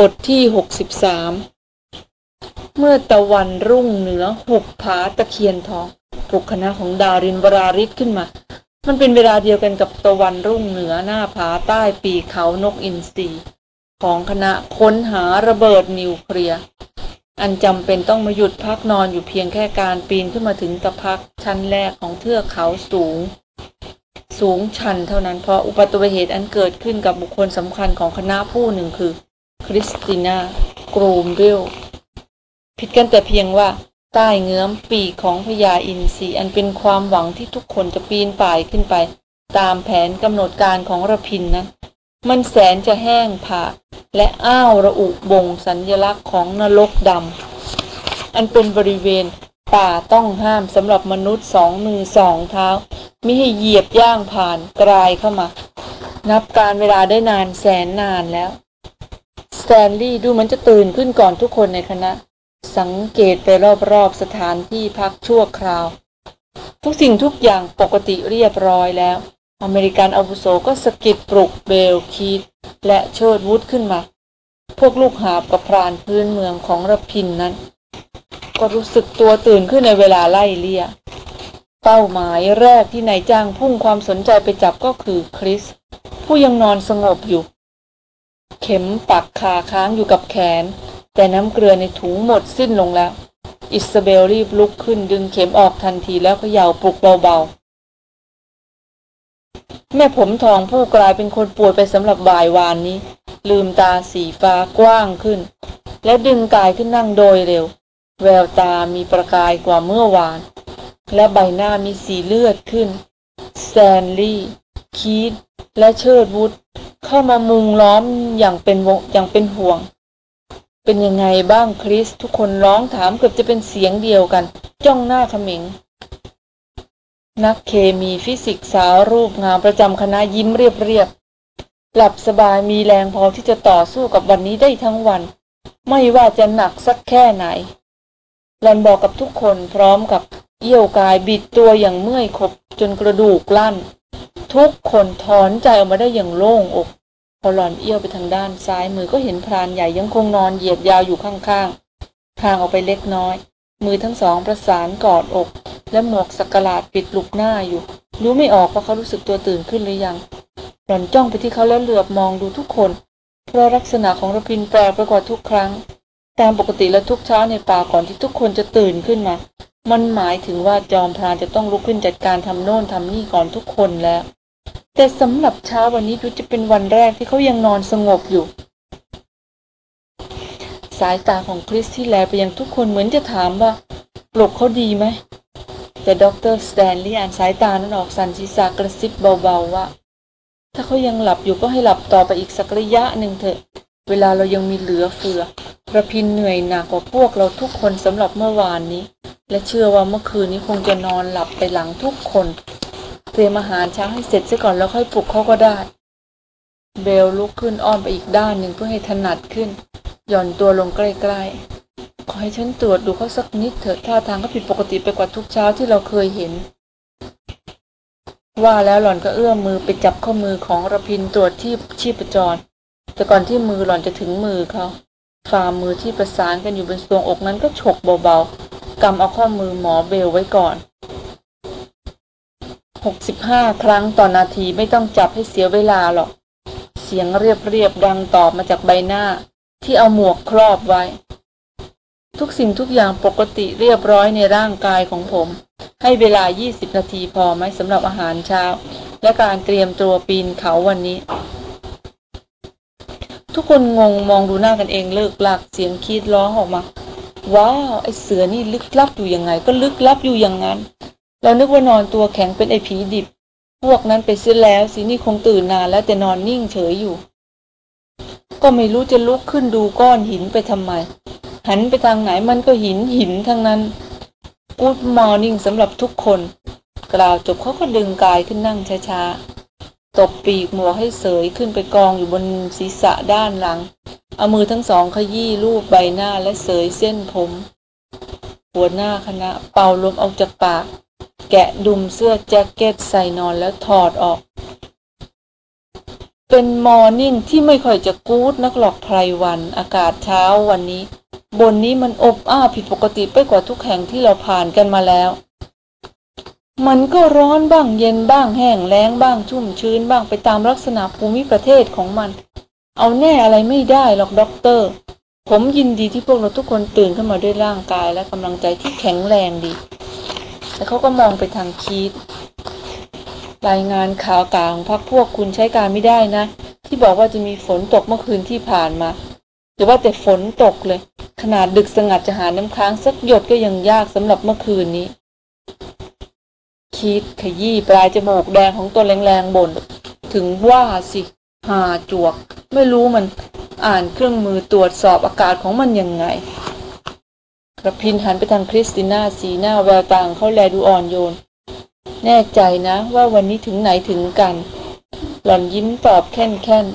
บทที่หกสิบสามเมื่อตะวันรุ่งเหนือหุบผาตะเคียนทองปลุกคณะของดารินวราริศขึ้นมา มันเป็นเวลาเดียวกันกับตะวันรุ่งเหนือหน้าผาใต้ปีเขานกอินทรีของคณะค้นหาระเบิดนิวเคลียร์อันจำเป็นต้องมาหยุดพักนอนอยู่เพียงแค่การปีนขึ้นมาถึงตะพักชั้นแรกของเทือกเขาสูง สูงชันเท่านั้นเพราะอุบัติเหตุอันเกิดขึ้นกับบุคคลสำคัญของคณะผู้หนึ่งคือ คริสติน่ากรูมวิลผิดกันแต่เพียงว่า ใต้เงื้อมปีของพญาอินทรีอันเป็นความหวังที่ทุกคนจะปีนป่ายขึ้นไป ตามแผนกำหนดการของระพินนั้น มันแสนจะแห้งผากและอ้าวระอุบ่งสัญญลักษณ์ของนรกดำอันเป็นบริเวณป่าต้องห้ามสำหรับมนุษย์สองมือสองเท้ามิให้เหยียบย่างผ่านกลายเข้ามา นับการเวลาได้นานแสนนานแล้ว สแตนลีย์ดูเหมือนจะตื่นขึ้นก่อนทุกคนในคณะ สังเกตไปรอบๆสถานที่พักชั่วคราว ทุกสิ่งทุกอย่างปกติเรียบร้อยแล้ว อเมริกันอาวุโสก็สกิดปลุกเบลคีดและเชิดวุฒขึ้นมา พวกลูกหาบกับพรานพื้นเมืองของระพินนั้น ก็รู้สึกตัวตื่นขึ้นในเวลาไล่เลี่ยเป้าหมายแรกที่นายจ้างพุ่งความสนใจไปจับก็คือคริส ผู้ยังนอนสงบอยู่ เข็มปักคาค้างอยู่กับแขน แต่น้ำเกลือในถุงหมดสิ้นลงแล้ว อิสเบลรีบลุกขึ้นดึงเข็มออกทันทีแล้วเขย่าปลุกเบาๆ แม่ผมทองผู้กลายเป็นคนป่วยไปสำหรับบ่ายวานนี้ ลืมตาสีฟ้ากว้างขึ้น และดึงกายขึ้นนั่งโดยเร็ว แววตามีประกายกว่าเมื่อวาน และใบหน้ามีสีเลือดขึ้นสแตนลีย์ คีตและเชิดวุฒิเข้ามามุงล้อมอย่างเป็นวงอย่างเป็นห่วง เป็นยังไงบ้างคริส ทุกคนร้องถามเกือบจะเป็นเสียงเดียวกัน จ้องหน้าเขม็ง นักเคมีฟิสิกส์สาวรูปงามประจำคณะยิ้มเรียบๆหลับสบายมีแรงพอที่จะต่อสู้กับวันนี้ได้ทั้งวัน ไม่ว่าจะหนักสักแค่ไหนหลอนบอกกับทุกคนพร้อมกับเยี่ยวกายบิดตัวอย่างเมื่อยขบจนกระดูกลั่น ทุกคนถอนใจออกมาได้อย่างโล่งอก พอหล่อนเอี้ยวไปทางด้านซ้ายมือก็เห็นพรานใหญ่ยังคงนอนเหยียดยาวอยู่ข้างๆทางออกไปเล็กน้อย มือทั้งสองประสานกอดอก และหมวกสักลาดปิดลุกหน้าอยู่รู้ไม่ออกว่าเขารู้สึกตัวตื่นขึ้นหรือยัง หล่อนจ้องไปที่เขาแล้วเหลือบมองดูทุกคน เพราะลักษณะของรพินทร์แปลกไปกว่าทุกครั้ง ตามปกติและทุกเช้าในป่าก่อนที่ทุกคนจะตื่นขึ้นมามันหมายถึงว่าจอมพรานจะต้องลุกขึ้นจัดการทำโน่นทำนี่ก่อนทุกคนแล้ว แต่สำหรับเช้าวันนี้ดูจะเป็นวันแรกที่เขายังนอนสงบอยู่ สายตาของคริสที่แลไปยังทุกคนเหมือนจะถามว่าปลุกเขาดีไหม แต่ด็อกเตอร์สแตนลีย์อ่านสายตานั้นออกสั่นศีรษะกระซิบเบาๆว่า ถ้าเขายังหลับอยู่ก็ให้หลับต่อไปอีกสักระยะหนึ่งเถอะ เวลาเรายังมีเหลือเฟือระพินเหนื่อยหนักกว่าพวกเราทุกคนสำหรับเมื่อวานนี้ และเชื่อว่าเมื่อคืนนี้คงจะนอนหลับไปหลังทุกคน เตรียมอาหารเช้าให้เสร็จซะก่อนแล้วค่อยปลุกเขาก็ได้ เบลลุกขึ้นอ้อมไปอีกด้านหนึ่งเพื่อให้ถนัดขึ้น หย่อนตัวลงใกล้ๆ ขอให้ฉันตรวจดูเขาสักนิดเถอะท่าทางก็ผิดปกติไปกว่าทุกเช้าที่เราเคยเห็น ว่าแล้วหล่อนก็เอื้อมมือไปจับข้อมือของระพินตรวจที่ชีพจร แต่ก่อนที่มือหล่อนจะถึงมือเขาฝ่ามือที่ประสานกันอยู่บนทรวงอกนั้นก็ฉกเบาๆกำเอาข้อมือหมอเบลไว้ก่อน หกสิบห้าครั้งต่อนนาทีไม่ต้องจับให้เสียเวลาหรอก เสียงเรียบๆดังตอบมาจากใบหน้า ที่เอาหมวกครอบไว้ ทุกสิ่งทุกอย่างปกติเรียบร้อยในร่างกายของผม ให้เวลา 20 นาทีพอไหมสำหรับอาหารเช้า และการเตรียมตัวปีนเขาวันนี้ ทุกคนงงมองดูหน้ากันเองเลิกหลักเสียงคีดร้องออกมา ว้าวไอเสือนี่ลึกลับอยู่ยังไง ก็ลึกลับอยู่อย่างนั้น เรานึกว่านอนตัวแข็งเป็นไอ้ผีดิบ พวกนั้นไปซื้อแล้วสินี่คงตื่นนานแล้วแต่นอนนิ่งเฉยอยู่ ก็ไม่รู้จะลุกขึ้นดูก้อนหินไปทำไม หันไปทางไหนมันก็หินหินทั้งนั้นกูดมอร์นิ่งสำหรับทุกคน กล่าวจบเขาก็ดึงกายขึ้นนั่งช้าๆ ตบปีกหมวกให้เสยขึ้นไปกองอยู่บนศีรษะด้านหลัง เอามือทั้งสองขยี้รูปใบหน้าและเสยเส้นผม หัวหน้าคณะเป่าลมออกจากปาก แกะดุมเสื้อแจ็คเก็ตใส่นอนแล้วถอดออก เป็นมอร์นิ่งที่ไม่ค่อยจะกู๊ดนักหลอกไพรวัน อากาศเช้าวันนี้ บนนี้มันอบอ้าผิดปกติไปกว่าทุกแห่งที่เราผ่านกันมาแล้ว มันก็ร้อนบ้างเย็นบ้างแห้งแล้งบ้างชุ่มชื้นบ้างไปตามลักษณะภูมิประเทศของมัน เอาแน่อะไรไม่ได้หรอกด็อกเตอร์ ผมยินดีที่พวกเราทุกคนตื่นขึ้นมาด้วยร่างกายและกำลังใจที่แข็งแรงดี แต่เขาก็มองไปทางคีดรายงานข่าวกลางพักพวกคุณใช้การไม่ได้นะ ที่บอกว่าจะมีฝนตกเมื่อคืนที่ผ่านมาหรือว่าแต่ฝนตกเลย ขนาดดึกสงัดจะหาน้ำค้างสักหยดก็ยังยากสำหรับเมื่อคืนนี้ คิดขยี้ปลายจมูกแดงของตัวแรงๆบน ถึงว่าสิหาจวก ไม่รู้มัน อ่านเครื่องมือตรวจสอบอากาศของมันยังไง ระพินหันไปทางคริสติน่าสีหน้าแววตางเขาแลดูอ่อนโยน แน่ใจนะว่าวันนี้ถึงไหนถึงกัน หล่อนยิ้มตอบแค่นแค่น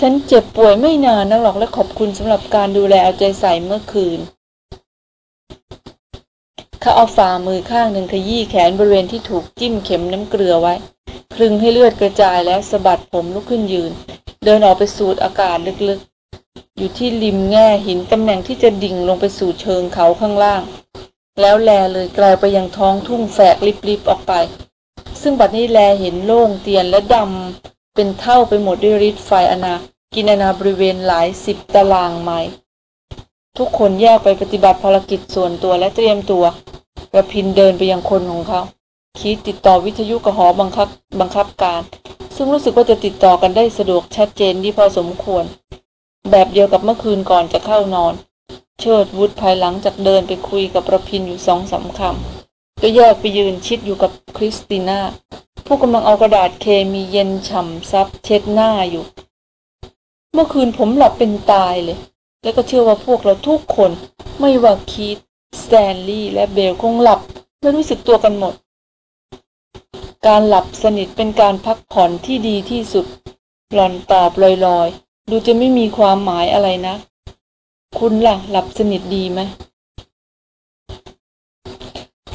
ฉันเจ็บป่วยไม่นานนะหรอกและขอบคุณสำหรับการดูแลเอาใจใส่เมื่อคืนเขาเอาฝ่ามือข้างหนึ่งขยี้แขนบริเวณที่ถูกจิ้มเข็มน้ำเกลือไว้ คลึงให้เลือดกระจายแล้วสะบัดผมลุกขึ้นยืน เดินออกไปสูดอากาศลึกๆ อยู่ที่ริมแง่หินตำแหน่งที่จะดิ่งลงไปสู่เชิงเขาข้างล่าง แล้วแลเลยกลายไปยังท้องทุ่งแฝกลิบๆออกไป ซึ่งบัดนี้แลเห็นโล่งเตียนและดำเป็นเท่าไปหมดด้วยฤทธิ์ไฟอนา กินอนาบริเวณหลายสิบตารางไมล์ทุกคนแยกไปปฏิบัติภารกิจส่วนตัวและเตรียมตัวกระพินเดินไปยังคนของเขาคิดติดต่อวิทยุกับหอบังคับบังคับการ ซึ่งรู้สึกว่าจะติดต่อกันได้สะดวกชัดเจนดีพอสมควร แบบเดียวกับเมื่อคืนก่อนจะเข้านอน เชิดวุฒิภายหลังจากเดินไปคุยกับรพินทร์อยู่สองสามคำก็แยกไปยืนชิดอยู่กับคริสติน่า ผู้กำลังเอากระดาษเคมีเย็นฉ่ำซับเช็ดหน้าอยู่ เมื่อคืนผมหลับเป็นตายเลย แล้วก็เชื่อว่าพวกเราทุกคนไม่ว่าคีตสแตนลีย์และเบลคงหลับไม่รู้สึกตัวกันหมด การหลับสนิทเป็นการพักผ่อนที่ดีที่สุดหล่อนตอบลอยๆ ดูจะไม่มีความหมายอะไรนะ คุณล่ะ หลับสนิทดีไหม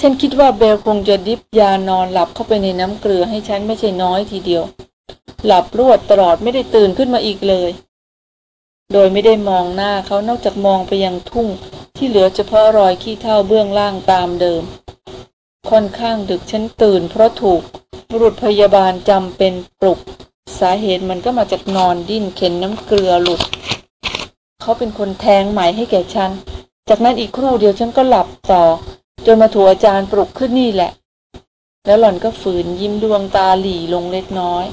ฉันคิดว่าเบลคงจะดิบยานอนหลับเข้าไปในน้ำเกลือให้ฉันไม่ใช่น้อยทีเดียว หลับรวดตลอดไม่ได้ตื่นขึ้นมาอีกเลย โดยไม่ได้มองหน้าเขานอกจากมองไปยังทุ่ง ที่เหลือเฉพาะรอยขี้เท่าเบื้องล่างตามเดิม ค่อนข้างดึกฉันตื่นเพราะถูกบุรุษพยาบาลจำเป็นปลุก สาเหตุมันก็มาจากนอนดิ้นเข็นน้ำเกลือหลุด เขาเป็นคนแทงไหมให้แก่ฉัน จากนั้นอีกครู่เดียวฉันก็หลับต่อ จนมาถูกอาจารย์ปลุกขึ้นนี่แหละ แล้วหล่อนก็ฝืนยิ้มดวงตาหลีลงเล็กน้อย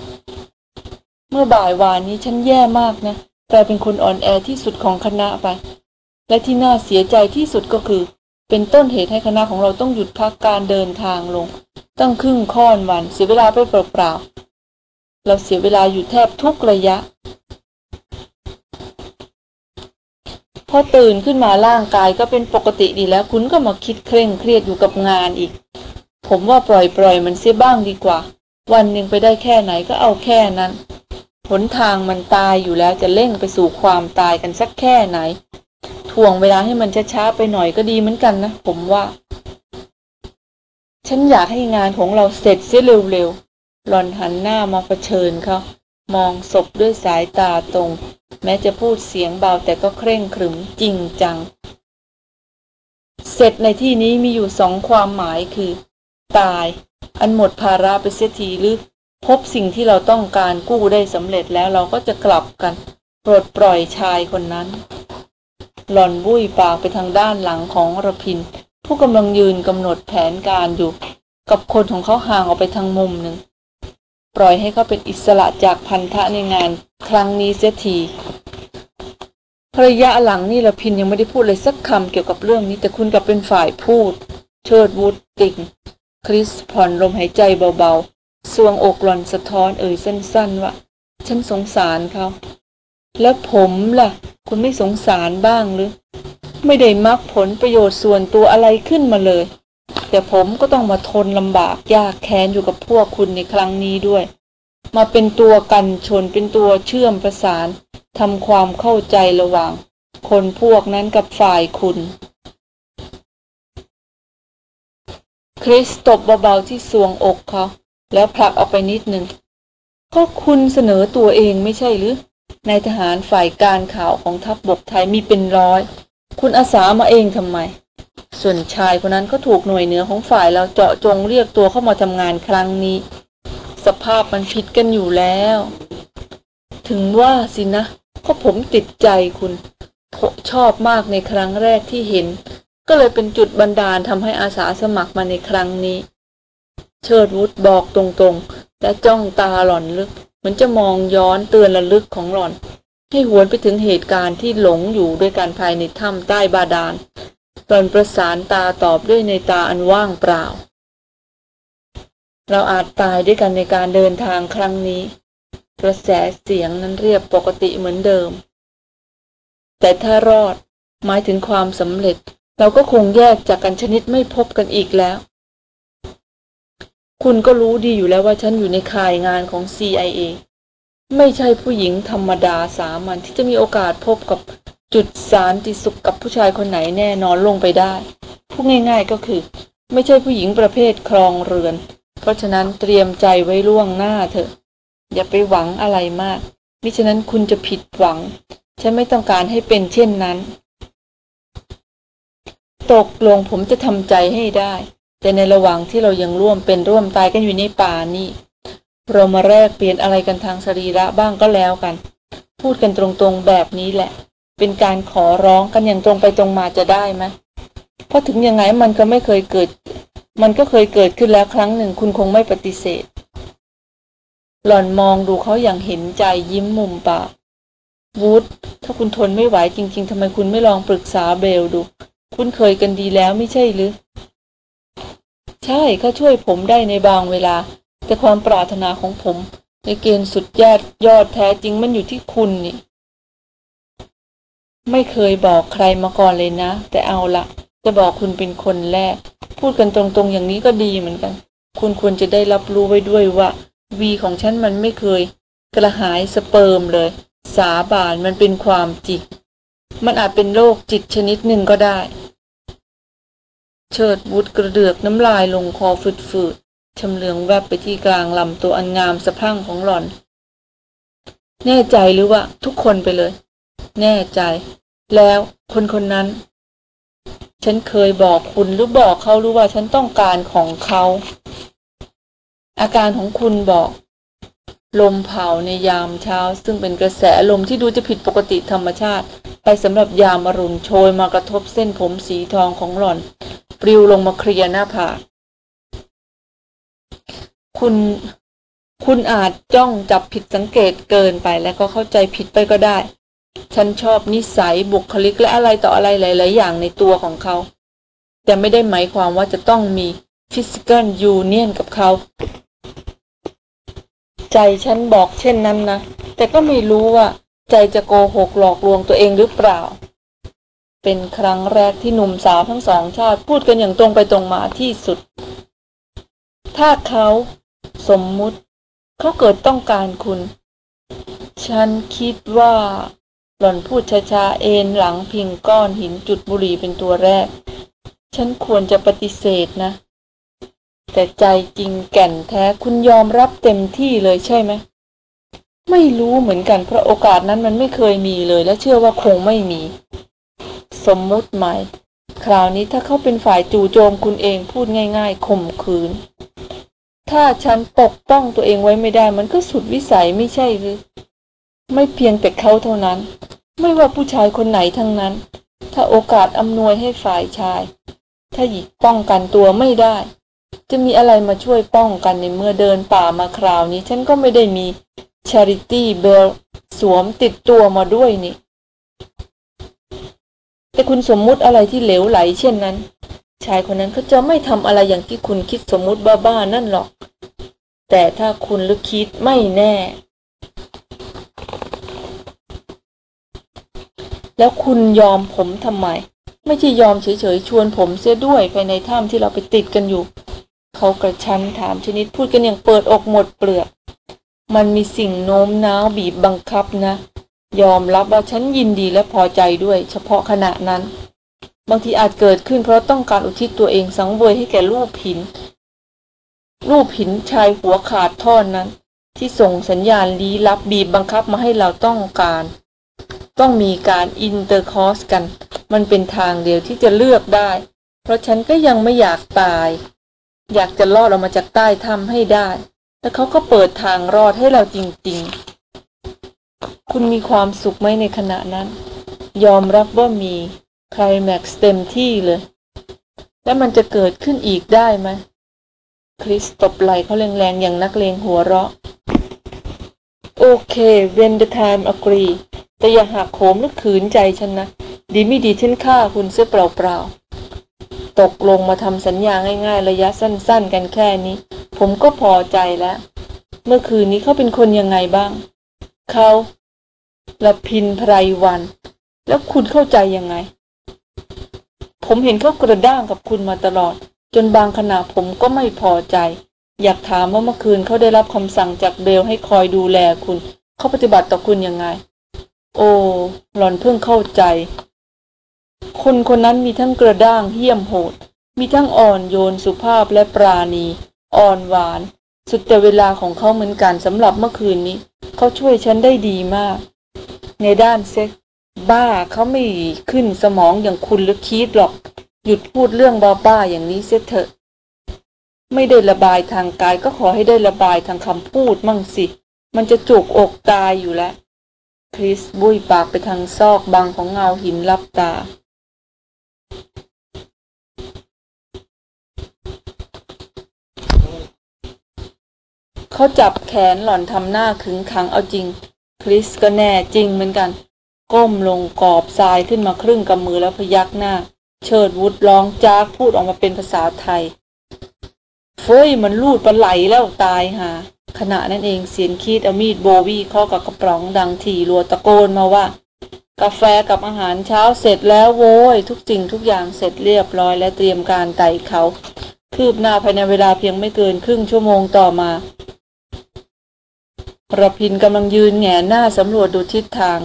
เมื่อบ่ายวานนี้ฉันแย่มากนะกลายเป็นคนอ่อนแอที่สุดของคณะไป และที่น่าเสียใจที่สุดก็คือ เป็นต้นเหตุให้คณะของเราต้องหยุดพักการเดินทางลง ตั้งครึ่งค่อนวันเสียเวลาไปเปล่าๆ เราเสียเวลาอยู่แทบทุกระยะ พอตื่นขึ้นมาร่างกายก็เป็นปกติดีแล้ว คุณก็มาคิดเคร่งเครียดอยู่กับงานอีก ผมว่าปล่อยปล่อยมันเสียบ้างดีกว่า วันหนึ่งไปได้แค่ไหนก็เอาแค่นั้นผลทางมันตายอยู่แล้วจะเล่งไปสู่ความตายกันสักแค่ไหนถ่วงเวลาให้มันช้าๆไปหน่อยก็ดีเหมือนกันนะ ผมว่า ฉันอยากให้งานของเราเสร็จเสียเร็ว หลอนหันหน้ามาเผชิญเขา มองศพด้วยสายตาตรง แม้จะพูดเสียงเบาแต่ก็เคร่งขรึมจริงจัง เสร็จในที่นี้มีอยู่สองความหมายคือ ตาย อันหมดภาระไปเสียทีหรือพบสิ่งที่เราต้องการกู้ได้สำเร็จแล้วเราก็จะกลับกันโปรดปล่อยชายคนนั้น หล่อนบุ้ยปากไปทางด้านหลังของระพิน ผู้กำลังยืนกำหนดแผนการอยู่ กับคนของเขาห่างออกไปทางมุมหนึ่ง ปล่อยให้เขาเป็นอิสระจากพันธะในงานครั้งนี้เสียทีภรยาหลังนี่ละพินยังไม่ได้พูดเลยสักคำเกี่ยวกับเรื่องนี้แต่คุณกลับเป็นฝ่ายพูด เชิดวูดติงคริสผ่อนลมหายใจเบาๆ สวงอกหลอนสะท้อนเอ่ยสั้นๆว่าฉันสงสารเขาแล้วผมล่ะ คุณไม่สงสารบ้างหรือ ไม่ได้มักผลประโยชน์ส่วนตัวอะไรขึ้นมาเลย แต่ผมก็ต้องมาทนลำบากยากแค้นอยู่กับพวกคุณในครั้งนี้ด้วย มาเป็นตัวกันชนเป็นตัวเชื่อมประสานทำความเข้าใจระหว่าง คนพวกนั้นกับฝ่ายคุณ คริสตบเบาๆที่สวงอกเขา แล้วผลักออกไปนิดหนึ่งก็คุณเสนอตัวเองไม่ใช่หรือนายทหารฝ่ายการข่าวของทัพบบกไทยมีเป็นร้อย คุณอาสามาเองทำไม ส่วนชายคนนั้นก็ถูกหน่วยเหนือของฝ่ายเราเจาะจงเรียกตัวเข้ามาทำงานครั้งนี้ สภาพมันผิดกันอยู่แล้ว ถึงว่าสินะก็ผมติดใจคุณชอบมากในครั้งแรกที่เห็น ก็เลยเป็นจุดบันดาลทำให้อาสาสมัครมาในครั้งนี้ เชิดวุฒบอกตรงๆ และจ้องตาหล่อนลึก เหมือนจะมองย้อนเตือนระลึกของหล่อน ให้หวนไปถึงเหตุการณ์ที่หลงอยู่ด้วยการภายในถ้ำใต้บาดาล หล่อนประสานตาตอบด้วยในตาอันว่างเปล่า เราอาจตายด้วยกันในการเดินทางครั้งนี้ กระแสเสียงนั้นเรียบปกติเหมือนเดิม แต่ถ้ารอดหมายถึงความสำเร็จ เราก็คงแยกจากกันชนิดไม่พบกันอีกแล้ว คุณก็รู้ดีอยู่แล้วว่าฉันอยู่ในข่ายงานของ CIA ไม่ใช่ผู้หญิงธรรมดาสามัญที่จะมีโอกาสพบกับ จุดสารติสุขกับผู้ชายคนไหนแน่นอนลงไปได้พูดง่าย ๆก็คือ ไม่ใช่ผู้หญิงประเภทครองเรือน เพราะฉะนั้นเตรียมใจไว้ล่วงหน้าเถอะ อย่าไปหวังอะไรมากมิฉะนั้นคุณจะผิดหวัง ฉันไม่ต้องการให้เป็นเช่นนั้น ตกลงผมจะทำใจให้ได้ แต่ในระหว่างที่เรายังร่วมเป็นร่วมตายกันอยู่ในป่านี่ เรามาแลกเปลี่ยนอะไรกันทางสรีระบ้างก็แล้วกัน พูดกันตรงๆแบบนี้แหละ เป็นการขอร้องกันอย่างตรงไปตรงมาจะได้ไหมเพราะถึงยังไงมันก็ไม่เคยเกิด มันก็เคยเกิดขึ้นแล้วครั้งหนึ่งคุณคงไม่ปฏิเสธ หล่อนมองดูเขาอย่างเห็นใจยิ้มมุมปากวูดถ้าคุณทนไม่ไหวจริง ๆทำไมคุณไม่ลองปรึกษาเบลดู คุณเคยกันดีแล้วไม่ใช่หรือ ใช่เขาช่วยผมได้ในบางเวลา แต่ความปรารถนาของผม ในเกณฑ์สุดยอดยอดแท้จริงมันอยู่ที่คุณนี่ ไม่เคยบอกใครมาก่อนเลยนะ แต่เอาละจะบอกคุณเป็นคนแรก พูดกันตรงๆอย่างนี้ก็ดีเหมือนกัน คุณควรจะได้รับรู้ไว้ด้วยว่าวีของฉันมันไม่เคย กระหายสเปิร์มเลย สาบานมันเป็นความจิตมันอาจเป็นโรคจิตชนิดหนึ่งก็ได้ เชิดบุตรกระเดือกน้ำลายลงคอฝืดๆชำเลืองแวบไปที่กลางลำตัวอันงามสะพรั่งของหล่อน แน่ใจหรือว่าทุกคนไปเลย แน่ใจ แล้วคนคนนั้น ฉันเคยบอกคุณหรือบอกเขารู้ว่าฉันต้องการของเขา อาการของคุณบอก ลมเผาในยามเช้า ซึ่งเป็นกระแสลมที่ดูจะผิดปกติธรรมชาติ ไปสำหรับยามอรุณโชยมากระทบเส้นผมสีทองของหล่อน ปลิวลงมาเคลียหน้าผากคุณคุณอาจจ้องจับผิดสังเกตเกินไปแล้วก็เข้าใจผิดไปก็ได้ ฉันชอบนิสัยบุคลิกและอะไรต่ออะไรหลาย ๆ อย่างในตัวของเขา แต่ไม่ได้หมายความว่าจะต้องมี physical union กับเขา ใจฉันบอกเช่นนั้นนะ แต่ก็ไม่รู้ว่า ใจจะโกหกหลอกลวงตัวเองหรือเปล่า เป็นครั้งแรกที่หนุ่มสาวทั้งสองชาติพูดกันอย่างตรงไปตรงมาที่สุด ถ้าเขาสมมุติ เขาเกิดต้องการคุณ ฉันคิดว่า หล่อนพูดช้าๆเอนหลังพิงก้อนหินจุดบุหรี่เป็นตัวแรก ฉันควรจะปฏิเสธนะ แต่ใจจริงแก่นแท้คุณยอมรับเต็มที่เลยใช่ไหม ไม่รู้เหมือนกันเพราะโอกาสนั้นมันไม่เคยมีเลยและเชื่อว่าคงไม่มี สมมุติใหม่ คราวนี้ถ้าเขาเป็นฝ่ายจู่โจมคุณเองพูดง่าย ๆข่มขืน ถ้าฉันปกป้องตัวเองไว้ไม่ได้มันก็สุดวิสัยไม่ใช่หรือ ไม่เพียงแต่เขาเท่านั้น ไม่ว่าผู้ชายคนไหนทั้งนั้น ถ้าโอกาสอำนวยให้ฝ่ายชาย ถ้าหยิกป้องกันตัวไม่ได้ จะมีอะไรมาช่วยป้องกันในเมื่อเดินป่ามาคราวนี้ ฉันก็ไม่ได้มี Charity Bell สวมติดตัวมาด้วยนี่แต่คุณสมมุติอะไรที่เหลวไหลเช่นนั้น ชายคนนั้นเขาจะไม่ทำอะไรอย่างที่คุณคิดสมมุติบ้าๆนั่นหรอก แต่ถ้าคุณลึกคิดไม่แน่ แล้วคุณยอมผมทำไม ไม่ใช่ยอมเฉยๆชวนผมเสียด้วยภายในถ้ำที่เราไปติดกันอยู่ เขากระชั้นถามชนิดพูดกันอย่างเปิดอกหมดเปลือก มันมีสิ่งโน้มน้าวบีบบังคับนะ ยอมรับว่าฉันยินดีและพอใจด้วย เฉพาะขณะนั้น บางทีอาจเกิดขึ้นเพราะต้องการอุทิศตัวเองสังเวยให้แก่รูปหิน รูปหินชายหัวขาดท่อนนั้น ที่ส่งสัญญาณลี้ลับบีบบังคับมาให้เราต้องการ ต้องมีการ intercourse กัน มันเป็นทางเดียวที่จะเลือกได้ เพราะฉันก็ยังไม่อยากตาย อยากจะรอดออกมาจากใต้ถ้ำให้ได้ แล้วเขาก็เปิดทางรอดให้เราจริง ๆ คุณมีความสุขไหมในขณะนั้น ยอมรับว่ามีใครแม็กซ์เต็มที่เลย แล้วมันจะเกิดขึ้นอีกได้ไหมคริสตบไหลเขาแรงๆ อย่างนักเลงหัวเราะ โอเค when the time agree แต่อย่าหักโหมหรือขืนใจฉันนะ ดีไม่ดีฉันฆ่าคุณเสียเปล่าๆ ตกลงมาทำสัญญาง่ายๆ ระยะสั้นๆ กันแค่นี้ ผมก็พอใจแล้ว เมื่อคืนนี้เขาเป็นคนยังไงบ้าง เขาละพินไพรวัน แล้วคุณเข้าใจยังไง ผมเห็นเขากระด้างกับคุณมาตลอด จนบางขณะผมก็ไม่พอใจ อยากถามว่าเมื่อคืนเขาได้รับคำสั่งจากเบลให้คอยดูแลคุณ เขาปฏิบัติต่อคุณยังไง โอ้หล่อนเพิ่งเข้าใจ คนคนนั้นมีทั้งกระด้างเหี้ยมโหด มีทั้งอ่อนโยนสุภาพและปราณี อ่อนหวาน สุดแต่เวลาของเขาเหมือนกันสำหรับเมื่อคืนนี้ เขาช่วยฉันได้ดีมาก ในด้านเซ็กบ้าเขาไม่ขึ้นสมองอย่างคุณหรือคิดหรอก หยุดพูดเรื่องบ้าๆอย่างนี้เสียเถอะ ไม่ได้ระบายทางกายก็ขอให้ได้ระบายทางคำพูดมั่งสิ มันจะจุกอกตายอยู่แล้ว คริสบุยปากไปทางซอกบางของเงาหินลับตา เขาจับแขนหล่อนทำหน้าขึงขังเอาจริง คริสก็แน่จริงเหมือนกัน ก้มลงกอบทรายขึ้นมาครึ่งกำมือแล้วพยักหน้า เชิดวุฒร้องจากพูดออกมาเป็นภาษาไทย เฟ้ยมันลูดปลาไหลแล้วตายหา ขณะนั้นเองเสียงคีดเอามีดโบวี่ข้อกับกระป๋องดังถี่รัวตะโกนมาว่า กาแฟกับอาหารเช้าเสร็จแล้วโว้ย ทุกสิ่งทุกอย่างเสร็จเรียบร้อยและเตรียมการไต่เขา คืบหน้าภายในเวลาเพียงไม่เกินครึ่งชั่วโมงต่อมาระพินกำลังยืนแงหน้าสำรวจดูทิศทาง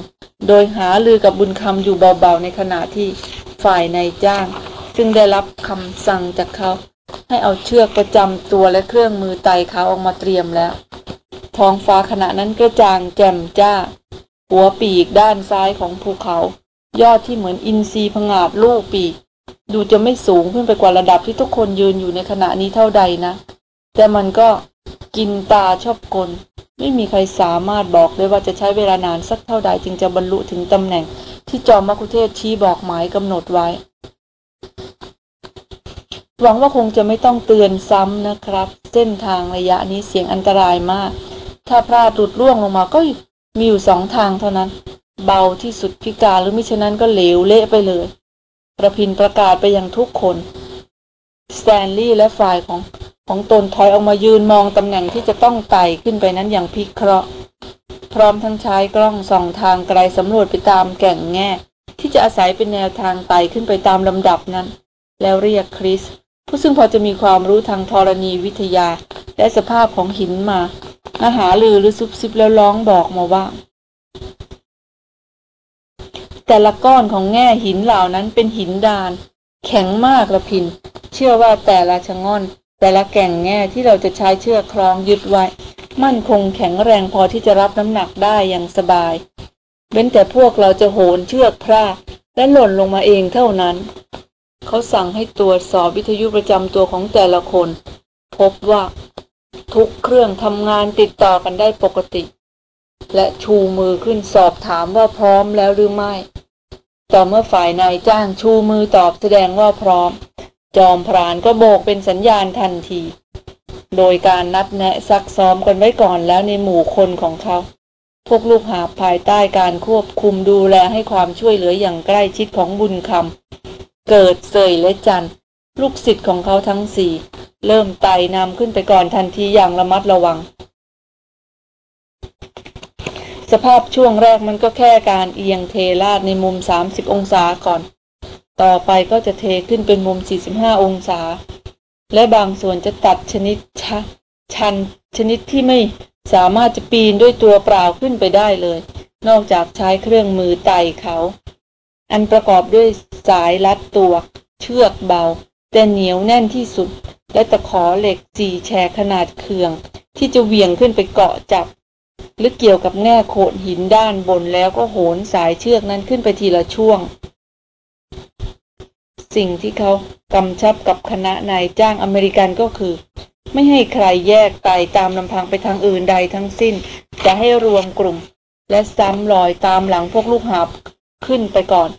โดยหาลือกับบุญคำอยู่เบาๆในขณะที่ฝ่ายนายจ้าง ซึ่งได้รับคำสั่งจากเขา ให้เอาเชือกประจำตัวและเครื่องมือไต่เขาออกมาเตรียมแล้วท้องฟ้าขณะนั้นกระจ่างแจ่มจ้า หัวปีกด้านซ้ายของภูเขา ยอดที่เหมือนอินทรีผงาดลูกปีก ดูจะไม่สูงขึ้นไปกว่าระดับที่ทุกคนยืนอยู่ในขณะนี้เท่าใดนะ แต่มันก็กินตาชอบกล ไม่มีใครสามารถบอกได้ว่าจะใช้เวลานานสักเท่าใดจึงจะบรรลุถึงตำแหน่งที่จอมมัคุเทศชี้บอกหมายกำหนดไว้ หวังว่าคงจะไม่ต้องเตือนซ้ำนะครับ เส้นทางระยะนี้เสี่ยงอันตรายมาก ถ้าพลาดหลุดล่วงลงมาก็มีอยู่สองทางเท่านั้น เบาที่สุดพิการหรือมิฉะนั้นก็เหลวเละไปเลยประพินประกาศไปยังทุกคนสแตนลีย์และฝ่ายของของตนถอยออกมายืนมองตำแหน่งที่จะต้องไต่ขึ้นไปนั้นอย่างพิเคราะห์ พร้อมทั้งใช้กล้องส่องทางไกลสำรวจไปตามแก่งแง่ ที่จะอาศัยเป็นแนวทางไต่ขึ้นไปตามลำดับนั้น แล้วเรียกคริส ผู้ซึ่งพอจะมีความรู้ทางธรณีวิทยา และสภาพของหินมาอาหาลือหรือซุบซิบแล้วร้องบอกมาว่า แต่ละก้อนของแง่หินเหล่านั้นเป็นหินดาน แข็งมากละพิน เชื่อว่าแต่ละชะง่อน แต่ละแก่งแง่ที่เราจะใช้เชือกคล้องยึดไว้ มั่นคงแข็งแรงพอที่จะรับน้ำหนักได้อย่างสบายเว้นแต่พวกเราจะโหนเชือกพลาดและหล่นลงมาเองเท่านั้น เขาสั่งให้ตรวจสอบวิทยุประจำตัวของแต่ละคน พบว่า ทุกเครื่องทำงานติดต่อกันได้ปกติ และชูมือขึ้นสอบถามว่าพร้อมแล้วหรือไม่ ต่อเมื่อฝ่ายนายจ้างชูมือตอบแสดงว่าพร้อม จอมพรานก็โบกเป็นสัญญาณทันที โดยการนัดแนะซักซ้อมกันไว้ก่อนแล้วในหมู่คนของเขา พวกลูกหาภายใต้การควบคุมดูแลให้ความช่วยเหลืออย่างใกล้ชิดของบุญคำ เกิดเสยและจันลูกศิษย์ของเขาทั้งสี่เริ่มไต่นำขึ้นไปก่อนทันทีอย่างระมัดระวัง สภาพช่วงแรกมันก็แค่การเอียงเทลาดในมุม 30 องศาก่อน ต่อไปก็จะเทขึ้นเป็นมุม 45 องศา และบางส่วนจะตัดชนิดชชันชนิดที่ไม่สามารถจะปีนด้วยตัวเปล่าขึ้นไปได้เลย นอกจากใช้เครื่องมือไต่เขา อันประกอบด้วยสายรัดตัว เชือกเบา แต่เหนียวแน่นที่สุด และตะขอเหล็กจีแฉกขนาดเคือง ที่จะเหวี่ยงขึ้นไปเกาะจับ หรือเกี่ยวกับแง่โขดหินด้านบนแล้วก็โหนสายเชือกนั้นขึ้นไปทีละช่วง สิ่งที่เขากำชับกับคณะนายจ้างอเมริกันก็คือไม่ให้ใครแยกไตตามลำพังไปทางอื่นใดทั้งสิ้น จะให้รวมกลุ่ม และซ้ำรอยตามหลังพวกลูกหาบ ขึ้นไปก่อน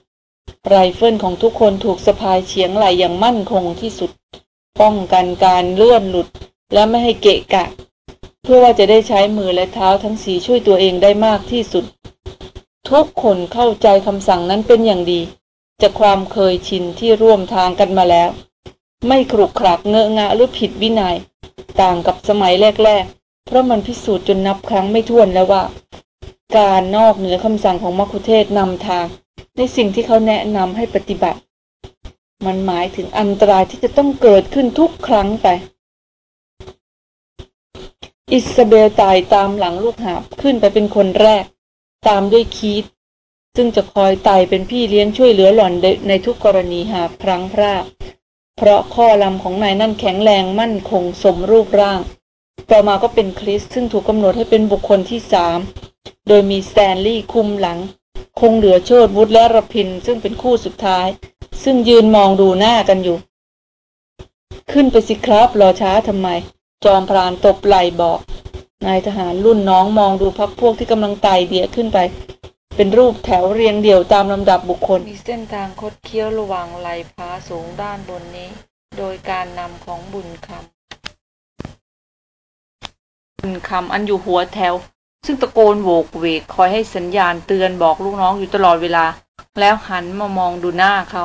ไรเฟิลของทุกคนถูกสะพายเฉียงไหลอย่างมั่นคงที่สุด ป้องกันการเลื่อนหลุดและไม่ให้เกะกะ เพื่อว่าจะได้ใช้มือและเท้าทั้งสีช่วยตัวเองได้มากที่สุด ทุกคนเข้าใจคำสั่งนั้นเป็นอย่างดี จากความเคยชินที่ร่วมทางกันมาแล้ว ไม่ครุกครักเงอะงะหรือผิดวินยัย ต่างกับสมัยแรก ๆ เพราะมันพิสูจน์จนนับครั้งไม่ถ้วนแล้วว่า การนอกเหนือคำสั่งของมัคคุเทศนำทาง ในสิ่งที่เขาแนะนำให้ปฏิบัติ มันหมายถึงอันตรายที่จะต้องเกิดขึ้นทุกครั้งไป อิสเบลตายตามหลังลูกหาบขึ้นไปเป็นคนแรก ตามด้วยคีตซึ่งจะคอยไต่เป็นพี่เลี้ยงช่วยเหลือหล่อนในทุกกรณีหาพลังพลาเพราะข้อลำของนายนั่นแข็งแรงมั่นคงสมรูปร่าง ต่อมาก็เป็นคริสซึ่งถูกกำหนดให้เป็นบุคคลที่สาม โดยมีสแตนลีย์คุมหลัง คงเหลือโชดวุฒและรพินซึ่งเป็นคู่สุดท้าย ซึ่งยืนมองดูหน้ากันอยู่ ขึ้นไปสิครับรอช้าทำไม จอมพรานตบไหลบอก นายทหารรุ่นน้องมองดูพักพวกที่กำลังไต่เดียขึ้นไป เป็นรูปแถวเรียงเดี่ยวตามลำดับบุคคล มีเส้นทางคดเคี้ยวระหว่างไหลผาสูงด้านบนนี้ โดยการนำของบุญคำบุญคำอันอยู่หัวแถว ซึ่งตะโกนโวกเวกคอยให้สัญญาณเตือนบอกลูกน้องอยู่ตลอดเวลา แล้วหันมามองดูหน้าเขา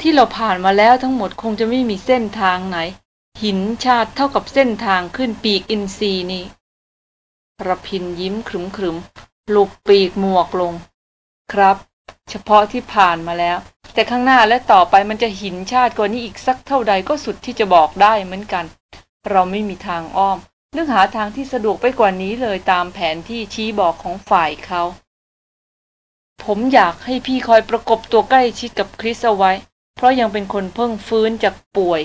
ที่เราผ่านมาแล้วทั้งหมดคงจะไม่มีเส้นทางไหน หินชาติเท่ากับเส้นทางขึ้นปีกอินทรีนี่ระพินยิ้มขรึมขรึมลุกปีกหมวกลง ครับ เฉพาะที่ผ่านมาแล้ว แต่ข้างหน้าและต่อไปมันจะหินชาติกว่านี้อีกสักเท่าใดก็สุดที่จะบอกได้เหมือนกัน เราไม่มีทางอ้อม นึกหาทางที่สะดวกไปกว่านี้เลยตามแผนที่ชี้บอกของฝ่ายเขา ผมอยากให้พี่คอยประกบตัวใกล้ชิดกับคริสเอาไว้ เพราะยังเป็นคนเพิ่งฟื้นจากป่วย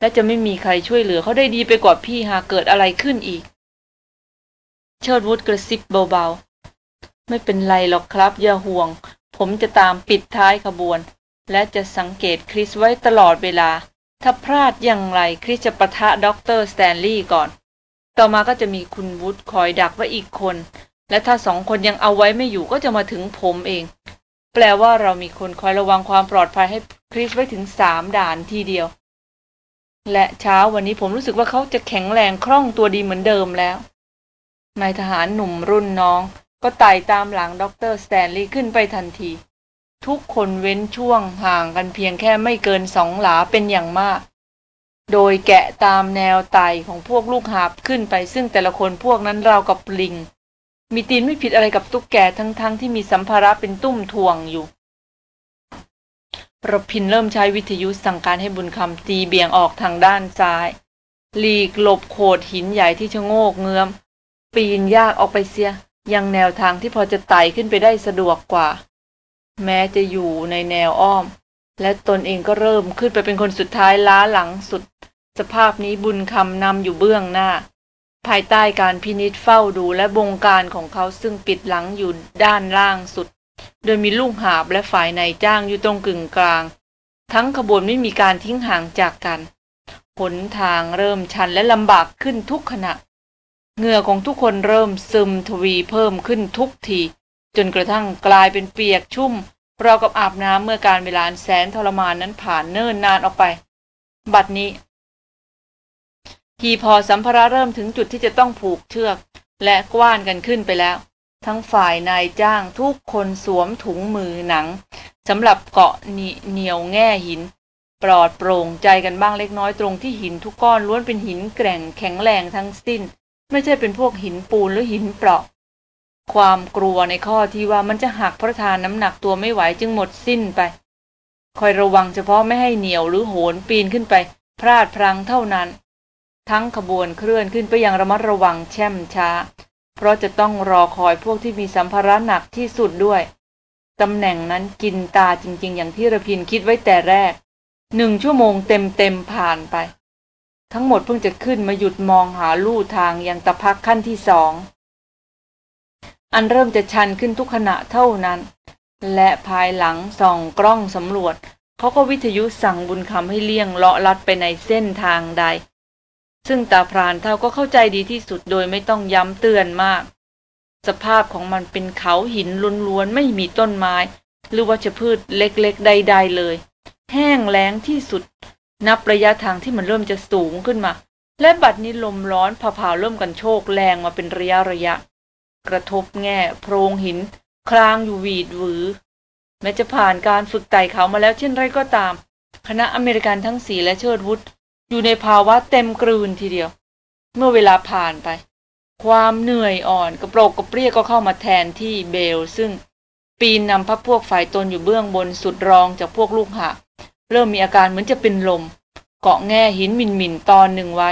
และจะไม่มีใครช่วยเหลือเขาได้ดีไปกว่าพี่หากเกิดอะไรขึ้นอีก เชิดวุฒกระซิบเบาๆ ไม่เป็นไรหรอกครับ อย่าห่วง ผมจะตามปิดท้ายขบวน และจะสังเกตคริสไว้ตลอดเวลา ถ้าพลาดอย่างไรคริสจะประทะด็อกเตอร์สแตนลีย์ก่อน ต่อมาก็จะมีคุณวุฒคอยดักไว้อีกคน และถ้าสองคนยังเอาไว้ไม่อยู่ก็จะมาถึงผมเอง แปลว่าเรามีคนคอยระวังความปลอดภัยให้คริสไว้ถึงสามด่านทีเดียว และเช้าวันนี้ผมรู้สึกว่าเขาจะแข็งแรงคล่องตัวดีเหมือนเดิมแล้วนายทหารหนุ่มรุ่นน้อง ก็ไต่ตามหลังด็อกเตอร์สแตนลีย์ขึ้นไปทันที ทุกคนเว้นช่วงห่างกันเพียงแค่ไม่เกินสองหลาเป็นอย่างมาก โดยเกาะตามแนวไต่ของพวกลูกหาบขึ้นไปซึ่งแต่ละคนพวกนั้นราวกับลิง มีตีนไม่ผิดอะไรกับตุ๊กแกทั้งๆทที่มีสัมภาระเป็นตุ้มทวงอยู่รพินเริ่มใช้วิทยุสั่งการให้บุญคำตีเบี่ยงออกทางด้านซ้าย หลีกหลบโขดหินใหญ่ที่ชะโงกเงื้อม ปีนยากออกไปเสีย ยังแนวทางที่พอจะไต่ขึ้นไปได้สะดวกกว่า แม้จะอยู่ในแนวอ้อม และตนเองก็เริ่มขึ้นไปเป็นคนสุดท้ายล้าหลังสุด สภาพนี้บุญคำนำอยู่เบื้องหน้า ภายใต้การพินิษเฝ้าดูและบงการของเขาซึ่งปิดหลังอยู่ด้านล่างสุด โดยมีลูกหาบและฝ่ายนายจ้างอยู่ตรงกึ่งกลาง ทั้งขบวนไม่มีการทิ้งห่างจากกันหนทางเริ่มชันและลำบากขึ้นทุกขณะเหงื่อของทุกคนเริ่มซึมทวีเพิ่มขึ้นทุกที จนกระทั่งกลายเป็นเปียกชุ่ม เรากับอาบน้ำเมื่อการเวลาแสนทรมานนั้นผ่านเนิ่นนานออกไป บัดนี้ ทีพอสัมภาระเริ่มถึงจุดที่จะต้องผูกเชือก และกว้านกันขึ้นไปแล้ว ทั้งฝ่ายนายจ้างทุกคนสวมถุงมือหนังสำหรับเกาะเหนียวแง่หิน ปลอดโปร่งใจกันบ้างเล็กน้อยตรงที่หินทุกก้อนล้วนเป็นหินแกร่งแข็งแรงทั้งสิ้น ไม่ใช่เป็นพวกหินปูนหรือหินเปราะ ความกลัวในข้อที่ว่ามันจะหักพระทานน้ำหนักตัวไม่ไหวจึงหมดสิ้นไป คอยระวังเฉพาะไม่ให้เหนียวหรือโหนปีนขึ้นไป พลาดพลังเท่านั้น ทั้งขบวนเคลื่อนขึ้นไปอย่างระมัดระวังแช่มช้า เพราะจะต้องรอคอยพวกที่มีสัมภาระหนักที่สุดด้วยตำแหน่งนั้นกินตาจริง ๆ อย่างที่ระพินคิดไว้แต่แรกหนึ่งชั่วโมงเต็มๆผ่านไป ทั้งหมดเพิ่งจะขึ้นมาหยุดมองหาลู่ทางยังตะพักขั้นที่สอง อันเริ่มจะชันขึ้นทุกขณะเท่านั้น และภายหลังส่องกล้องสำรวจ เขาก็วิทยุสั่งบุญคำให้เลี่ยงเลาะลัดไปในเส้นทางใด ซึ่งตาพรานเท่าก็เข้าใจดีที่สุดโดยไม่ต้องย้ำเตือนมาก สภาพของมันเป็นเขาหินล้วนๆไม่มีต้นไม้ หรือวัชพืชเล็กๆ ใด ๆ เลย แห้งแล้งที่สุด นับระยะทางที่มันเริ่มจะสูงขึ้นมาและบัดนี้ลมร้อนผ่าๆเริ่มกันโชกแรงมาเป็นระยะระยะ กระทบแง่โพรงหิน คลางอยู่หวีดหวือ แม้จะผ่านการฝึกไต่เขามาแล้วเช่นไรก็ตาม คณะอเมริกันทั้งสีและเชิดวุฒอยู่ในภาวะเต็มกลืนทีเดียว เมื่อเวลาผ่านไป ความเหนื่อยอ่อนกระโปรกกระเปรี้ยก็เข้ามาแทนที่เบลซึ่งปีนนำพักพวกฝ่ายตนอยู่เบื้องบนสุดรองจากพวกลูกหาเริ่มมีอาการเหมือนจะเป็นลม เกาะแง่หินมินมินตอนหนึ่งไว้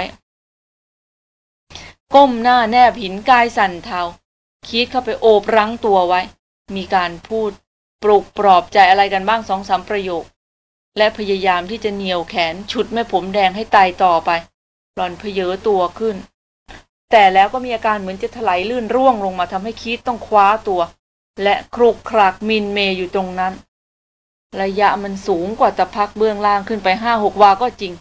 ก้มหน้าแนบหินกายสั่นเทา คิดเข้าไปโอบรั้งตัวไว้ มีการพูดปลุกปลอบใจอะไรกันบ้างสองสามประโยค และพยายามที่จะเหนียวแขนฉุดแม่ผมแดงให้ตายต่อไป หล่อนเพเยอตัวขึ้น แต่แล้วก็มีอาการเหมือนจะถลายลื่นร่วงลงมาทำให้คิดต้องคว้าตัว และครุกครากมินเมยอยู่ตรงนั้น ระยะมันสูงกว่าตะพักเบื้องล่างขึ้นไปห้าหกวาก็จริง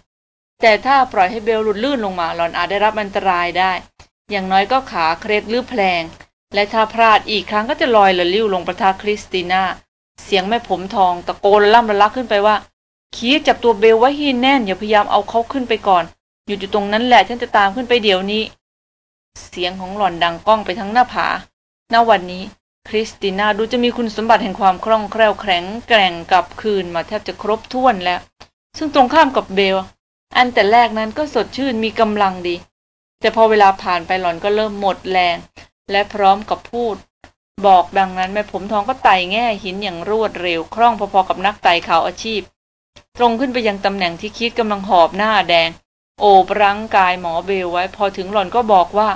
แต่ถ้าปล่อยให้เบลหลุดลื่นลงมาหล่อนอาจได้รับอันตรายได้ อย่างน้อยก็ขาเคร็ดหรือแผลง และถ้าพลาดอีกครั้งก็จะลอยละลิ้วลงประทาคริสติน่า เสียงแม่ผมทองตะโกนล่ำระลักขึ้นไปว่าคีจับตัวเบลไว้ให้แน่นอย่าพยายามเอาเขาขึ้นไปก่อน อยู่อยู่ตรงนั้นแหละฉันจะตามขึ้นไปเดี๋ยวนี้ เสียงของหล่อนดังก้องไปทั้งหน้าผา ณ วันนี้คริสติน่าดูจะมีคุณสมบัติแห่งความคล่องแคล่วแข็งแกร่งกลับคืนมาแทบจะครบถ้วนแล้ว ซึ่งตรงข้ามกับเบล อันแต่แรกนั้นก็สดชื่นมีกำลังดี แต่พอเวลาผ่านไปหล่อนก็เริ่มหมดแรง และพร้อมกับพูด บอกดังนั้นแม่ผมทองก็ไต่แง่หินอย่างรวดเร็วคล่องพอๆกับนักไต่เขาอาชีพ ตรงขึ้นไปยังตำแหน่งที่คิดกำลังหอบหน้าแดง โอบรังกายหมอเบลไว้ พอถึงหล่อนก็บอกว่า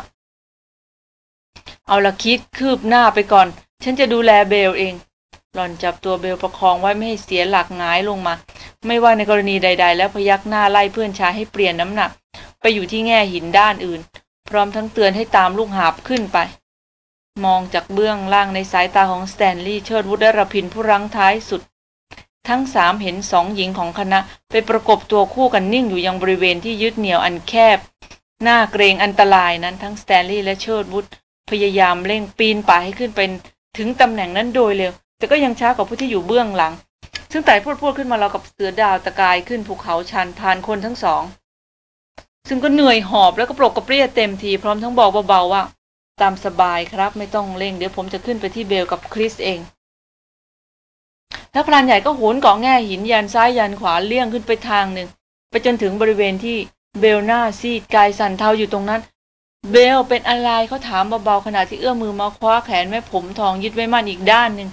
เอาละคิดคืบหน้าไปก่อน ฉันจะดูแลเบลเอง หล่อนจับตัวเบลประคองไว้ไม่ให้เสียหลักงายลงมา ไม่ว่าในกรณีใด ๆ แล้วพยักหน้าไล่เพื่อนชายให้เปลี่ยนน้ำหนัก ไปอยู่ที่แง่หินด้านอื่น พร้อมทั้งเตือนให้ตามลูกหาบขึ้นไป มองจากเบื้องล่างในสายตาของสแตนลีย์เชิดวุฒระพินผู้รั้งท้ายสุด ทั้งสามเห็นสองหญิงของคณะไปประกบตัวคู่กันนิ่งอยู่ยังบริเวณที่ยึดเหนี่ยวอันแคบ น่าเกรงอันตรายนั้นทั้งสแตนลีย์และเชิดวุฒพยายามเร่งปีนป่ายให้ขึ้นเป็นถึงตำแหน่งนั้นโดยเร็ว แต่ก็ยังช้ากว่าผู้ที่อยู่เบื้องหลัง ซึ่งไต่พูดพูดขึ้นมาเรากับเสือดาวตะกายขึ้นภูเขาชันผ่านคนทั้งสอง ซึ่งก็เหนื่อยหอบแล้วก็ปลกกระเปรี้ยเต็มทีพร้อมทั้งบอกเบาๆว่า ตามสบายครับ ไม่ต้องเร่งเดี๋ยวผมจะขึ้นไปที่เบลกับคริสเอง แล้วพรานใหญ่ก็โหนเกาะแง่หินยันซ้ายยันขวาเลี่ยงขึ้นไปทางหนึ่งไปจนถึงบริเวณที่เบลหน้าซีดกายสั่นเทาอยู่ตรงนั้น เบลเป็นอะไรเขาถามเบาๆขณะที่เอื้อมมือมาคว้าแขนแม่ผมทองยึดไว้มั่นอีกด้านหนึ่ง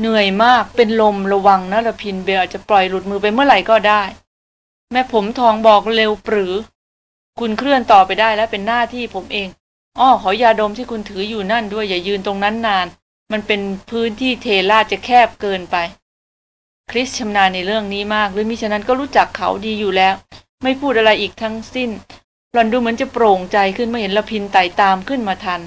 เหนื่อยมากเป็นลมระวังนะละพินเบลอาจจะปล่อยหลุดมือไปเมื่อไหร่ก็ได้ แม่ผมทองบอกเร็วปรือ คุณเคลื่อนต่อไปได้แล้วเป็นหน้าที่ผมเอง อ้อขอยาดมที่คุณถืออยู่นั่นด้วยอย่ายืนตรงนั้นนาน มันเป็นพื้นที่เทลาจะแคบเกินไป คริสชำนาญในเรื่องนี้มาก หรือมิฉะนั้นก็รู้จักเขาดีอยู่แล้ว ไม่พูดอะไรอีกทั้งสิ้นหลอนดูเหมือนจะโปร่งใจขึ้นเมื่อเห็นละพินไต่ตามขึ้นมาทัน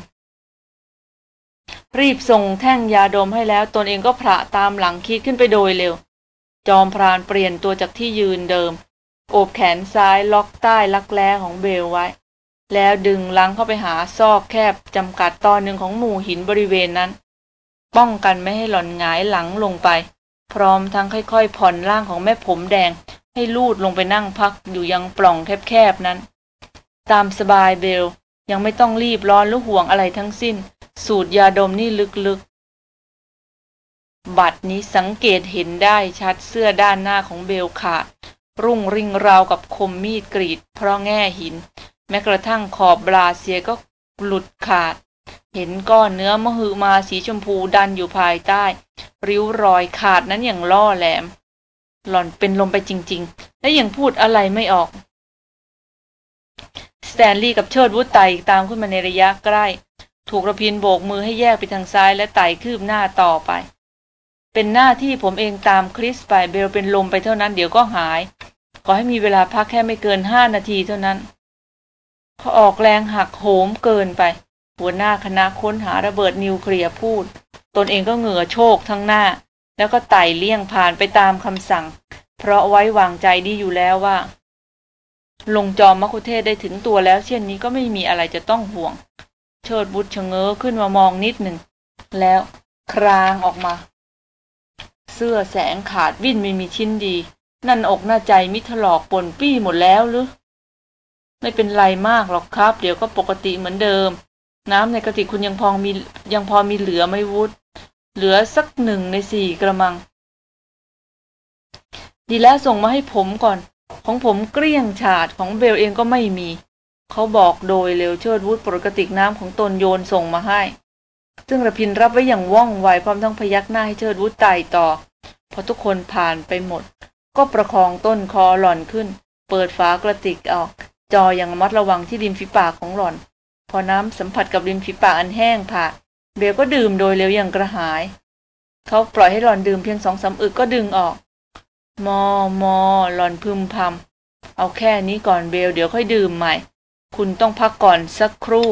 รีบส่งแท่งยาดมให้แล้วตนเองก็พระตามหลังคิดขึ้นไปโดยเร็ว จอมพรานเปลี่ยนตัวจากที่ยืนเดิม โอบแขนซ้ายล็อกใต้ลักแร้ของเบลไว้ แล้วดึงลังเข้าไปหาซอกแคบจำกัดตอนหนึ่งของหมู่หินบริเวณนั้น ป้องกันไม่ให้หล่อนหงายหลังลงไป พร้อมทั้งค่อยๆ ผ่อนร่างของแม่ผมแดง ให้ลูดลงไปนั่งพักอยู่ยังปล่องแคบๆนั้น ตามสบายเบลยังไม่ต้องรีบร้อนหรือห่วงอะไรทั้งสิ้น สูตรยาดมนี่ลึกๆ บัตรนี้สังเกตเห็นได้ชัดเสื้อด้านหน้าของเบลขาด รุ่งริงราวกับคมมีดกรีด เพราะแง่หิน แม้กระทั่งขอบบราเซียก็หลุดขาด เห็นก้อนเนื้อมหึมาสีชมพูดันอยู่ภายใต้ ริ้วรอยขาดนั้นอย่างล่อแหลม หล่อนเป็นลมไปจริง ๆ และยังพูดอะไรไม่ออกสแตนลีย์กับเชิดวุฒไต่ตามขึ้นมาในระยะใกล้ ถูกระพินโบกมือให้แยกไปทางซ้ายและไต่คืบหน้าต่อไป เป็นหน้าที่ผมเองตามคริสไปเบลเป็นลมไปเท่านั้นเดี๋ยวก็หาย ขอให้มีเวลาพักแค่ไม่เกินห้านาทีเท่านั้นเขาออกแรงหักโหมเกินไป หัวหน้าคณะค้นหาระเบิดนิวเคลียร์พูด ตนเองก็เหงื่อโชกทั้งหน้า แล้วก็ไต่เลี่ยงผ่านไปตามคำสั่ง เพราะไว้วางใจดีอยู่แล้วว่า ลงจอมมคุเทศได้ถึงตัวแล้วเช่นนี้ก็ไม่มีอะไรจะต้องห่วง เชิดบุตรชะเง้อขึ้นมามองนิดหนึ่ง แล้วครางออกมา สื้อแสงขาดวิ่นไม่มีชิ้นดี นั่นอกหน้าใจมิถลอกปนปี้หมดแล้วหรือ ไม่เป็นไรมากหรอกครับ เดี๋ยวก็ปกติเหมือนเดิม น้ำในกระติกคุณยังพอมียังพอมีเหลือไม่วุฒเหลือสักหนึ่งในสี่กระมัง ดีแล้วส่งมาให้ผมก่อน ของผมเกลี้ยงฉาดของเบลเองก็ไม่มี เขาบอกโดยเร็วเชิดวุฒปกติกน้ำของตนโยนส่งมาให้ซึ่งระพินรับไว้อย่างว่องไวพร้อมทั้งพยักหน้าให้เชิดวุฒไต่ต่อ พอทุกคนผ่านไปหมด ก็ประคองต้นคอหล่อนขึ้น เปิดฝากระติกออก จออย่างมัดระวังที่ริมฝีปากของหล่อน พอน้ำสัมผัสกับริมฝีปากอันแห้งผากเบลก็ดื่มโดยเร็วอย่างกระหาย เขาปล่อยให้หล่อนดื่มเพียงสองสาอึกก็ดึงออก มอ มอ หล่อนพึมพำเอาแค่นี้ก่อนเบลเดี๋ยวค่อยดื่มใหม่ คุณต้องพักก่อนสักครู่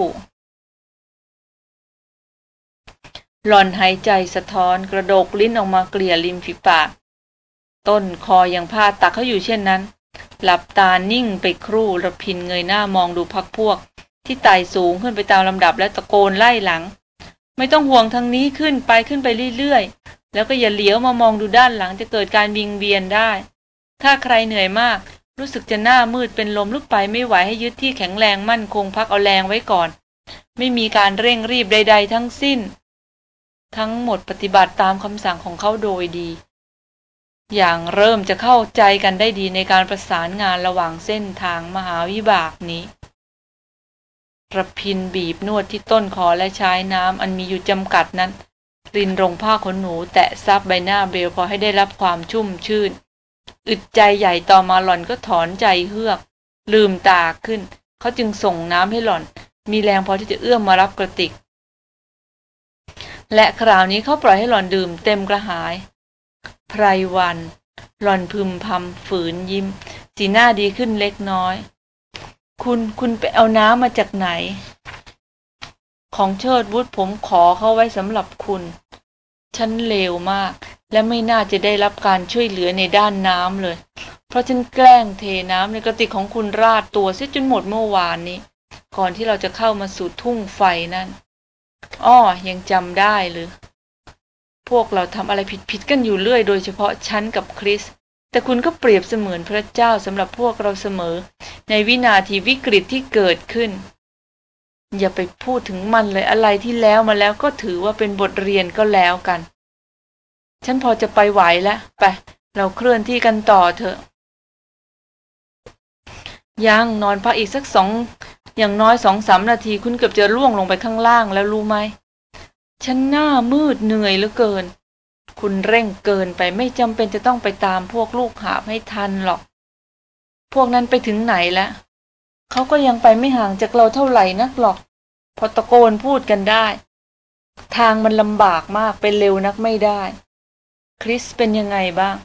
หล่อนหายใจสะท้อนกระโดกลิ้นออกมาเกลี่ยริมฝีปาก ต้นคอยังผ้าตักเขาอยู่เช่นนั้น หลับตานิ่งไปครู่ระพินเงยหน้ามองดูพักพวก ที่ไต่สูงขึ้นไปตามลำดับและตะโกนไล่หลัง ไม่ต้องห่วงทางนี้ขึ้นไปขึ้นไปเรื่อยๆ แล้วก็อย่าเหลียวมามองดูด้านหลังจะเกิดการวิงเวียนได้ ถ้าใครเหนื่อยมาก รู้สึกจะหน้ามืดเป็นลมลุกไปไม่ไหวให้ยึดที่แข็งแรงมั่นคงพักเอาแรงไว้ก่อน ไม่มีการเร่งรีบใด ๆ ทั้งสิ้น ทั้งหมดปฏิบัติตามคำสั่งของเขาโดยดี อย่างเริ่มจะเข้าใจกันได้ดีในการประสานงานระหว่างเส้นทางมหาวิบากนี้ระพินบีบนวดที่ต้นคอและใช้น้ำอันมีอยู่จำกัดนั้น รินรงผ้าขนหนูแตะซับใบหน้าเบลพอให้ได้รับความชุ่มชื่น อึดใจใหญ่ต่อมาหล่อนก็ถอนใจเฮือก ลืมตาขึ้น เขาจึงส่งน้ำให้หล่อน มีแรงพอที่จะเอื้อมมารับกระติก และคราวนี้เขาปล่อยให้หล่อนดื่มเต็มกระหาย ไพรวัน หล่อนพึมพำฝืนยิ้ม สีหน้าดีขึ้นเล็กน้อย คุณคุณไปเอาน้ำมาจากไหน ของเชิดวุฒผมขอเข้าไว้สำหรับคุณ ฉันเลวมาก และไม่น่าจะได้รับการช่วยเหลือในด้านน้ำเลย เพราะฉันแกล้งเทน้ำในกระติกของคุณราดตัวเสียจนหมดเมื่อวานนี้ ก่อนที่เราจะเข้ามาสู่ทุ่งไฟนั่น อ้อยังจำได้หรือ พวกเราทำอะไรผิดๆกันอยู่เรื่อย โดยเฉพาะฉันกับคริส แต่คุณก็เปรียบเสมือนพระเจ้าสำหรับพวกเราเสมอ ในวินาทีวิกฤตที่เกิดขึ้น อย่าไปพูดถึงมันเลยอะไรที่แล้วมาแล้วก็ถือว่าเป็นบทเรียนก็แล้วกัน ฉันพอจะไปไหวแล้วไปเราเคลื่อนที่กันต่อเถอะยังนอนพักอีกสักสอง อย่างน้อยสองสามนาทีคุณเกือบจะล่วงลงไปข้างล่างแล้วรู้ไหม ฉันหน้ามืดเหนื่อยเหลือเกิน คุณเร่งเกินไปไม่จำเป็นจะต้องไปตามพวกลูกหาบให้ทันหรอก พวกนั้นไปถึงไหนแล้วเขาก็ยังไปไม่ห่างจากเราเท่าไหร่นักหรอก พอตะโกนพูดกันได้ ทางมันลำบากมากไปเร็วนักไม่ได้ คริสเป็นยังไงบ้าง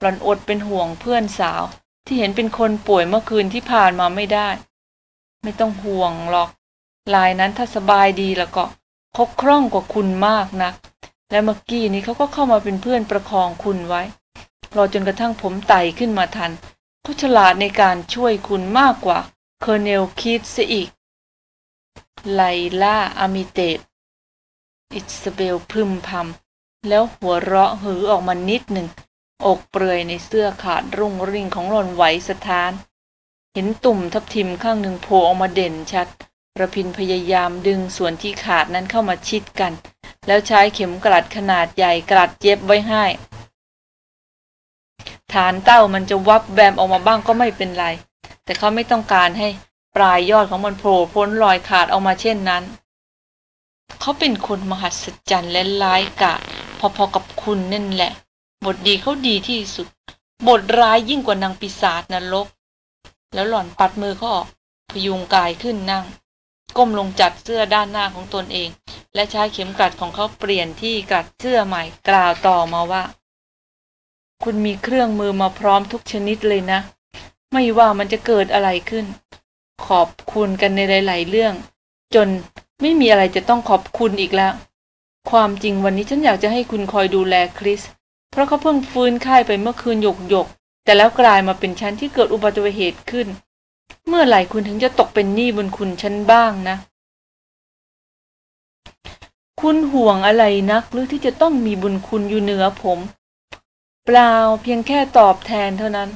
หลอนอดเป็นห่วงเพื่อนสาวที่เห็นเป็นคนป่วยเมื่อคืนที่ผ่านมาไม่ได้ ไม่ต้องห่วงหรอก ลายนั้นถ้าสบายดีแล้วก็เขาคล่องกว่าคุณมากนัก และเมื่อกี้นี้เขาก็เข้ามาเป็นเพื่อนประคองคุณไว้ รอจนกระทั่งผมไต่ขึ้นมาทัน เขาฉลาดในการช่วยคุณมากกว่า เคอร์เนลคิดเสียอีก ไลล่าอามิเตตอิสเบลพึมพำแล้วหัวเราะหือออกมานิดหนึ่ง อกเปลือยในเสื้อขาดรุ่งริ่งของหล่อนไหวสะท้าน เห็นตุ่มทับทิมข้างหนึ่งโผล่ออกมาเด่นชัดระพินพยายามดึงส่วนที่ขาดนั้นเข้ามาชิดกัน แล้วใช้เข็มกลัดขนาดใหญ่กลัดเย็บไว้ให้ ฐานเต้ามันจะวับแวมออกมาบ้างก็ไม่เป็นไร แต่เขาไม่ต้องการให้ปลายยอดของมันโผล่พ้นรอยขาดออกมาเช่นนั้น เขาเป็นคนมหัศจรรย์และร้ายกาจพอๆกับคุณนั่นแหละ บทดีเขาดีที่สุด บทร้ายยิ่งกว่านางปีศาจนรก แล้วหล่อนปัดมือเขาออก พยุงกายขึ้นนั่ง ก้มลงจัดเสื้อด้านหน้าของตนเอง และใช้เข็มกลัดของเขาเปลี่ยนที่กลัดเสื้อใหม่กล่าวต่อมาว่า คุณมีเครื่องมือมาพร้อมทุกชนิดเลยนะ ไม่ว่ามันจะเกิดอะไรขึ้น ขอบคุณกันในหลายๆเรื่อง จนไม่มีอะไรจะต้องขอบคุณอีกแล้ว ความจริงวันนี้ฉันอยากจะให้คุณคอยดูแลคริส เพราะเขาเพิ่งฟื้นไข้ไปเมื่อคืนหยกหยก แต่แล้วกลายมาเป็นฉันที่เกิดอุบัติเหตุขึ้น เมื่อไหร่คุณถึงจะตกเป็นหนี้บุญคุณฉันบ้างนะ คุณห่วงอะไรนักหรือที่จะต้องมีบุญคุณอยู่เหนือผม เปล่าเพียงแค่ตอบแทนเท่านั้น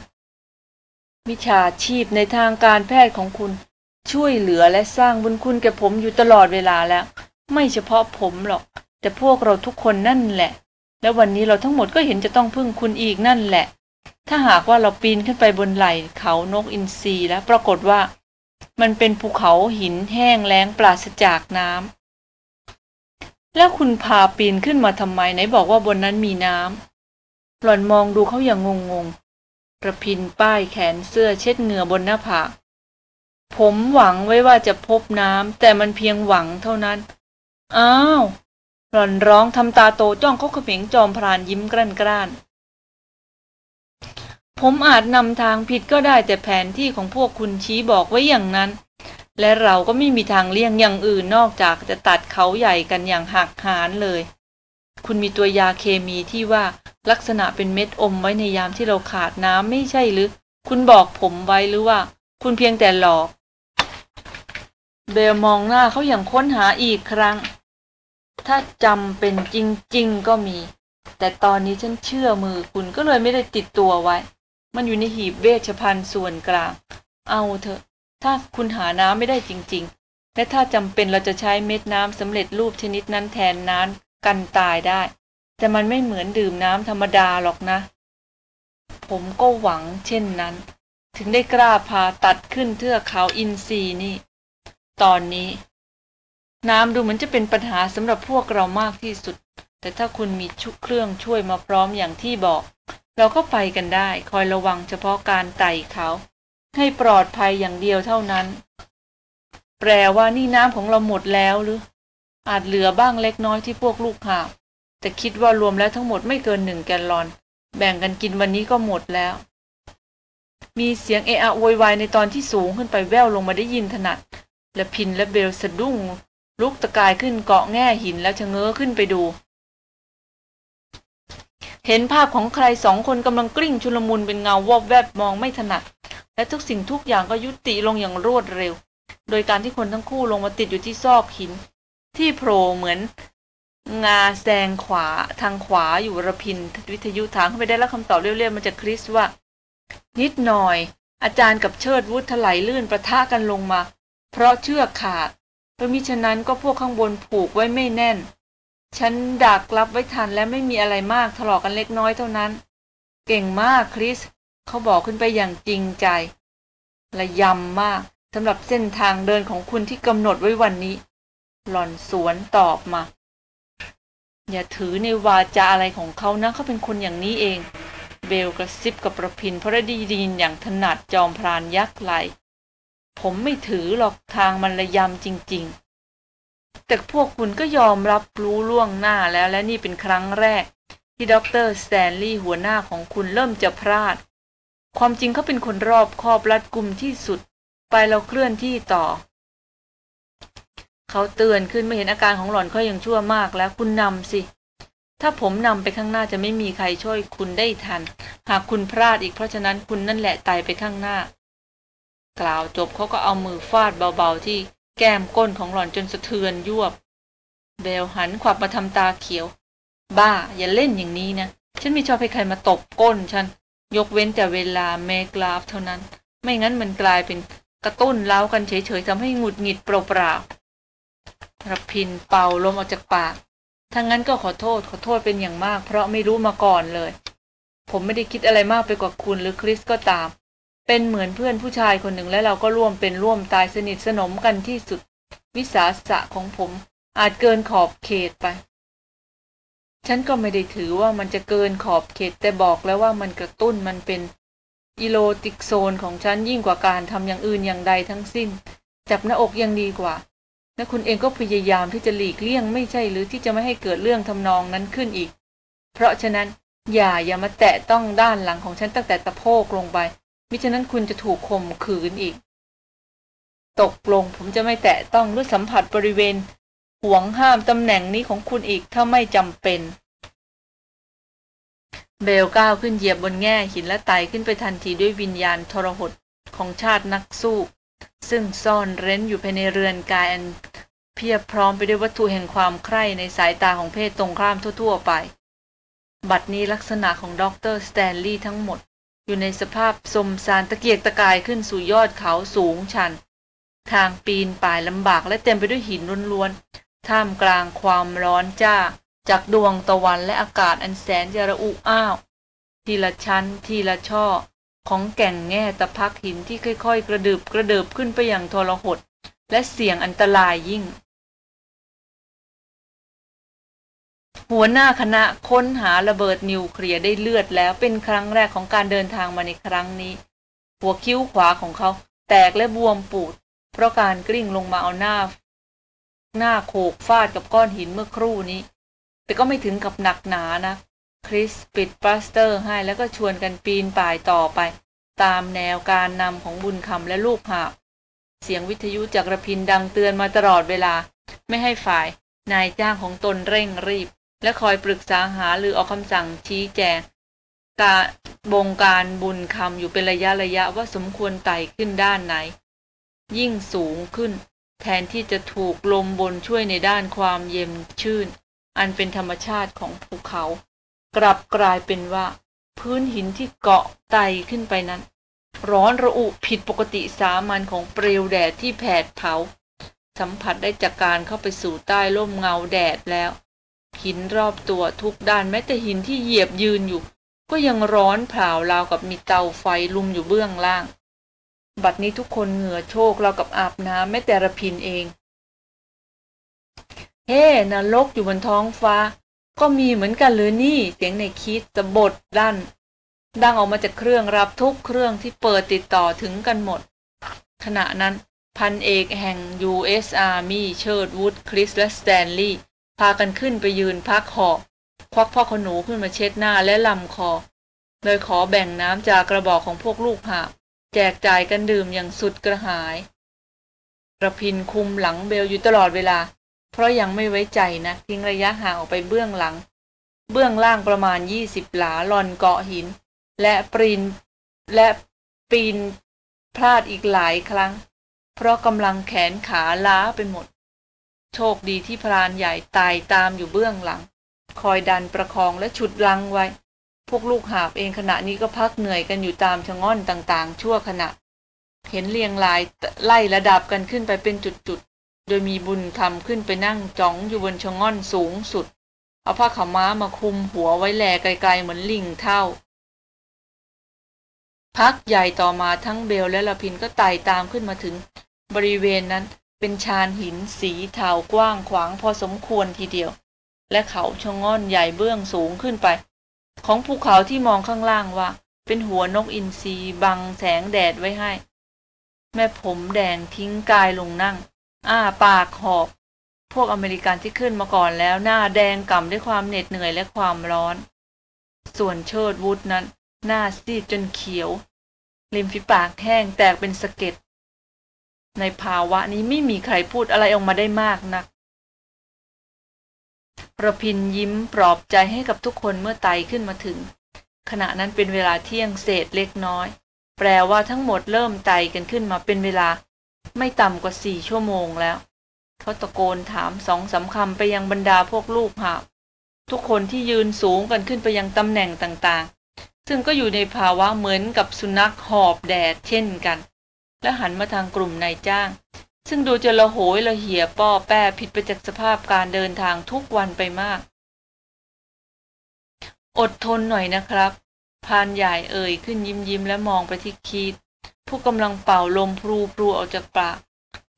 วิชาชีพในทางการแพทย์ของคุณช่วยเหลือและสร้างบุญคุณแก่ผมอยู่ตลอดเวลาแล้ว ไม่เฉพาะผมหรอก แต่พวกเราทุกคนนั่นแหละ และวันนี้เราทั้งหมดก็เห็นจะต้องพึ่งคุณอีกนั่นแหละ ถ้าหากว่าเราปีนขึ้นไปบนไหล่เขานกอินทรีแล้วปรากฏว่า มันเป็นภูเขาหินแห้งแล้งปราศจากน้ำแล้วคุณพาปีนขึ้นมาทำไมไหนบอกว่าบนนั้นมีน้ำหล่อนมองดูเขาอย่างงงๆประพินป้ายแขนเสื้อเช็ดเหงื่อบนหน้าผากผมหวังไว้ว่าจะพบน้ำแต่มันเพียงหวังเท่านั้น อ้าว หล่อนร้องทำตาโตจ้องเขาเขม็งจอมพรานยิ้มกร้านกร้าน ผมอาจนำทางผิดก็ได้แต่แผนที่ของพวกคุณชี้บอกไว้อย่างนั้น และเราก็ไม่มีทางเลี่ยงอย่างอื่นนอกจากจะตัดเขาใหญ่กันอย่างหักหานเลย คุณมีตัวยาเคมีที่ว่าลักษณะเป็นเม็ดอมไว้ในยามที่เราขาดน้ำไม่ใช่หรือ คุณบอกผมไว้หรือว่า คุณเพียงแต่หลอก เบลมองหน้าเขาอย่างค้นหาอีกครั้ง ถ้าจำเป็นจริงๆก็มี แต่ตอนนี้ฉันเชื่อมือคุณก็เลยไม่ได้ติดตัวไว้ มันอยู่ในหีบเวชภัณฑ์ส่วนกลาง เอาเถอะ ถ้าคุณหาน้ำไม่ได้จริง ๆ และถ้าจำเป็นเราจะใช้เม็ดน้ำสำเร็จรูปชนิดนั้นแทนน้ำกันตายได้ แต่มันไม่เหมือนดื่มน้ำธรรมดาหรอกนะ ผมก็หวังเช่นนั้น ถึงได้กล้าพาตัดขึ้นเทือกเขาอินทรีนี่ ตอนนี้ น้ำดูเหมือนจะเป็นปัญหาสำหรับพวกเรามากที่สุด แต่ถ้าคุณมีชุเครื่องช่วยมาพร้อมอย่างที่บอก เราก็ไปกันได้ คอยระวังเฉพาะการไต่เขา ให้ปลอดภัยอย่างเดียวเท่านั้น แปลว่านี่น้ำของเราหมดแล้วหรือ อาจเหลือบ้างเล็กน้อยที่พวกลูกหาบแต่คิดว่ารวมแล้วทั้งหมดไม่เกินหนึ่งแกลลอน แบ่งกันกินวันนี้ก็หมดแล้ว มีเสียงเอะอะโวยวายในตอนที่สูงขึ้นไปแว่วลงมาได้ยินถนัด และพินและเบลสะดุ้งลุกตะกายขึ้นเกาะแง่หินแล้วชะเง้อขึ้นไปดู เห็นภาพของใครสองคนกำลังกลิ้งชุลมุนเป็นเงาวอบแวบมองไม่ถนัด และทุกสิ่งทุกอย่างก็ยุติลงอย่างรวดเร็ว โดยการที่คนทั้งคู่ลงมาติดอยู่ที่ซอกหิน ที่โผล่เหมือน งาแซงขวาทางขวาอยู่ระพิน วิทยุถามเข้าไปได้แล้วคำตอบเรียบๆมาจากคริสว่า นิดหน่อย อาจารย์กับเชิดวุฒถลายลื่นประทะกันลงมา เพราะเชือกขาดเพราะมิฉะนั้นก็พวกข้างบนผูกไว้ไม่แน่น ฉันดักรับไว้ทันและไม่มีอะไรมากถลอกกันเล็กน้อยเท่านั้น เก่งมากคริส เขาบอกขึ้นไปอย่างจริงใจและยำมากสำหรับเส้นทางเดินของคุณที่กำหนดไว้วันนี้ หล่อนสวนตอบมา อย่าถือในวาจาอะไรของเขานะเขาเป็นคนอย่างนี้เอง เบลกระซิบกับระพินเพราะได้ยินอย่างถนัดจอมพรานยักไหล่ ผมไม่ถือหรอกทางมันระยำจริง ๆ แต่พวกคุณก็ยอมรับรู้ล่วงหน้าแล้วและนี่เป็นครั้งแรก ที่ด็อกเตอร์สแตนลีย์หัวหน้าของคุณเริ่มจะพลาด ความจริงเขาเป็นคนรอบคอบรัดกุมที่สุด ไปเราเคลื่อนที่ต่อ เขาเตือนขึ้นไม่เห็นอาการของหล่อนเขายังชั่วมากแล้วคุณนำสิ ถ้าผมนำไปข้างหน้าจะไม่มีใครช่วยคุณได้ทัน หากคุณพลาดอีกเพราะฉะนั้นคุณนั่นแหละไต่ไปข้างหน้า กล่าวจบเขาก็เอามือฟาดเบาๆที่ แก้มก้นของหล่อนจนสะเทือนยวบ เบลหันขวับมาทำตาเขียว บ้าอย่าเล่นอย่างนี้นะ ฉันไม่ชอบให้ใครมาตบก้นฉัน ยกเว้นแต่เวลาเมกราฟเท่านั้น ไม่งั้นมันกลายเป็นกระตุ้นเล้ากันเฉยๆทำให้หงุดหงิดเปล่าๆรพินเป่าลมออกจากปากถ้างั้นก็ขอโทษขอโทษเป็นอย่างมาก เพราะไม่รู้มาก่อนเลย ผมไม่ได้คิดอะไรมากไปกว่าคุณหรือคริสก็ตาม เป็นเหมือนเพื่อนผู้ชายคนหนึ่งและเราก็ร่วมเป็นร่วมตายสนิทสนมกันที่สุด วิสาสะของผม อาจเกินขอบเขตไป ฉันก็ไม่ได้ถือว่ามันจะเกินขอบเขตแต่บอกแล้วว่ามันกระตุ้นมันเป็นอิโลติกโซนของฉันยิ่งกว่าการทำอย่างอื่นอย่างใดทั้งสิ้น จับหน้าอกยังดีกว่าและคุณเองก็พยายามที่จะหลีกเลี่ยงไม่ใช่หรือที่จะไม่ให้เกิดเรื่องทำนองนั้นขึ้นอีก เพราะฉะนั้นอย่าอย่ามาแตะต้องด้านหลังของฉันตั้งแต่ตะโพกลงไป มิฉะนั้นคุณจะถูกข่มขืนอีก ตกลงผมจะไม่แตะต้องหรือสัมผัสบริเวณห่วงห้ามตำแหน่งนี้ของคุณอีกถ้าไม่จำเป็น เบลก้าวขึ้นเหยียบบนแง่หินและไต่ขึ้นไปทันทีด้วยวิญญาณทรหดของชาตินักสู้ ซึ่งซ่อนเร้นอยู่ภายในเรือนกายอันเพียบพร้อมไปด้วยวัตถุแห่งความใคร่ในสายตาของเพศตรงข้ามทั่ว ๆ ไป บัดนี้ลักษณะของด็อกเตอร์สแตนลีย์ทั้งหมด อยู่ในสภาพสงสารตะเกียกตะกายขึ้นสู่ยอดเขาสูงชัน ทางปีนป่ายลำบากและเต็มไปด้วยหินล้วนๆ ท่ามกลางความร้อนจ้า จากดวงตะวันและอากาศอันแสนจะระอุอ้าว ทีละชั้นทีละช่อ ของแก่งแง่ตะพักหินที่ค่อยๆ กระดึบกระเดิบขึ้นไปอย่างทรหด และเสี่ยงอันตรายยิ่ง หัวหน้าคณะค้นหาระเบิดนิวเคลียร์ได้เลือดแล้วเป็นครั้งแรกของการเดินทางมาในครั้งนี้ หัวคิ้วขวาของเขา แตกและบวมปูด เพราะการกลิ้งลงมาเอาหน้า หน้าโขกฟาดกับก้อนหินเมื่อครู่นี้ แต่ก็ไม่ถึงกับหนักหนานะคริสปิดปลาสเตอร์ให้แล้วก็ชวนกันปีนป่ายต่อไป ตามแนวการนำของบุญคำและลูกหาบเสียงวิทยุจากระพินดังเตือนมาตลอดเวลา ไม่ให้ฝ่าย นายจ้างของตนเร่งรีบ และคอยปรึกษาหาหรือออกคำสั่งชี้แจงการบงการบุญคำอยู่เป็นระยะระยะว่าสมควรไต่ขึ้นด้านไหน ยิ่งสูงขึ้น แทนที่จะถูกลมบนช่วยในด้านความเย็นชื่น อันเป็นธรรมชาติของภูเขา กลับกลายเป็นว่า พื้นหินที่เกาะไต่ขึ้นไปนั้น ร้อนระอุผิดปกติสามัญของเปลวแดดที่แผดเผา สัมผัสได้จากการเข้าไปสู่ใต้ร่มเงาแดดแล้ว หินรอบตัวทุกด้านแม้แต่หินที่เหยียบยืนอยู่ ก็ยังร้อนเผาราวกับมีเตาไฟลุมอยู่เบื้องล่าง บัดนี้ทุกคนเหงื่อโชกเรากับอาบน้ำแม้แต่ระพินเอง เฮ้นรกอยู่บนท้องฟ้า ก็มีเหมือนกันเลยนี่เสียงในคิดสะบดดันดังออกมาจากเครื่องรับทุกเครื่องที่เปิดติดต่อถึงกันหมด ขณะนั้นพันเอกแห่ง U.S. Army เชิร์ดวูดคริสและสแตนลีย์ พากันขึ้นไปยืนพักหอบควักพ่อขนูขึ้นมาเช็ดหน้าและลำคอ โดยขอแบ่งน้ำจากกระบอกของพวกลูกหาบแจกจ่ายกันดื่มอย่างสุดกระหายระพินคุมหลังเบลอยู่ตลอดเวลา เพราะยังไม่ไว้ใจนะทิ้งระยะห่างออกไปเบื้องหลัง เบื้องล่างประมาณยี่สิบหลาหลอนเกาะหิน และปีนและปีนพลาดอีกหลายครั้ง เพราะกำลังแขนขาล้าไปหมด โชคดีที่พรานใหญ่ตายตามอยู่เบื้องหลัง คอยดันประคองและฉุดลังไว้ พวกลูกหาบเองขณะนี้ก็พักเหนื่อยกันอยู่ตามชะง่อนต่างๆ ชั่วขณะ เห็นเรียงรายไล่ระดับกันขึ้นไปเป็นจุดๆ โดยมีบุญทำขึ้นไปนั่งจ้องอยู่บนชะง่อนสูงสุด เอาผ้าขาวม้ามาคุมหัวไว้แลไกลๆเหมือนลิงเท่าพักใหญ่ต่อมาทั้งเบลและละพินก็ไต่ตามขึ้นมาถึงบริเวณนั้น เป็นชานหินสีเทากว้างขวางพอสมควรทีเดียว และเขาชะง่อนใหญ่เบื้องสูงขึ้นไป ของภูเขาที่มองข้างล่างว่า เป็นหัวนกอินทรีบังแสงแดดไว้ให้ แม่ผมแดงทิ้งกายลงนั่ง อ้าปากหอบ พวกอเมริกันที่ขึ้นมาก่อนแล้วหน้าแดงก่ำด้วยความเหน็ดเหนื่อยและความร้อน ส่วนเชิดวุฒนั้น หน้าซีดจนเขียวริมฝีปากแห้งแตกเป็นสะเก็ด ในภาวะนี้ไม่มีใครพูดอะไรออกมาได้มากนักประพินยิ้มปลอบใจให้กับทุกคนเมื่อไต่ขึ้นมาถึง ขณะนั้นเป็นเวลาเที่ยงเศษเล็กน้อย แปลว่าทั้งหมดเริ่มไต่กันขึ้นมาเป็นเวลา ไม่ต่ำกว่าสี่ชั่วโมงแล้ว เขาตะโกนถามสองสาคำไปยังบรรดาพวกลูกหาบทุกคนที่ยืนสูงกันขึ้นไปยังตำแหน่งต่างๆ ซึ่งก็อยู่ในภาวะเหมือนกับสุนัขหอบแดดเช่นกัน และหันมาทางกลุ่มนายจ้าง ซึ่งดูจะละโหยละเหี่ยป้อแป้ผิดไปจากสภาพการเดินทางทุกวันไปมาก อดทนหน่อยนะครับพานใหญ่เอ่ยขึ้นยิ้มยิ้มและมองไปที่คีดผู้กำลังเป่าลมพลูพลูออกจากปาก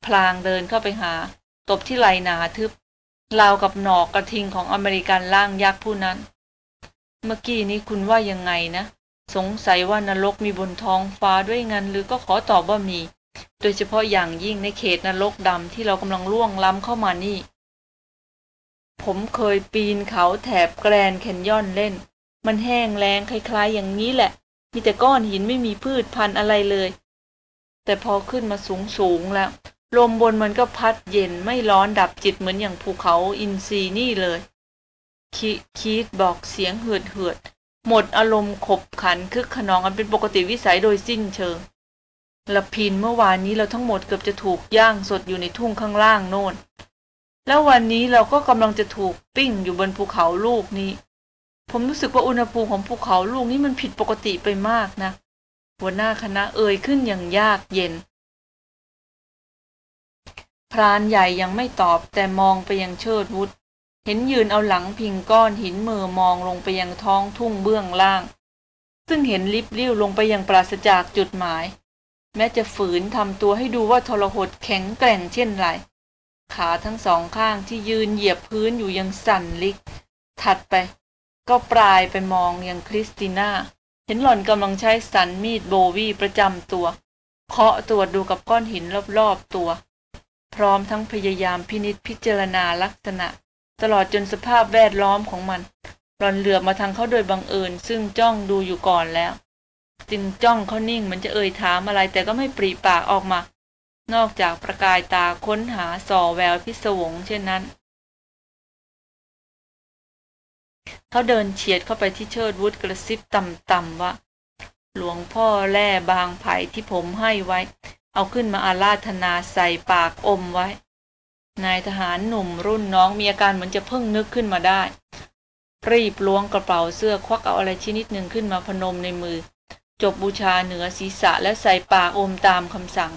พลางเดินเข้าไปหา ตบที่ไหลหนาทึบราวกับหนอกกระทิงของอเมริกันล่างยักษ์ผู้นั้น เมื่อกี้นี้คุณว่ายังไงนะ สงสัยว่านรกมีบนท้องฟ้าด้วยงั้นหรือก็ขอตอบว่ามี โดยเฉพาะอย่างยิ่งในเขตนรกดำที่เรากำลังล่วงล้ำเข้ามานี่ ผมเคยปีนเขาแถบแกรนแคนยอนเล่น มันแห้งแล้งคล้ายๆ อย่างนี้แหละ มีแต่ก้อนหินไม่มีพืชพันธุ์อะไรเลย แต่พอขึ้นมาสูงสูงแล้ว ลมบนมันก็พัดเย็นไม่ร้อนดับจิตเหมือนอย่างภูเขาอินทรีนี่เลยคคีดบอกเสียงเหือดเหือด หมดอารมณ์ขบขันคึกขนองกันเป็นปกติวิสัยโดยสิ้นเชิงละพินเมื่อวานนี้เราทั้งหมดเกือบจะถูกย่างสดอยู่ในทุ่งข้างล่างโน่น แล้ววันนี้เราก็กำลังจะถูกปิ้งอยู่บนภูเขาลูกนี้ ผมรู้สึกว่าอุณหภูมิของภูเขาลูกนี้มันผิดปกติไปมากนะ หัวหน้าคณะเอ่ยขึ้นอย่างยากเย็น พรานใหญ่ยังไม่ตอบแต่มองไปยังเชิดวุฒ เห็นยืนเอาหลังพิงก้อนหินมือมองลงไปยังท้องทุ่งเบื้องล่าง ซึ่งเห็นลิบลิ้วลงไปยังปราศจากจุดหมาย แม้จะฝืนทำตัวให้ดูว่าทรหดแข็งแกร่งเช่นไร ขาทั้งสองข้างที่ยืนเหยียบพื้นอยู่ยังสั่นลิก ถัดไป ก็ปลายไปมองยังคริสติน่า เห็นหล่อนกำลังใช้สันมีดโบวีประจำตัว เคาะตรวจดูกับก้อนหินรอบๆตัว พร้อมทั้งพยายามพินิษพิจารณาลักษณะ ตลอดจนสภาพแวดล้อมของมัน หล่อนเหลือบมาทางเขาโดยบังเอิญ ซึ่งจ้องดูอยู่ก่อนแล้ว จึงจ้องเขานิ่งเหมือนจะเอ่ยถามอะไรแต่ก็ไม่ปรีปากออกมา นอกจากประกายตาค้นหาส่อแววพิศวงเช่นนั้น เขาเดินเฉียดเข้าไปที่เชิดวุฒกระซิบต่ำๆว่า หลวงพ่อแร่บางไผ่ที่ผมให้ไว้ เอาขึ้นมาอาราธนาใส่ปากอมไว้ นายทหารหนุ่มรุ่นน้องมีอาการเหมือนจะเพิ่งนึกขึ้นมาได้ รีบล้วงกระเป๋าเสื้อควักเอาอะไรชนิดหนึ่งขึ้นมาพนมในมือ จบบูชาเหนือศีรษะและใส่ปากอมตามคำสั่ง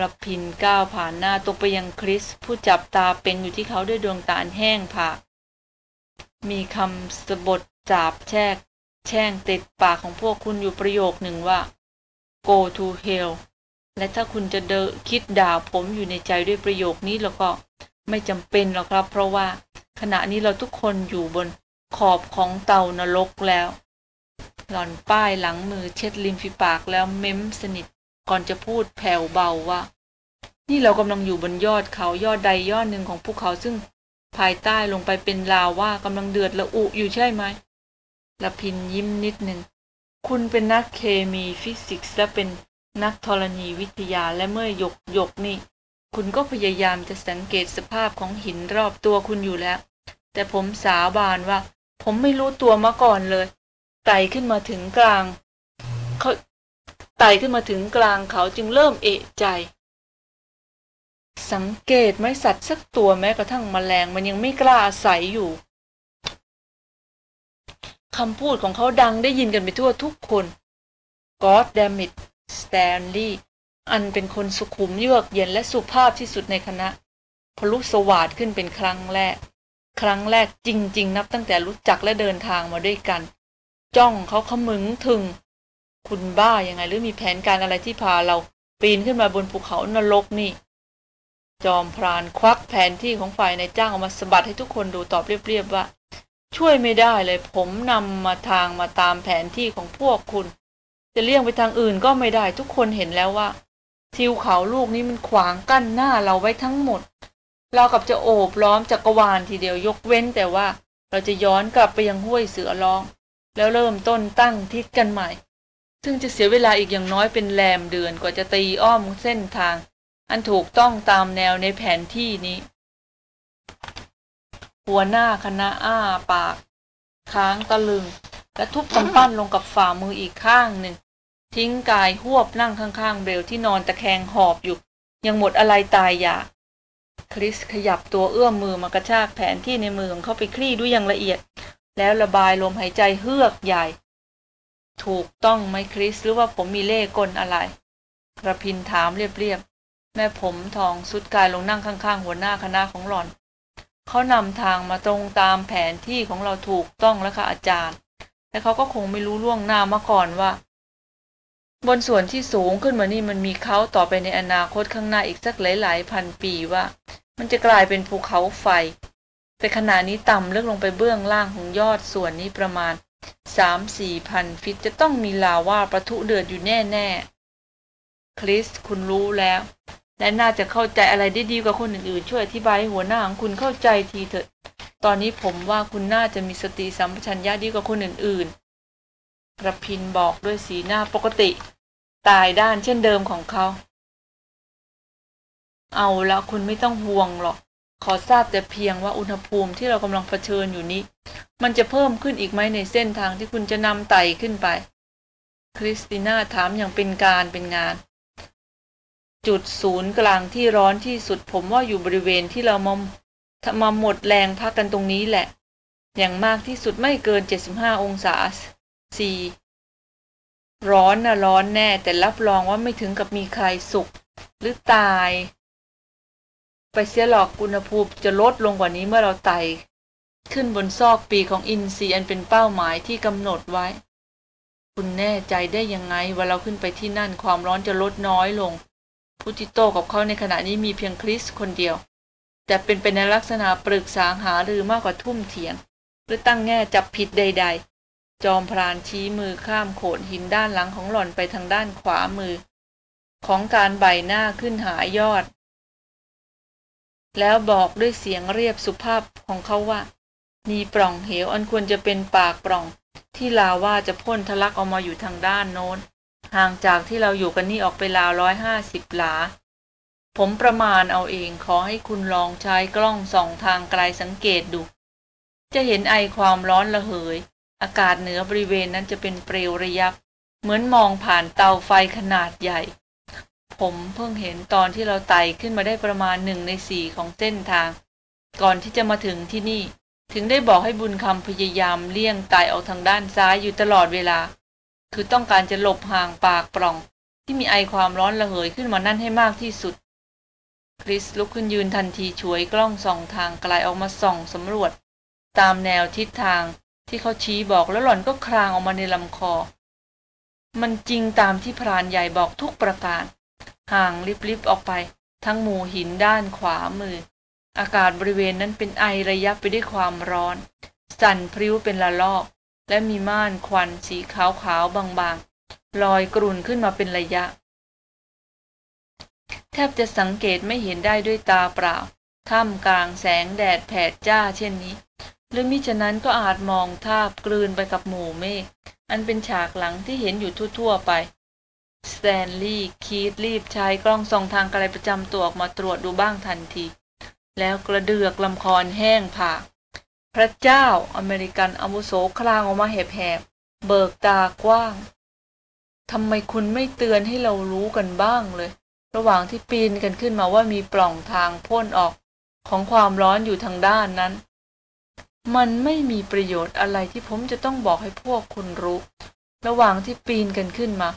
รับพินก้าวผ่านหน้าตกไปยังคริส ผู้จับตาเป็นอยู่ที่เขาด้วยดวงตาแห้งผาก มีคำสบทจาบแช่แช่งติดปากของพวกคุณอยู่ประโยคหนึ่งว่า go to hell และถ้าคุณจะเดคิดด่าผมอยู่ในใจด้วยประโยคนี้แล้วก็ไม่จำเป็นหรอกครับ เพราะว่าขณะนี้เราทุกคนอยู่บนขอบของเตานรกแล้ว หล่อนป้ายหลังมือเช็ดริมฝีปากแล้วเม้มสนิท ก่อนจะพูดแผ่วเบาว่า นี่เรากำลังอยู่บนยอดเขายอดใดยอดหนึ่งของภูเขาซึ่งภายใต้ลงไปเป็นลาว่ากำลังเดือดระอุอยู่ใช่ไหมละพินยิ้มนิดหนึ่ง คุณเป็นนักเคมีฟิสิกส์และเป็น นักธรณีวิทยาและเมื่อหยกหยกนี่ คุณก็พยายามจะสังเกตสภาพของหินรอบตัวคุณอยู่แล้ว แต่ผมสาบานว่า ผมไม่รู้ตัวมาก่อนเลยไต่ขึ้นมาถึงกลางเขาไต่ขึ้นมาถึงกลางเขาจึงเริ่มเอะใจ สังเกตไม่สัตว์สักตัวแม้กระทั่งมแมลงมันยังไม่กล้าอาศัยอยู่คำพูดของเขาดังได้ยินกันไปทั่วทุกคน God damn it Stanley อันเป็นคนสุขุมเยือกเย็นและสุภาพที่สุดในคณะ พลุสวาดขึ้นเป็นครั้งแรก ครั้งแรกจริง ๆ นับตั้งแต่รู้จักและเดินทางมาด้วยกัน จ้องเขาขมึงถึง คุณบ้ายังไงหรือมีแผนการอะไรที่พาเรา ปีนขึ้นมาบนภูเขานรกนี่ จอมพรานควักแผนที่ของฝ่ายในจ้างออกมาสบัดให้ทุกคนดูตอบเรียบๆว่า ช่วยไม่ได้เลยผมนำมาทางมาตามแผนที่ของพวกคุณ จะเลี่ยงไปทางอื่นก็ไม่ได้ทุกคนเห็นแล้วว่า ทิวเขาลูกนี้มันขวางกั้นหน้าเราไว้ทั้งหมด เรากับจะโอบล้อมจักรวาลทีเดียวยกเว้นแต่ว่าเราจะย้อนกลับไปยังห้วยเสือร้อง แล้วเริ่มต้นตั้งทิศกันใหม่ ซึ่งจะเสียเวลาอีกอย่างน้อยเป็นแรมเดือนกว่าจะตีอ้อมเส้นทาง อันถูกต้องตามแนวในแผนที่นี้ หัวหน้าคณะอ้าปาก ค้างตะลึง และทุบกำปั้นลงกับฝ่ามืออีกข้างหนึ่ง ทิ้งกายหวบนั่งข้างๆเบลที่นอนตะแคงหอบอยู่ ยังหมดอะไรตายอยากคริสขยับตัวเอื้อมมือมากระชากแผนที่ในมือของเขาไปคลี่ด้วยอย่างละเอียด แล้วระบายลมหายใจเฮือกใหญ่ ถูกต้องไหมคริสหรือว่าผมมีเล่กลอะไร กระพินถามเรียบๆ แม่ผมทองสุดกายลงนั่งข้างๆ หัวหน้าคณะของหล่อน เขานำทางมาตรงตามแผนที่ของเราถูกต้องแล้วค่ะอาจารย์ แต่เขาก็คงไม่รู้ล่วงหน้ามาก่อนว่า บนส่วนที่สูงขึ้นมานี่มันมีเขาต่อไปในอนาคตข้างหน้าอีกสักหลาย ๆ พันปีว่า มันจะกลายเป็นภูเขาไฟ แต่ขณะนี้ต่ำลึกลงไปเบื้องล่างของยอดส่วนนี้ประมาณสามสี่พันฟิตจะต้องมีลาว่าประทุเดือดอยู่แน่ ๆ คริสคุณรู้แล้ว และน่าจะเข้าใจอะไรได้ดีกว่าคนอื่นๆ ช่วยอธิบายห้หัวหน้าของคุณเข้าใจทีเถิด ตอนนี้ผมว่าคุณน่าจะมีสติสัมปชัญญะดีกว่าคนอื่นๆ กระพินบอกด้วยสีหน้าปกติ ตายด้านเช่นเดิมของเขา เอาละคุณไม่ต้องห่วงหรอก ขอทราบแต่เพียงว่าอุณหภูมิที่เรากำลังเผชิญอยู่นี้ มันจะเพิ่มขึ้นอีกไหมในเส้นทางที่คุณจะนำไต่ขึ้นไป คริสติน่าถามอย่างเป็นการเป็นงาน จุดศูนย์กลางที่ร้อนที่สุดผมว่าอยู่บริเวณที่เรามา มาหมดแรงพักกันตรงนี้แหละ อย่างมากที่สุดไม่เกิน 75 องศาสีร้อนนะร้อนแน่แต่รับรองว่าไม่ถึงกับมีใครสุข หรือตาย ไปเสียหลอกอุณหภูมิจะลดลงกว่านี้เมื่อเราไต่ขึ้นบนซอกปีของอินซีอันเป็นเป้าหมายที่กำหนดไว้ คุณแน่ใจได้ยังไงว่าเราขึ้นไปที่นั่นความร้อนจะลดน้อยลง ผู้ที่โตกับเขาในขณะนี้มีเพียงคริสคนเดียว แต่เป็นไปในลักษณะปรึกษาหาหรือมากกว่าทุ่มเถียง หรือตั้งแง่จับผิดใด ๆ จอมพรานชี้มือข้ามโขดหินด้านหลังของหล่อนไปทางด้านขวามือ ของการใบหน้าขึ้นหายอด แล้วบอกด้วยเสียงเรียบสุภาพของเขาว่า มีปล่องเหวอันควรจะเป็นปากปล่อง ที่ลาว่าจะพ่นทะลักออกมาอยู่ทางด้านโน้น ห่างจากที่เราอยู่กันนี่ออกไปราวร้อยห้าสิบหลา ผมประมาณเอาเองขอให้คุณลองใช้กล้องส่องทางไกลสังเกตดู จะเห็นไอความร้อนระเหย อากาศเหนือบริเวณนั้นจะเป็นเปลวระยับ เหมือนมองผ่านเตาไฟขนาดใหญ่ ผมเพิ่งเห็นตอนที่เราไต่ขึ้นมาได้ประมาณหนึ่งในสี่ของเส้นทาง ก่อนที่จะมาถึงที่นี่ ถึงได้บอกให้บุญคำพยายามเลี่ยงไต่ออกทางด้านซ้ายอยู่ตลอดเวลา คือต้องการจะหลบห่างปากปล่อง ที่มีไอความร้อนระเหยขึ้นมานั่นให้มากที่สุด คริสลุกขึ้นยืนทันทีช่วยกล้องส่องทางไกลออกมาส่องสำรวจ ตามแนวทิศทางที่เขาชี้บอกแล้วหล่อนก็คลางออกมาในลำคอ มันจริงตามที่พรานใหญ่บอกทุกประการ ห่างลิบๆออกไป ทั้งหมู่หินด้านขวามือ อากาศบริเวณนั้นเป็นไอระยับไปด้วยความร้อน สั่นพริ้วเป็นละลอก และมีม่านควันสีขาวๆบางๆลอยกลุ่นขึ้นมาเป็นระยะ แทบจะสังเกตไม่เห็นได้ด้วยตาเปล่า ท่ามกลางแสงแดดแผดจ้าเช่นนี้ หรือมิฉะนั้นก็อาจมองทาบกลืนไปกับหมู่เมฆ อันเป็นฉากหลังที่เห็นอยู่ทั่วๆไป สแตนลีย์คีธรีบใช้กล้องส่องทางไกลประจำตัวออกมาตรวจดูบ้างทันที แล้วกระเดือกลำคอแห้งผาก พระเจ้าอเมริกันอาวุโสคลางออกมาแหบๆ เบิกตากว้างทำไมคุณไม่เตือนให้เรารู้กันบ้างเลย ระหว่างที่ปีนกันขึ้นมาว่ามีปล่องทางพ่นออกของความร้อนอยู่ทางด้านนั้น มันไม่มีประโยชน์อะไรที่ผมจะต้องบอกให้พวกคุณรู้ ระหว่างที่ปีนกันขึ้นมา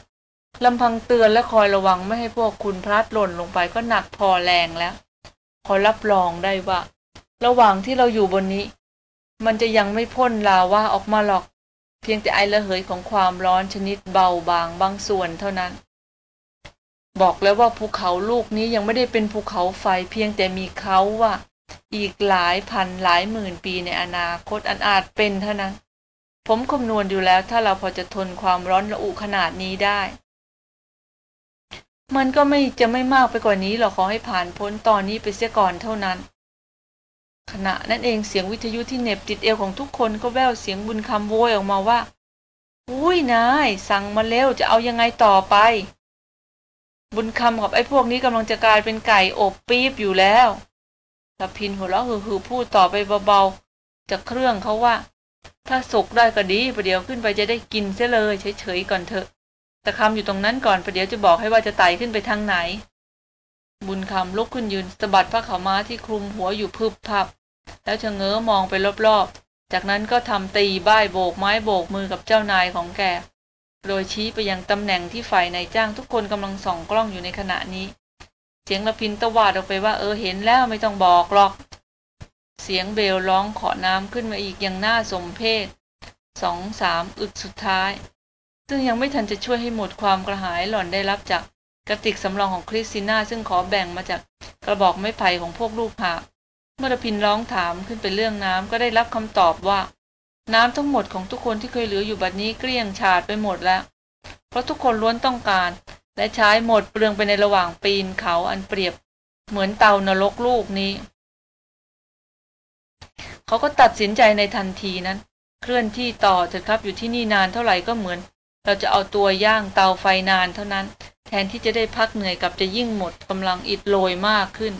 ลำพังเตือนและคอยระวังไม่ให้พวกคุณพลัดหล่นลงไปก็หนักพอแรงแล้ว ขอรับรองได้ว่า ระหว่างที่เราอยู่บนนี้ มันจะยังไม่พ่นลาว่าออกมาหรอก เพียงแต่ไอระเหยของความร้อนชนิดเบาบางบางส่วนเท่านั้น บอกแล้วว่าภูเขาลูกนี้ยังไม่ได้เป็นภูเขาไฟเพียงแต่มีเขาว่า อีกหลายพันหลายหมื่นปีในอนาคตอันอาจเป็นเท่านั้น ผมคำนวณอยู่แล้วถ้าเราพอจะทนความร้อนระอุขนาดนี้ได้ มันก็ไม่จะไม่มากไปกว่านี้หรอกขอให้ผ่านพ้นตอนนี้ไปเสียก่อนเท่านั้น ขณะนั้นเองเสียงวิทยุที่เน็บติดเอวของทุกคนก็แววเสียงบุญคำโวยออกมาว่า อุ้ยนาย สั่งมาเร็วจะเอายังไงต่อไป บุญคำกับไอ้พวกนี้กำลังจะกลายเป็นไก่อบปี๊บอยู่แล้วตะพินหัวเราะฮือๆพูดต่อไปเบาๆจากเครื่องเขาว่า ถ้าสุกได้ก็ดีประเดี๋ยวขึ้นไปจะได้กินเสียเลยเฉยๆก่อนเถอะแต่คำอยู่ตรงนั้นก่อนประเดี๋ยวจะบอกให้ว่าจะไต่ขึ้นไปทางไหน บุญคำลุกขึ้นยืนสะบัดผ้าขาวม้าที่คลุมหัวอยู่พึบพับ แล้วชะเง้อมองไปรอบๆ จากนั้นก็ทำตีบ้ายโบกไม้โบกมือกับเจ้านายของแก โดยชี้ไปยังตำแหน่งที่ฝ่ายนายจ้างทุกคนกำลังส่องกล้องอยู่ในขณะนี้ เสียงละพินตวาดออกไปว่าเออเห็นแล้วไม่ต้องบอกหรอก เสียงเบลร้องขอน้ำขึ้นมาอีกอย่างน่าสมเพชสองสามอึดสุดท้าย ซึ่งยังไม่ทันจะช่วยให้หมดความกระหายหล่อนได้รับจากกระติกสำรองของคริสติน่าซึ่งขอแบ่งมาจากกระบอกไม้ไผ่ของพวกลูกหาเมื่อพินร้องถามขึ้นเป็นเรื่องน้ำก็ได้รับคำตอบว่า น้ำทั้งหมดของทุกคนที่เคยเหลืออยู่บัดนี้เกลี้ยงฉาดไปหมดแล้ว เพราะทุกคนล้วนต้องการ และใช้หมดเปลืองไปในระหว่างปีนเขาอันเปรียบ เหมือนเตานรกลูกนี้ เขาก็ตัดสินใจในทันทีนั้น เคลื่อนที่ต่อเถอะครับอยู่ที่นี่นานเท่าไหร่ก็เหมือน เราจะเอาตัวย่างเตาไฟนานเท่านั้น แทนที่จะได้พักเหนื่อยกลับจะยิ่งหมดกำลังอิดโรยมากขึ้น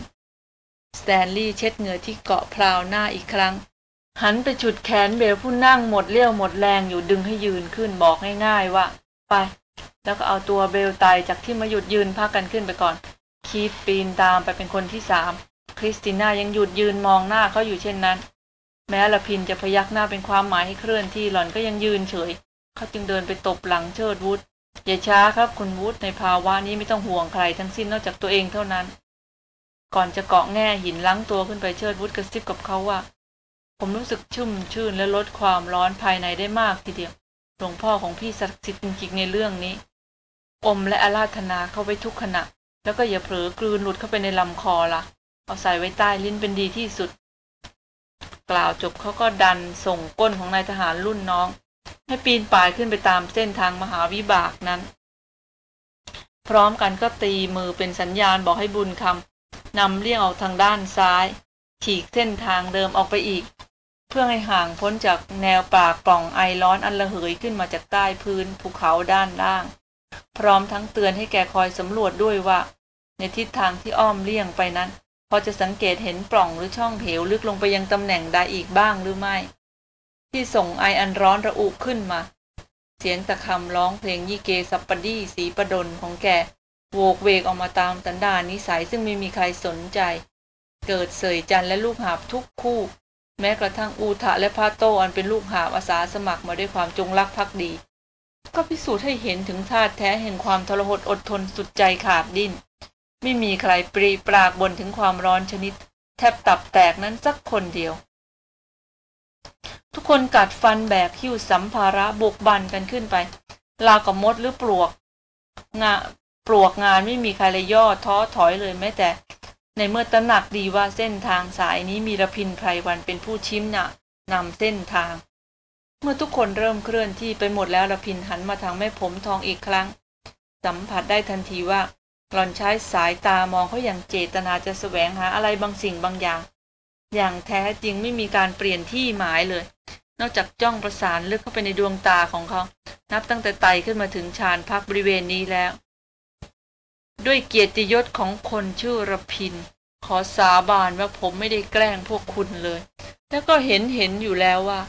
สแตนลีย์เช็ดเหงื่อที่เกาะพราวหน้าอีกครั้ง หันไปฉุดแขนเบลผู้นั่งหมดเรี่ยวหมดแรงอยู่ดึงให้ยืนขึ้นบอกง่ายๆว่า ไป แล้วก็เอาตัวเบลไต่จากที่มาหยุดยืนพักกันขึ้นไปก่อน คีธปีนตามไปเป็นคนที่สามคริสติน่ายังหยุดยืนมองหน้าเขาอยู่เช่นนั้น แม้ระพินจะพยักหน้าเป็นความหมายให้เคลื่อนที่หล่อนก็ยังยืนเฉย เขาจึงเดินไปตบหลังเชิดวุฒอย่าช้าครับคุณวุฒในภาวะนี้ไม่ต้องห่วงใครทั้งสิ้นนอกจากตัวเองเท่านั้น ก่อนจะเกาะแง่หินล้างตัวขึ้นไปเชิดวุฒกระซิบกับเขาว่า ผมรู้สึกชุ่มชื่นและลดความร้อนภายในได้มากทีเดียว หลวงพ่อของพี่ศักดิ์สิทธิ์จริงๆในเรื่องนี้ อมและอาราธนาเข้าไปทุกขณะ แล้วก็อย่าเผลอกลืนหลุดเข้าไปในลำคอละ่ะ เอาใส่ไว้ใต้ลิ้นเป็นดีที่สุด กล่าวจบเขาก็ดันส่งก้นของนายทหารรุ่นน้อง ให้ปีนป่ายขึ้นไปตามเส้นทางมหาวิบากนั้น พร้อมกันก็ตีมือเป็นสัญญาณบอกให้บุญคำนำเลี่ยงออกทางด้านซ้าย ฉีกเส้นทางเดิมออกไปอีก เพื่อให้ห่างพ้นจากแนวปากปล่องไอร้อนอันระเหยขึ้นมาจากใต้พื้นภูเขาด้านล่าง พร้อมทั้งเตือนให้แกคอยสำรวจด้วยว่า ในทิศทางที่อ้อมเลี่ยงไปนั้น พอจะสังเกตเห็นปล่องหรือช่องเหวลึกลงไปยังตำแหน่งใดอีกบ้างหรือไม่ ที่ส่งไออันร้อนระอุขึ้นมา เสียงตะคำร้องเพลงยี่เกสัปปดีสีประดลของแกโวกเวกออกมาตามสันดานนิสัยซึ่งไม่มีใครสนใจ เกิดเสยจันและลูกหาบทุกคู่ แม้กระทั่งอูทะและพาโตอันเป็นลูกหาบอาสาสมัครมาด้วยความจงรักภักดี ก็พิสูจน์ให้เห็นถึงธาตุแท้แห่งความทรหดอดทนสุดใจขาดดิ้น ไม่มีใครปรีปรากบนถึงความร้อนชนิด แทบตับแตกนั้นสักคนเดียว ทุกคนกัดฟันแบกหิ้วสัมภาระบุกบันกันขึ้นไปลาวกับมดหรือปลวกงาปลวกงานไม่มีใครเลยย่อท้อถอยเลยแม้แต่ ในเมื่อตระหนักดีว่าเส้นทางสายนี้มีระพินไพรวันเป็นผู้ชิมนะนำเส้นทาง เมื่อทุกคนเริ่มเคลื่อนที่ไปหมดแล้วระพินหันมาทางแม่ผมทองอีกครั้ง สัมผัสได้ทันทีว่าหล่อนใช้สายตามองเขาอย่างเจตนาจะแสวงหาอะไรบางสิ่งบางอย่าง อย่างแท้จริงไม่มีการเปลี่ยนที่หมายเลย นอกจากจ้องประสานลึกเข้าไปในดวงตาของเขา นับตั้งแต่ไตขึ้นมาถึงชานพักบริเวณนี้แล้ว ด้วยเกียรติยศของคนชื่อระพิน ขอสาบานว่าผมไม่ได้แกล้งพวกคุณเลย แล้วก็เห็นเห็นอยู่แล้วว่า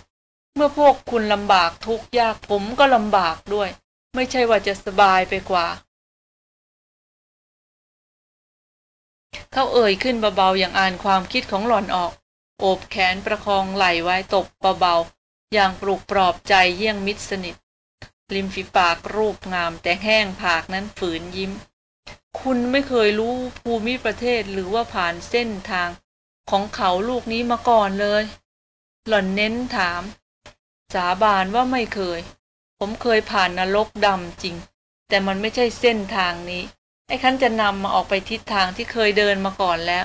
เมื่อพวกคุณลำบากทุกข์ยากผมก็ลำบากด้วย ไม่ใช่ว่าจะสบายไปกว่า เขาเอ่ยขึ้นเบาๆอย่างอ่านความคิดของหล่อนออก โอบแขนประคองไหล่ไว้ตบเบาๆอย่างปลุกปลอบใจเยี่ยงมิตรสนิทริมฝีปากรูปงามแต่แห้งผากนั้นฝืนยิ้ม คุณไม่เคยรู้ภูมิประเทศหรือว่าผ่านเส้นทางของเขาลูกนี้มาก่อนเลย หล่อนเน้นถาม สาบานว่าไม่เคย ผมเคยผ่านนรกดำจริง แต่มันไม่ใช่เส้นทางนี้ ไอ้คันจะนำมาออกไปทิศทางที่เคยเดินมาก่อนแล้ว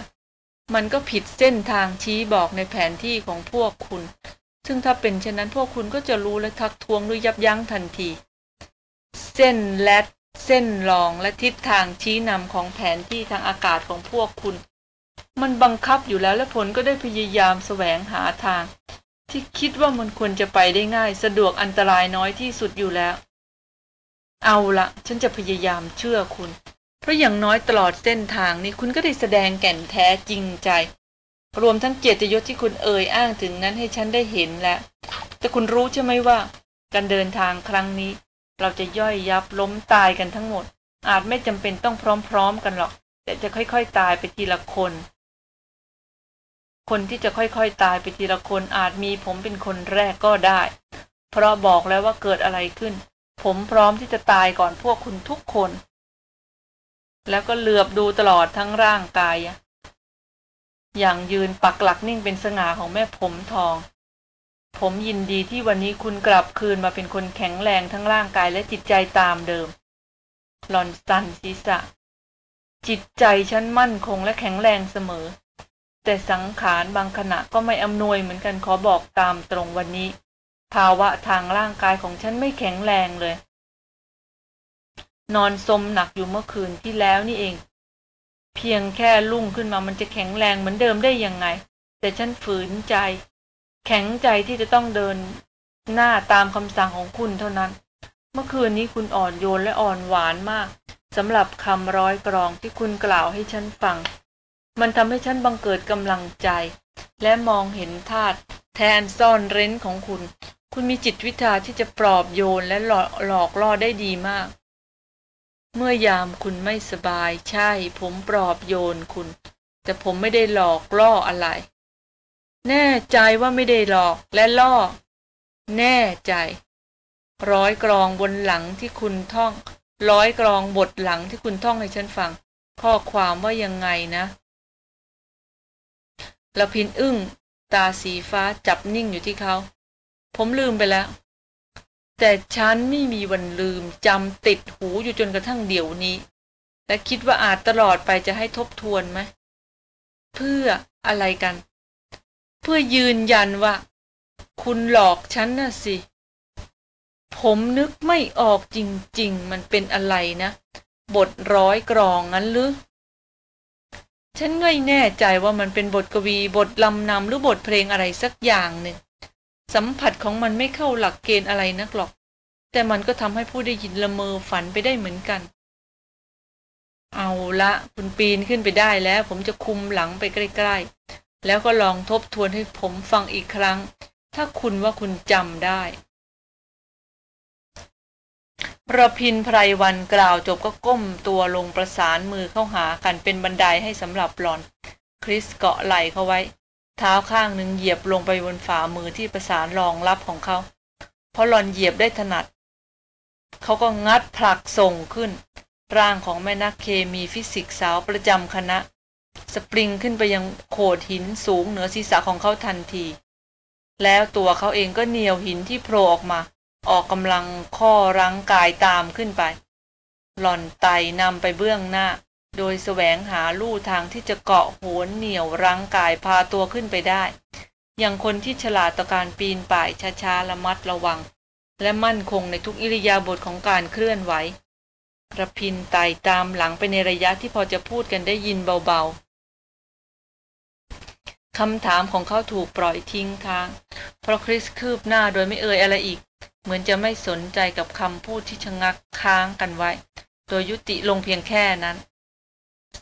มันก็ผิดเส้นทางชี้บอกในแผนที่ของพวกคุณ ซึ่งถ้าเป็นเช่นนั้นพวกคุณก็จะรู้และทักท้วงด้วยยับยั้งทันที เส้นแลด เส้นรองและทิศทางชี้นำของแผนที่ทางอากาศของพวกคุณ มันบังคับอยู่แล้วและผลก็ได้พยายามแสวงหาทาง ที่คิดว่ามันควรจะไปได้ง่าย สะดวกอันตรายน้อยที่สุดอยู่แล้ว เอาละฉันจะพยายามเชื่อคุณ เพราะอย่างน้อยตลอดเส้นทางนี้คุณก็ได้แสดงแก่นแท้จริงใจ รวมทั้งเกียรติยศที่คุณเอ่ยอ้างถึงนั้นให้ฉันได้เห็นแล้วแต่คุณรู้ใช่ไหมว่า การเดินทางครั้งนี้ เราจะย่อยยับล้มตายกันทั้งหมด อาจไม่จำเป็นต้องพร้อมๆกันหรอก แต่จะค่อยๆตายไปทีละคน คนที่จะค่อยๆตายไปทีละคนอาจมีผมเป็นคนแรกก็ได้ เพราะบอกแล้วว่าเกิดอะไรขึ้น ผมพร้อมที่จะตายก่อนพวกคุณทุกคน แล้วก็เหลือบดูตลอดทั้งร่างกายอย่างยืนปักหลักนิ่งเป็นสง่าของแม่ผมทอง ผมยินดีที่วันนี้คุณกลับคืนมาเป็นคนแข็งแรงทั้งร่างกายและจิตใจตามเดิม หลอนสันศีษะ จิตใจฉันมั่นคงและแข็งแรงเสมอ แต่สังขารบางขณะก็ไม่อำนวยเหมือนกันขอบอกตามตรงวันนี้ ภาวะทางร่างกายของฉันไม่แข็งแรงเลย นอนสมหนักอยู่เมื่อคืนที่แล้วนี่เอง เพียงแค่ลุ่งขึ้นมามันจะแข็งแรงเหมือนเดิมได้ยังไง แต่ฉันฝืนใจ แข็งใจที่จะต้องเดินหน้าตามคำสั่งของคุณเท่านั้น เมื่อคืนนี้คุณอ่อนโยนและอ่อนหวานมากสำหรับคำร้อยกรองที่คุณกล่าวให้ฉันฟัง มันทำให้ฉันบังเกิดกำลังใจ และมองเห็นธาตุแทนซ่อนเร้นของคุณ คุณมีจิตวิทาที่จะปลอบโยนและหลอกหลอกล่อได้ดีมาก เมื่อยามคุณไม่สบายใช่ ผมปลอบโยนคุณ แต่ผมไม่ได้หลอกล่ออะไร แน่ใจว่าไม่ได้หลอกและล่อ แน่ใจ ร้อยกรองบนหลังที่คุณท่อง ร้อยกรองบทหลังที่คุณท่องให้ฉันฟัง ข้อความว่ายังไงนะละพินอึ้ง ตาสีฟ้าจับนิ่งอยู่ที่เขา ผมลืมไปแล้ว แต่ฉันไม่มีวันลืมจำติดหูอยู่จนกระทั่งเดี๋ยวนี้ และคิดว่าอาจตลอดไปจะให้ทบทวนไหม เพื่ออะไรกัน เพื่อยืนยันว่า คุณหลอกฉันน่ะสิ ผมนึกไม่ออกจริง ๆ มันเป็นอะไรนะ บทร้อยกรองงั้นหรือ ฉันไม่แน่ใจว่ามันเป็นบทกวีบทลำนำหรือบทเพลงอะไรสักอย่างหนึ่ง สัมผัสของมันไม่เข้าหลักเกณฑ์อะไรนักหรอก แต่มันก็ทำให้ผู้ได้ยินละเมอฝันไปได้เหมือนกันเอาละคุณปีนขึ้นไปได้แล้ว ผมจะคุมหลังไปใกล้ๆ แล้วก็ลองทบทวนให้ผมฟังอีกครั้ง ถ้าคุณว่าคุณจำได้ระพินไพรวันกล่าวจบก็ก้มตัวลงประสานมือเข้าหากันเป็นบันไดให้สำหรับหลอน คริสเกาะไหล่เขาไว้ เท้าข้างหนึ่งเหยียบลงไปบนฝ่ามือที่ประสานรองรับของเขาเพราะหลอนเหยียบได้ถนัด เขาก็งัดผลักส่งขึ้น ร่างของแม่นักเคมีฟิสิกส์สาวประจำคณะ สปริงขึ้นไปยังโขดหินสูงเหนือศีรษะของเขาทันที แล้วตัวเขาเองก็เหนียวหินที่โผล่ออกมา ออกกำลังข้อรังกายตามขึ้นไป หล่อนไต่นำไปเบื้องหน้า โดยแสวงหาลู่ทางที่จะเกาะโหนเหนียวรังกายพาตัวขึ้นไปได้ อย่างคนที่ฉลาดต่อการปีนป่ายช้าๆระมัดระวัง และมั่นคงในทุกอิริยาบถของการเคลื่อนไหว ระพินไต่ตามหลังไปในระยะที่พอจะพูดกันได้ยินเบาๆ คำถามของเขาถูกปล่อยทิ้งค้าง เพราะคริสคืบหน้าโดยไม่เอ่ยอะไรอีก เหมือนจะไม่สนใจกับคำพูดที่ชะงักค้างกันไว้ โดยยุติลงเพียงแค่นั้น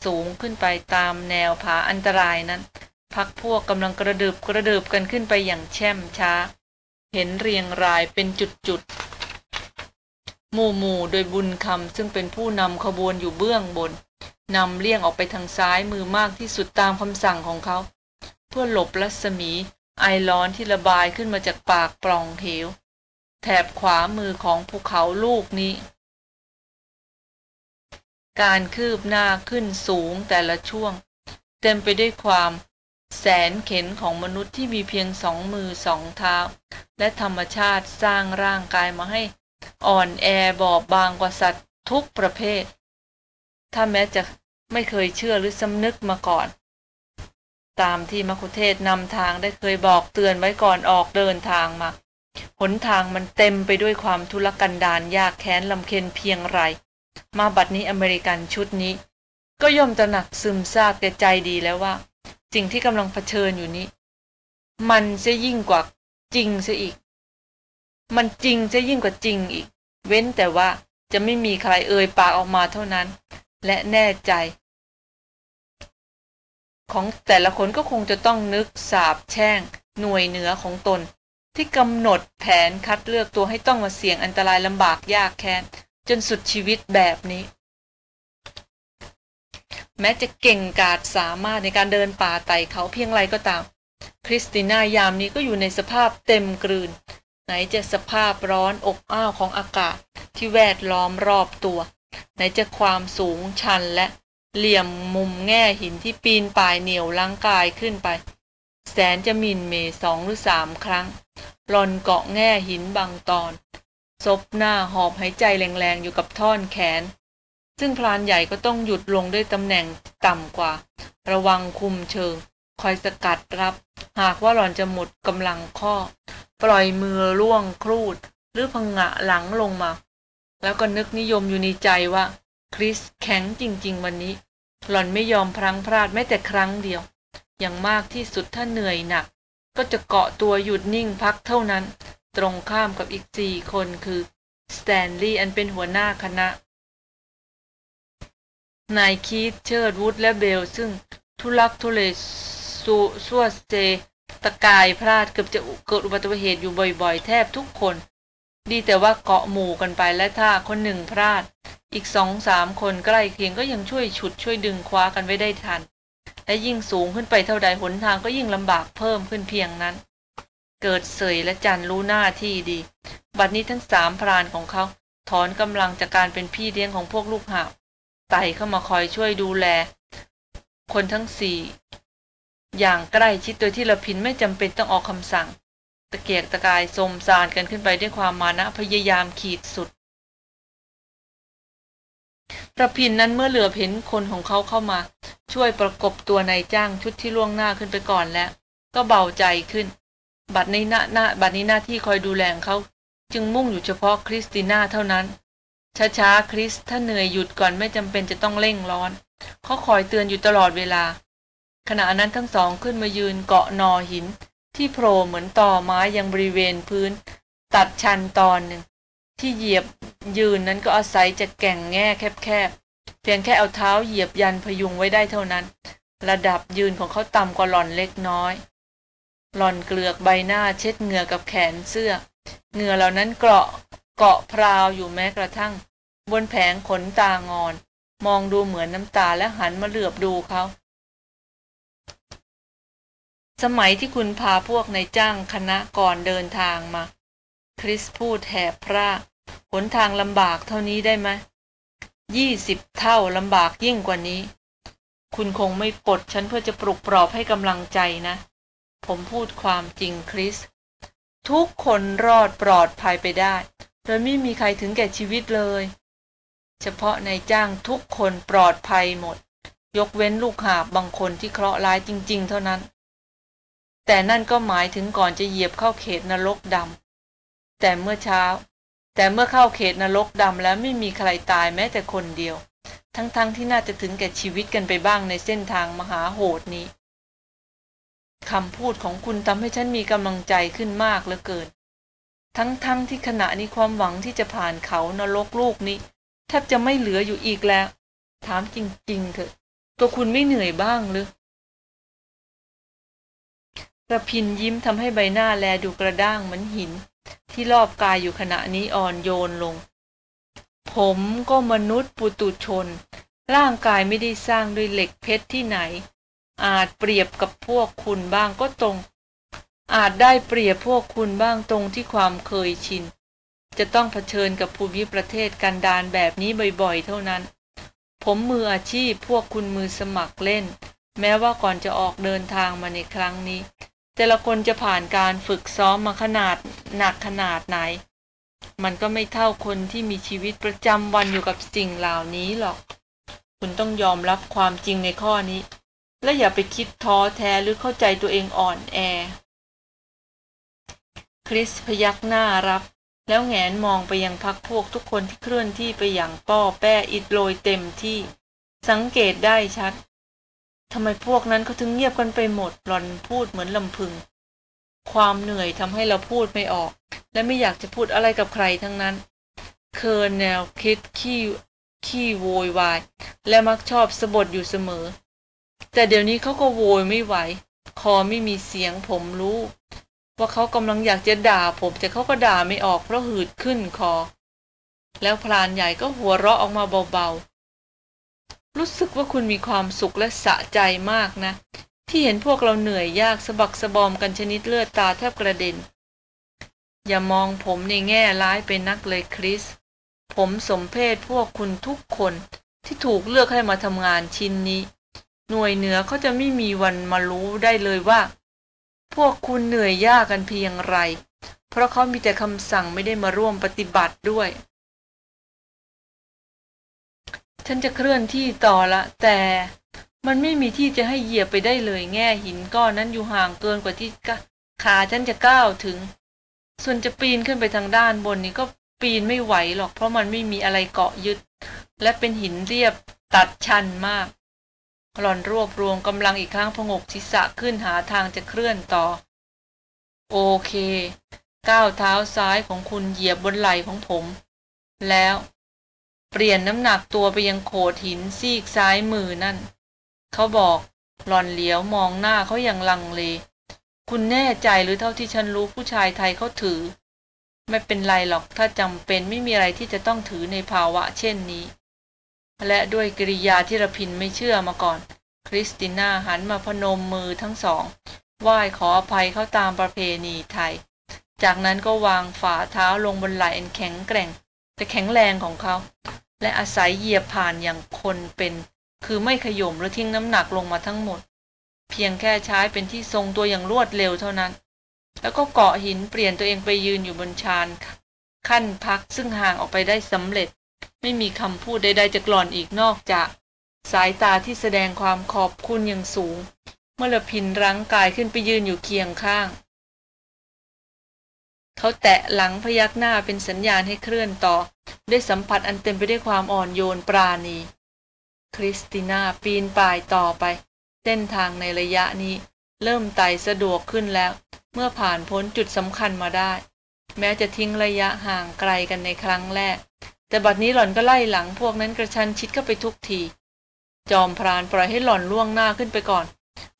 สูงขึ้นไปตามแนวผาอันตรายนั้น พักพวกกำลังกระดึบกระดึบกันขึ้นไปอย่างแช่มช้า เห็นเรียงรายเป็นจุดๆ หมู่หมู่โดยบุญคำซึ่งเป็นผู้นำขบวนอยู่เบื้องบนนำเลี่ยงออกไปทางซ้ายมือมากที่สุดตามคำสั่งของเขา เพื่อหลบรัศมี ไอร้อนที่ระบายขึ้นมาจากปากปล่องเหว แถบขวามือของภูเขาลูกนี้ การคืบหน้าขึ้นสูงแต่ละช่วง เต็มไปด้วยความแสนเข็นของมนุษย์ที่มีเพียงสองมือสองเท้า และธรรมชาติสร้างร่างกายมาให้ อ่อนแอบอบบางกว่าสัตว์ทุกประเภท ถ้าแม้จะไม่เคยเชื่อหรือสำนึกมาก่อน ตามที่มคุเทศนำทางได้เคยบอกเตือนไว้ก่อนออกเดินทางมาหนทางมันเต็มไปด้วยความทุรกันดารยากแค้นลำเค็นเพียงไร มาบัดนี้อเมริกันชุดนี้ ก็ย่อมตระหนักซึมซาบแก่ใจดีแล้วว่า สิ่งที่กำลังเผชิญอยู่นี้ มันจะยิ่งกว่าจริงซะอีก มันจริงจะยิ่งกว่าจริงอีก เว้นแต่ว่าจะไม่มีใครเอ่ยปากออกมาเท่านั้น และแน่ใจ ของแต่ละคนก็คงจะต้องนึกสาบแช่ง หน่วยเหนือของตน ที่กำหนดแผนคัดเลือกตัวให้ต้องมาเสี่ยงอันตรายลำบากยากแค้น จนสุดชีวิตแบบนี้ แม้จะเก่งกาจสามารถในการเดินป่าไต่เขาเพียงไรก็ตาม คริสติน่ายามนี้ก็อยู่ในสภาพเต็มกลืน ไหนจะสภาพร้อนอบอ้าวของอากาศที่แวดล้อมรอบตัว ไหนจะความสูงชันและเหลี่ยมมุมแง่หินที่ปีนป่ายเหนียวร่างกายขึ้นไป แสนจะมินเมสองหรือสามครั้งหลอนเกาะแง่หินบางตอน ซบหน้าหอบหายใจแรงๆอยู่กับท่อนแขน ซึ่งพรานใหญ่ก็ต้องหยุดลงด้วยตำแหน่งต่ำกว่า ระวังคุมเชิง คอยสกัดรับ หากว่าหลอนจะหมดกำลังข้อ ปล่อยมือล่วงครูด หรือพังงะหลังลงมา แล้วก็นึกนิยมอยู่ในใจว่า คริสแข็งจริง ๆ วันนี้ หล่อนไม่ยอมพลังพลาดแม้แต่ครั้งเดียว อย่างมากที่สุดถ้าเหนื่อยหนัก ก็จะเกาะตัวหยุดนิ่งพักเท่านั้น ตรงข้ามกับอีกสี่คนคือสแตนลีย์อันเป็นหัวหน้าคณะนายคีตเชิร์ดวูดและเบลซึ่งทุลักทุเล สูสัวเซตะกายพลาดเกือบจะเกิดอุบัติเหตุอยู่บ่อยๆ แทบทุกคน ดีแต่ว่าเกาะหมู่กันไปและถ้าคนหนึ่งพลาด อีกสองสามคนใกล้เคียงก็ยังช่วยฉุดช่วยดึงคว้ากันไว้ได้ทัน และยิ่งสูงขึ้นไปเท่าใดหนทางก็ยิ่งลำบากเพิ่มขึ้นเพียงนั้น เกิดเสยและจันรู้หน้าที่ดี บัดนี้ทั้งสามพรานของเขาถอนกำลังจากการเป็นพี่เลี้ยงของพวกลูกหาไต่เข้ามาคอยช่วยดูแล คนทั้งสี่ อย่างใกล้ชิดโดยที่ละพินไม่จำเป็นต้องออกคำสั่ง ตะเกียกตะกายสมสารกันขึ้นไปด้วยความมานะพยายามขีดสุดระพินนั้นเมื่อเหลือเห็นคนของเขาเข้ามา ช่วยประกบตัวนายจ้างชุดที่ล่วงหน้าขึ้นไปก่อนแล้ว ก็เบาใจขึ้น บัดในหน้าหน้าบัดนี้หน้าที่คอยดูแลเขา จึงมุ่งอยู่เฉพาะคริสติน่าเท่านั้น ช้าๆคริสถ้าเหนื่อยหยุดก่อนไม่จำเป็นจะต้องเร่งร้อนเขาคอยเตือนอยู่ตลอดเวลา ขณะนั้นทั้งสองขึ้นมายืนเกาะนอหิน ที่โผล่เหมือนต่อไม้ยังบริเวณพื้น ตัดชันตอนหนึ่ง ที่เหยียบยืนนั้นก็อาศัยจะแก่งแง่แคบๆ เพียงแค่เอาเท้าเหยียบยันพยุงไว้ได้เท่านั้น ระดับยืนของเขาต่ำกว่าหล่อนเล็กน้อย หล่อนเกลือกใบหน้าเช็ดเหงื่อกับแขนเสื้อ เหงื่อเหล่านั้นเกาะเกาะพราวอยู่แม้กระทั่ง บนแผงขนตางอน มองดูเหมือนน้ำตาและหันมาเหลือบดูเขา สมัยที่คุณพาพวกในจ้างคณะก่อนเดินทางมา คริสพูดแหบพระหนทางลำบากเท่านี้ได้ไหมยี่สิบเท่าลำบากยิ่งกว่านี้ คุณคงไม่ปลดฉันเพื่อจะปลุกปลอบให้กำลังใจนะ ผมพูดความจริงคริส ทุกคนรอดปลอดภัยไปได้ โดยไม่มีใครถึงแก่ชีวิตเลย เฉพาะในจ้างทุกคนปลอดภัยหมด ยกเว้นลูกหาบบางคนที่เคราะห์ร้ายจริง ๆ เท่านั้น แต่นั่นก็หมายถึงก่อนจะเหยียบเข้าเขตนรกดำแต่เมื่อเช้า แต่เมื่อเข้าเขตนรกดำแล้วไม่มีใครตายแม้แต่คนเดียว ทั้งๆทที่น่าจะถึงแก่ชีวิตกันไปบ้างในเส้นทางมหาโหดนี้คำพูดของคุณทำให้ฉันมีกำลังใจขึ้นมากเหลือเกิน ทั้งๆทที่ขณะนี้ความหวังที่จะผ่านเขานรกลูกนี้แทบจะไม่เหลืออยู่อีกแล้ว ถามจริงๆเถอะ ตัวคุณไม่เหนื่อยบ้างหรือ ระพินยิ้มทำให้ใบหน้าแลดูกระด้างเหมือนหิน ที่รอบกายอยู่ขณะนี้อ่อนโยนลง ผมก็มนุษย์ปุตุชน ร่างกายไม่ได้สร้างด้วยเหล็กเพชรที่ไหน อาจเปรียบกับพวกคุณบ้างก็ตรง อาจได้เปรียบพวกคุณบ้างตรงที่ความเคยชิน จะต้องเผชิญกับภูมิประเทศกันดานแบบนี้บ่อยๆ เท่านั้น ผมมืออาชีพพวกคุณมือสมัครเล่น แม้ว่าก่อนจะออกเดินทางมาในครั้งนี้ แต่ละคนจะผ่านการฝึกซ้อมมาขนาดหนักขนาดไหน มันก็ไม่เท่าคนที่มีชีวิตประจำวันอยู่กับสิ่งเหล่านี้หรอก คุณต้องยอมรับความจริงในข้อนี้ และอย่าไปคิดท้อแท้หรือเข้าใจตัวเองอ่อนแอ คริสพยักหน้ารับแล้วแงนมองไปยังพักพวกทุกคนที่เคลื่อนที่ไปอย่างป้อแป้อิดโรยเต็มที่ สังเกตได้ชัด ทำไมพวกนั้นเขาถึงเงียบกันไปหมดหลอนพูดเหมือนลำพึง ความเหนื่อยทำให้เราพูดไม่ออก และไม่อยากจะพูดอะไรกับใครทั้งนั้น เคอร์แนลคิดขี้ขี้โวยวาย และมักชอบสะบดอยู่เสมอ แต่เดี๋ยวนี้เขาก็โวยไม่ไหว คอไม่มีเสียงผมรู้ ว่าเขากำลังอยากจะด่าผมแต่เขาก็ด่าไม่ออกเพราะหืดขึ้นคอ แล้วพลานใหญ่ก็หัวเราะออกมาเบาๆ รู้สึกว่าคุณมีความสุขและสะใจมากนะ ที่เห็นพวกเราเหนื่อยยากสะบักสะบอมกันชนิดเลือดตาแทบกระเด็น อย่ามองผมในแง่ร้ายเป็นนักเลยคริส ผมสมเพศพวกคุณทุกคนที่ถูกเลือกให้มาทำงานชิ้นนี้ หน่วยเหนือเขาจะไม่มีวันมารู้ได้เลยว่า พวกคุณเหนื่อยยากกันเพียงไร เพราะเขามีแต่คำสั่งไม่ได้มาร่วมปฏิบัติด้วย ฉันจะเคลื่อนที่ต่อละ แต่มันไม่มีที่จะให้เหยียบไปได้เลยแง่หินก้อนนั้นอยู่ห่างเกินกว่าที่ขาฉันจะก้าวถึง ส่วนจะปีนขึ้นไปทางด้านบนนี้ก็ปีนไม่ไหวหรอกเพราะมันไม่มีอะไรเกาะยึด และเป็นหินเรียบตัดชันมาก หล่อนรวบรวมกำลังอีกครั้งพงกศีรษะขึ้นหาทางจะเคลื่อนต่อ โอเค ก้าวเท้าซ้ายของคุณเหยียบบนไหล่ของผม แล้ว เปลี่ยนน้ำหนักตัวไปยังโขดหินซีกซ้ายมือนั่น เขาบอกหลอนเหลียวมองหน้าเขาอย่างลังเล คุณแน่ใจหรือเท่าที่ฉันรู้ผู้ชายไทยเขาถือ ไม่เป็นไรหรอกถ้าจำเป็นไม่มีอะไรที่จะต้องถือในภาวะเช่นนี้ และด้วยกริยาที่ระพินไม่เชื่อมาก่อน คริสติน่าหันมาพนมมือทั้งสองไหว้ขออภัยเขาตามประเพณีไทย จากนั้นก็วางฝ่าเท้าลงบนไหล่อันแข็งแกร่ง แต่แข็งแรงของเขา และอาศัยเหยียบผ่านอย่างคนเป็น คือไม่ขย่มหรือทิ้งน้ำหนักลงมาทั้งหมด เพียงแค่ใช้เป็นที่ทรงตัวอย่างรวดเร็วเท่านั้น แล้วก็เกาะหินเปลี่ยนตัวเองไปยืนอยู่บนชานขั้นพักซึ่งห่างออกไปได้สำเร็จ ไม่มีคำพูดใดๆจะกล่อนอีกนอกจาก สายตาที่แสดงความขอบคุณอย่างสูง เมื่อละพินรั้งกายขึ้นไปยืนอยู่เคียงข้าง เขาแตะหลังพยักหน้าเป็นสัญญาณให้เคลื่อนต่อ ด้วยสัมผัสอันเต็มไปด้วยความอ่อนโยนปราณี คริสติน่าปีนป่ายต่อไป เส้นทางในระยะนี้ เริ่มไต่สะดวกขึ้นแล้ว เมื่อผ่านพ้นจุดสำคัญมาได้ แม้จะทิ้งระยะห่างไกลกันในครั้งแรก แต่บัดนี้หล่อนก็ไล่หลังพวกนั้นกระชันชิดเข้าไปทุกที จอมพรานปล่อยให้หล่อนล่วงหน้าขึ้นไปก่อน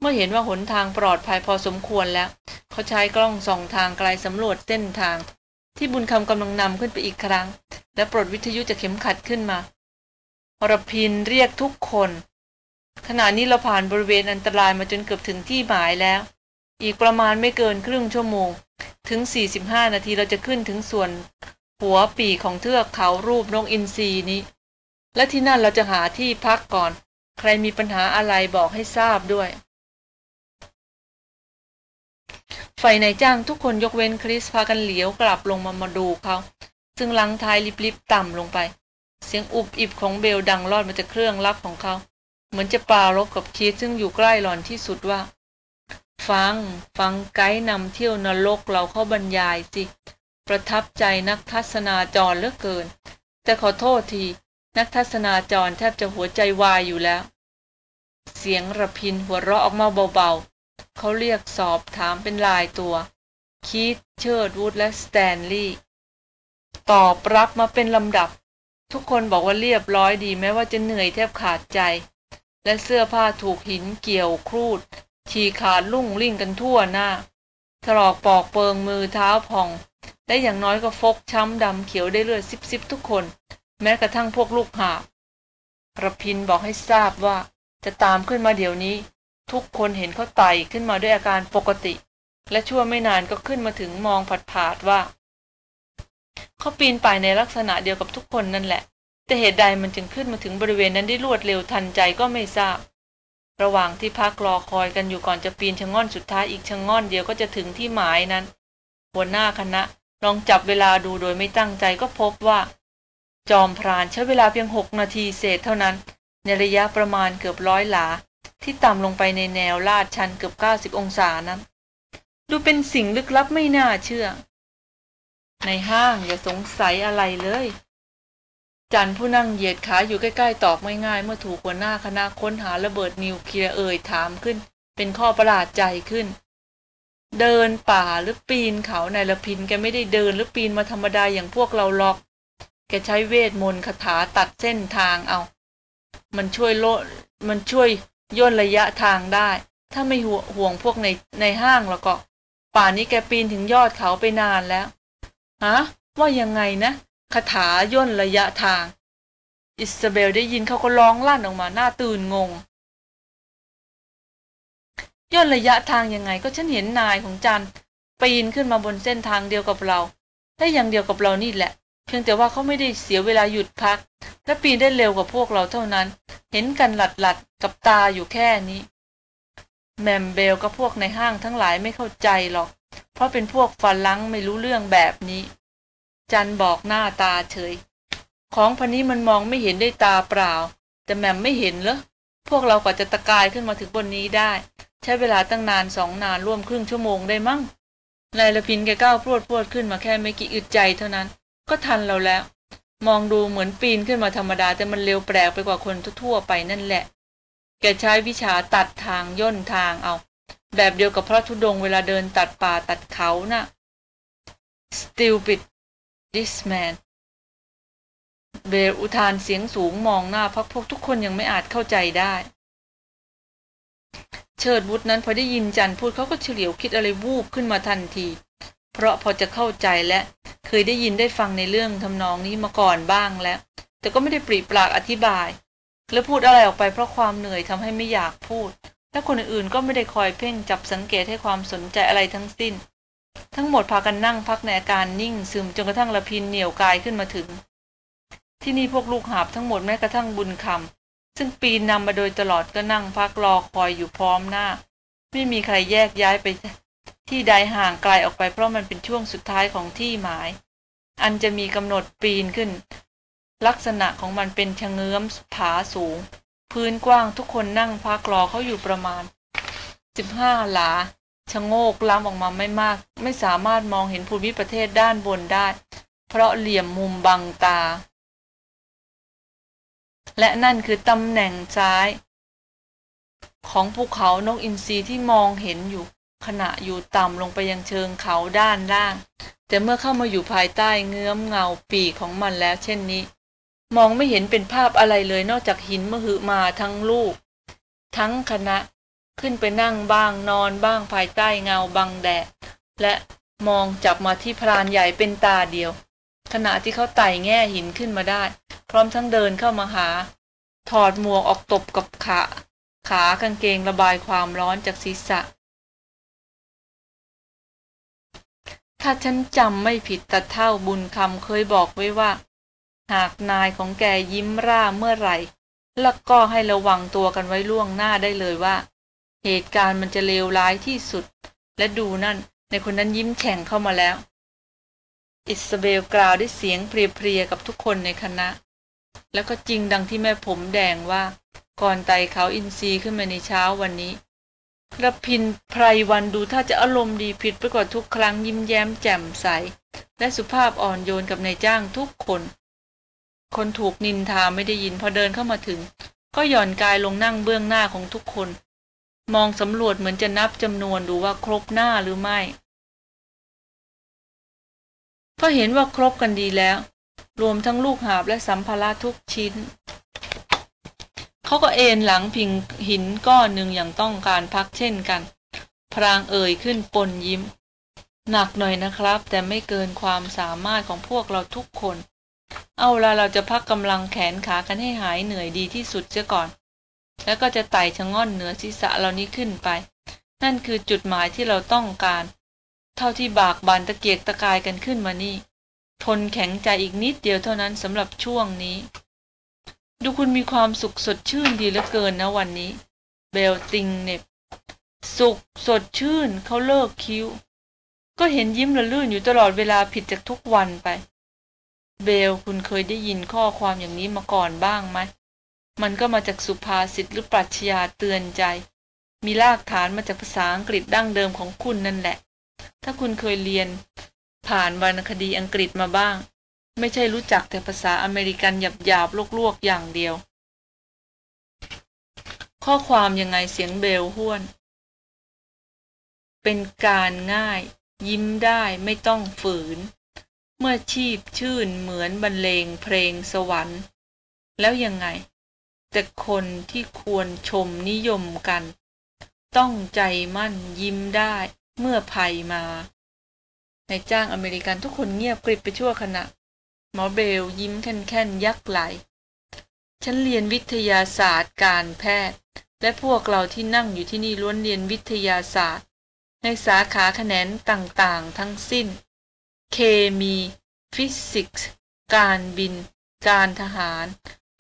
เมื่อเห็นว่าหนทางปลอดภัยพอสมควรแล้ว เขาใช้กล้องส่องทางไกลสำรวจเส้นทาง ที่บุญคำกำลังนำขึ้นไปอีกครั้ง และปลดวิทยุจากเข็มขัดขึ้นมาอรพินเรียกทุกคน ขณะนี้เราผ่านบริเวณอันตรายมาจนเกือบถึงที่หมายแล้ว อีกประมาณไม่เกินครึ่งชั่วโมง ถึง 45 นาทีเราจะขึ้นถึงส่วน หัวปีของเทือกเขารูปนกอินทรีนี้ และที่นั่นเราจะหาที่พักก่อน ใครมีปัญหาอะไรบอกให้ทราบด้วย ฝ่ายนายจ้างทุกคนยกเว้นคริสพากันเหลียวกลับลงมามาดูเขา ซึ่งลังท้ายลิบๆต่ำลงไป เสียงอุบอิบของเบลดังลอดมาจากเครื่องลับของเขา เหมือนจะปารบกับคีสซึ่งอยู่ใกล้หลอนที่สุดว่า ฟัง ฟังไกด์นำเที่ยวนรกเราเข้าบรรยายสิ ประทับใจนักทัศนาจรเลือกเกิน แต่ขอโทษที นักทัศนาจรแทบจะหัวใจวายอยู่แล้ว เสียงระพินหัวเราะออกมาเบาๆ เขาเรียกสอบถามเป็นลายตัว คีตเชิร์ดวูดและสแตนลีย์ตอบรับมาเป็นลำดับ ทุกคนบอกว่าเรียบร้อยดีแม้ว่าจะเหนื่อยแทบขาดใจ และเสื้อผ้าถูกหินเกี่ยวครูด ฉีกขาดลุ่งลิ่งกันทั่วหน้าถลอกปอกเปิงมือเท้าพอง และอย่างน้อยก็ฟกช้ำดำเขียวได้เลือดซิบๆทุกคน แม้กระทั่งพวกลูกหาบระพินบอกให้ทราบว่าจะตามขึ้นมาเดี๋ยวนี้ ทุกคนเห็นเขาไต่ขึ้นมาด้วยอาการปกติ และชั่วไม่นานก็ขึ้นมาถึงมองผัดผาดว่า เขาปีนป่ายในลักษณะเดียวกับทุกคนนั่นแหละ แต่เหตุใดมันจึงขึ้นมาถึงบริเวณนั้นได้รวดเร็วทันใจก็ไม่ทราบ ระหว่างที่พักรอคอยกันอยู่ก่อนจะปีนชะง่อนสุดท้ายอีกชะง่อนเดียวก็จะถึงที่หมายนั้นหัวหน้าคณะลองจับเวลาดูโดยไม่ตั้งใจก็พบว่า จอมพรานใช้เวลาเพียงหกนาทีเศษเท่านั้น ในระยะประมาณเกือบร้อยหลา ที่ต่ำลงไปในแนวลาดชันเกือบเก้าสิบองศานั้น ดูเป็นสิ่งลึกลับไม่น่าเชื่อ ในห้างอย่าสงสัยอะไรเลย จันผู้นั่งเหยียดขาอยู่ใกล้ๆตอบไม่ง่ายเมื่อถูกหัวหน้าคณะค้นหาระเบิดนิวเคลียร์เอ่ยถามขึ้น เป็นข้อประหลาดใจขึ้นเดินป่าหรือปีนเขาในละพินแกไม่ได้เดินหรือปีนมาธรรมดาอย่างพวกเราหรอก แกใช้เวทมนต์คาถาตัดเส้นทางเอา มันช่วยโลมันช่วยย่นระยะทางได้ ถ้าไม่ห่วห่วงพวกในในห้างแล้วก็ ป่านนี้แกปีนถึงยอดเขาไปนานแล้ว ฮะ ว่ายังไงนะคาถาย่นระยะทาง อิสเบลได้ยินเขาก็ร้องลั่นออกมาหน้าตื่นงง ย่นระยะทางยังไงก็ฉันเห็นนายของจันปีนขึ้นมาบนเส้นทางเดียวกับเรา ได้อย่างเดียวกับเรานี่แหละ พียงแต่ว่าเขาไม่ได้เสียเวลาหยุดพัก และปีนได้เร็วกว่าพวกเราเท่านั้น เห็นกันหลัดหลัดกับตาอยู่แค่นี้ แมมเบลกับพวกในห้างทั้งหลายไม่เข้าใจหรอก เพราะเป็นพวกฟันลังไม่รู้เรื่องแบบนี้ จันบอกหน้าตาเฉย ของพันนี้มันมองไม่เห็นด้วยตาเปล่า แต่แมมไม่เห็นเหรอพวกเรากว่าจะตะกายขึ้นมาถึงบนนี้ได้ ใช้เวลาตั้งนานสองนานร่วมครึ่งชั่วโมงได้มั้งนายละพินแกก้าวพรวดพรวดขึ้นมาแค่ไม่กี่อึดใจเท่านั้น ก็ทันเราแล้ว มองดูเหมือนปีนขึ้นมาธรรมดา แต่มันเร็วแปลกไปกว่าคนทั่วไปนั่นแหละ แกใช้วิชาตัดทางย่นทางเอา แบบเดียวกับพระธุดงเวลาเดินตัดป่าตัดเขานะ่ะ stupid this man เบลอุทานเสียงสูงมองหน้าพักพวกทุกคนยังไม่อาจเข้าใจได้ เชิดวุฒนั้นพอได้ยินจันพูดเขาก็เฉลียวคิดอะไรวูบขึ้นมาทันที เพราะพอจะเข้าใจและเคยได้ยินได้ฟังในเรื่องทำนองนี้มาก่อนบ้างแล้ว แต่ก็ไม่ได้ปรีปากอธิบาย และพูดอะไรออกไปเพราะความเหนื่อยทำให้ไม่อยากพูด และคนอื่นๆก็ไม่ได้คอยเพ่งจับสังเกตให้ความสนใจอะไรทั้งสิ้น ทั้งหมดพากันนั่งพักในอาการนิ่งซึมจนกระทั่งละพินเหนี่ยวกายขึ้นมาถึง ที่นี่พวกลูกหาบทั้งหมดแม้กระทั่งบุญคำซึ่งปีนนำมาโดยตลอดก็นั่งพักรอคอยอยู่พร้อมหน้า ไม่มีใครแยกย้ายไป ที่ใดห่างไกลออกไปเพราะมันเป็นช่วงสุดท้ายของที่หมาย อันจะมีกำหนดปีนขึ้น ลักษณะของมันเป็นชะเงื้อมผาสูง พื้นกว้างทุกคนนั่งพักรอเขาอยู่ประมาณสิบห้าหลาชะโงกล้ำออกมาไม่มาก ไม่สามารถมองเห็นภูมิประเทศด้านบนได้ เพราะเหลี่ยมมุมบังตา และนั่นคือตำแหน่งซ้าย ของภูเขานกอินทรีที่มองเห็นอยู่ ขณะอยู่ต่ำลงไปยังเชิงเขาด้านล่าง แต่เมื่อเข้ามาอยู่ภายใต้เงื้อมเงาปีกของมันแล้วเช่นนี้ มองไม่เห็นเป็นภาพอะไรเลยนอกจากหินมหึมาทั้งลูก ทั้งคณะขึ้นไปนั่งบ้างนอนบ้างภายใต้เงาบังแดด และมองจับมาที่พรานใหญ่เป็นตาเดียว ขณะที่เขาไต่แง่หินขึ้นมาได้ พร้อมทั้งเดินเข้ามาหา ถอดหมวกออกตบกับขา ขากางเกงระบายความร้อนจากศีรษะ ถ้าฉันจำไม่ผิดตะเท่าบุญคำเคยบอกไว้ว่า หากนายของแกยิ้มร่าเมื่อไหร่ แล้วก็ให้ระวังตัวกันไว้ล่วงหน้าได้เลยว่า เหตุการณ์มันจะเลวร้ายที่สุด และดูนั่น ในคนนั้นยิ้มแฉ่งเข้ามาแล้ว อิสเบลกล่าวด้วยเสียงเพรียๆกับทุกคนในคณะ แล้วก็จริงดังที่แม่ผมแดงว่า ก่อนไต่เขาอินทรีขึ้นมาในเช้าวันนี้ ระพินไพรวันดูถ้าจะอารมณ์ดีผิดไปกว่าทุกครั้งยิ้มแย้มแจ่มใส และสุภาพอ่อนโยนกับนายจ้างทุกคน คนถูกนินทาไม่ได้ยินพอเดินเข้ามาถึง ก็หย่อนกายลงนั่งเบื้องหน้าของทุกคน มองสำรวจเหมือนจะนับจำนวนดูว่าครบหน้าหรือไม่ก็เห็นว่าครบกันดีแล้ว รวมทั้งลูกหาบและสัมภาระทุกชิ้น เขาก็เอนหลังพิงหินก้อนหนึ่งอย่างต้องการพักเช่นกัน พรางเอ่ยขึ้นปนยิ้ม หนักหน่อยนะครับ แต่ไม่เกินความสามารถของพวกเราทุกคน เอาละเราจะพักกำลังแขนขากันให้หายเหนื่อยดีที่สุดเสียก่อน แล้วก็จะไต่ชะง่อนเหนือศีรษะเรานี้ขึ้นไป นั่นคือจุดหมายที่เราต้องการ เท่าที่บากบานตะเกียกตะกายกันขึ้นมานี่ ทนแข็งใจอีกนิดเดียวเท่านั้นสำหรับช่วงนี้ ดูคุณมีความสุขสดชื่นดีเหลือเกินนะวันนี้ เบลติงเน็บ สุขสดชื่นเขาเลิกคิ้ว ก็เห็นยิ้มละลื่นอยู่ตลอดเวลาผิดจากทุกวันไป เบลคุณเคยได้ยินข้อความอย่างนี้มาก่อนบ้างไหม มันก็มาจากสุภาษิตหรือปรัชญาเตือนใจ มีรากฐานมาจากภาษาอังกฤษดั้งเดิมของคุณนั่นแหละ ถ้าคุณเคยเรียนผ่านวรรณคดีอังกฤษมาบ้าง ไม่ใช่รู้จักแต่ภาษาอเมริกันหยาบๆลวกๆอย่างเดียว ข้อความยังไงเสียงเบลห้วน เป็นการง่าย ยิ้มได้ไม่ต้องฝืน เมื่อชีพชื่นเหมือนบรรเลงเพลงสวรรค์ แล้วยังไง แต่คนที่ควรชมนิยมกัน ต้องใจมั่นยิ้มได้เมื่อภัยมาในจ้างอเมริกันทุกคนเงียบกริบไปชั่วขณะ หมอเบลยิ้มแค่นๆยักไหล ฉันเรียนวิทยาศาสตร์การแพทย์ และพวกเราที่นั่งอยู่ที่นี่ล้วนเรียนวิทยาศาสตร์ ในสาขาแขนงต่างๆ ทั้งสิ้น เคมี ฟิสิกส์ การบิน การทหาร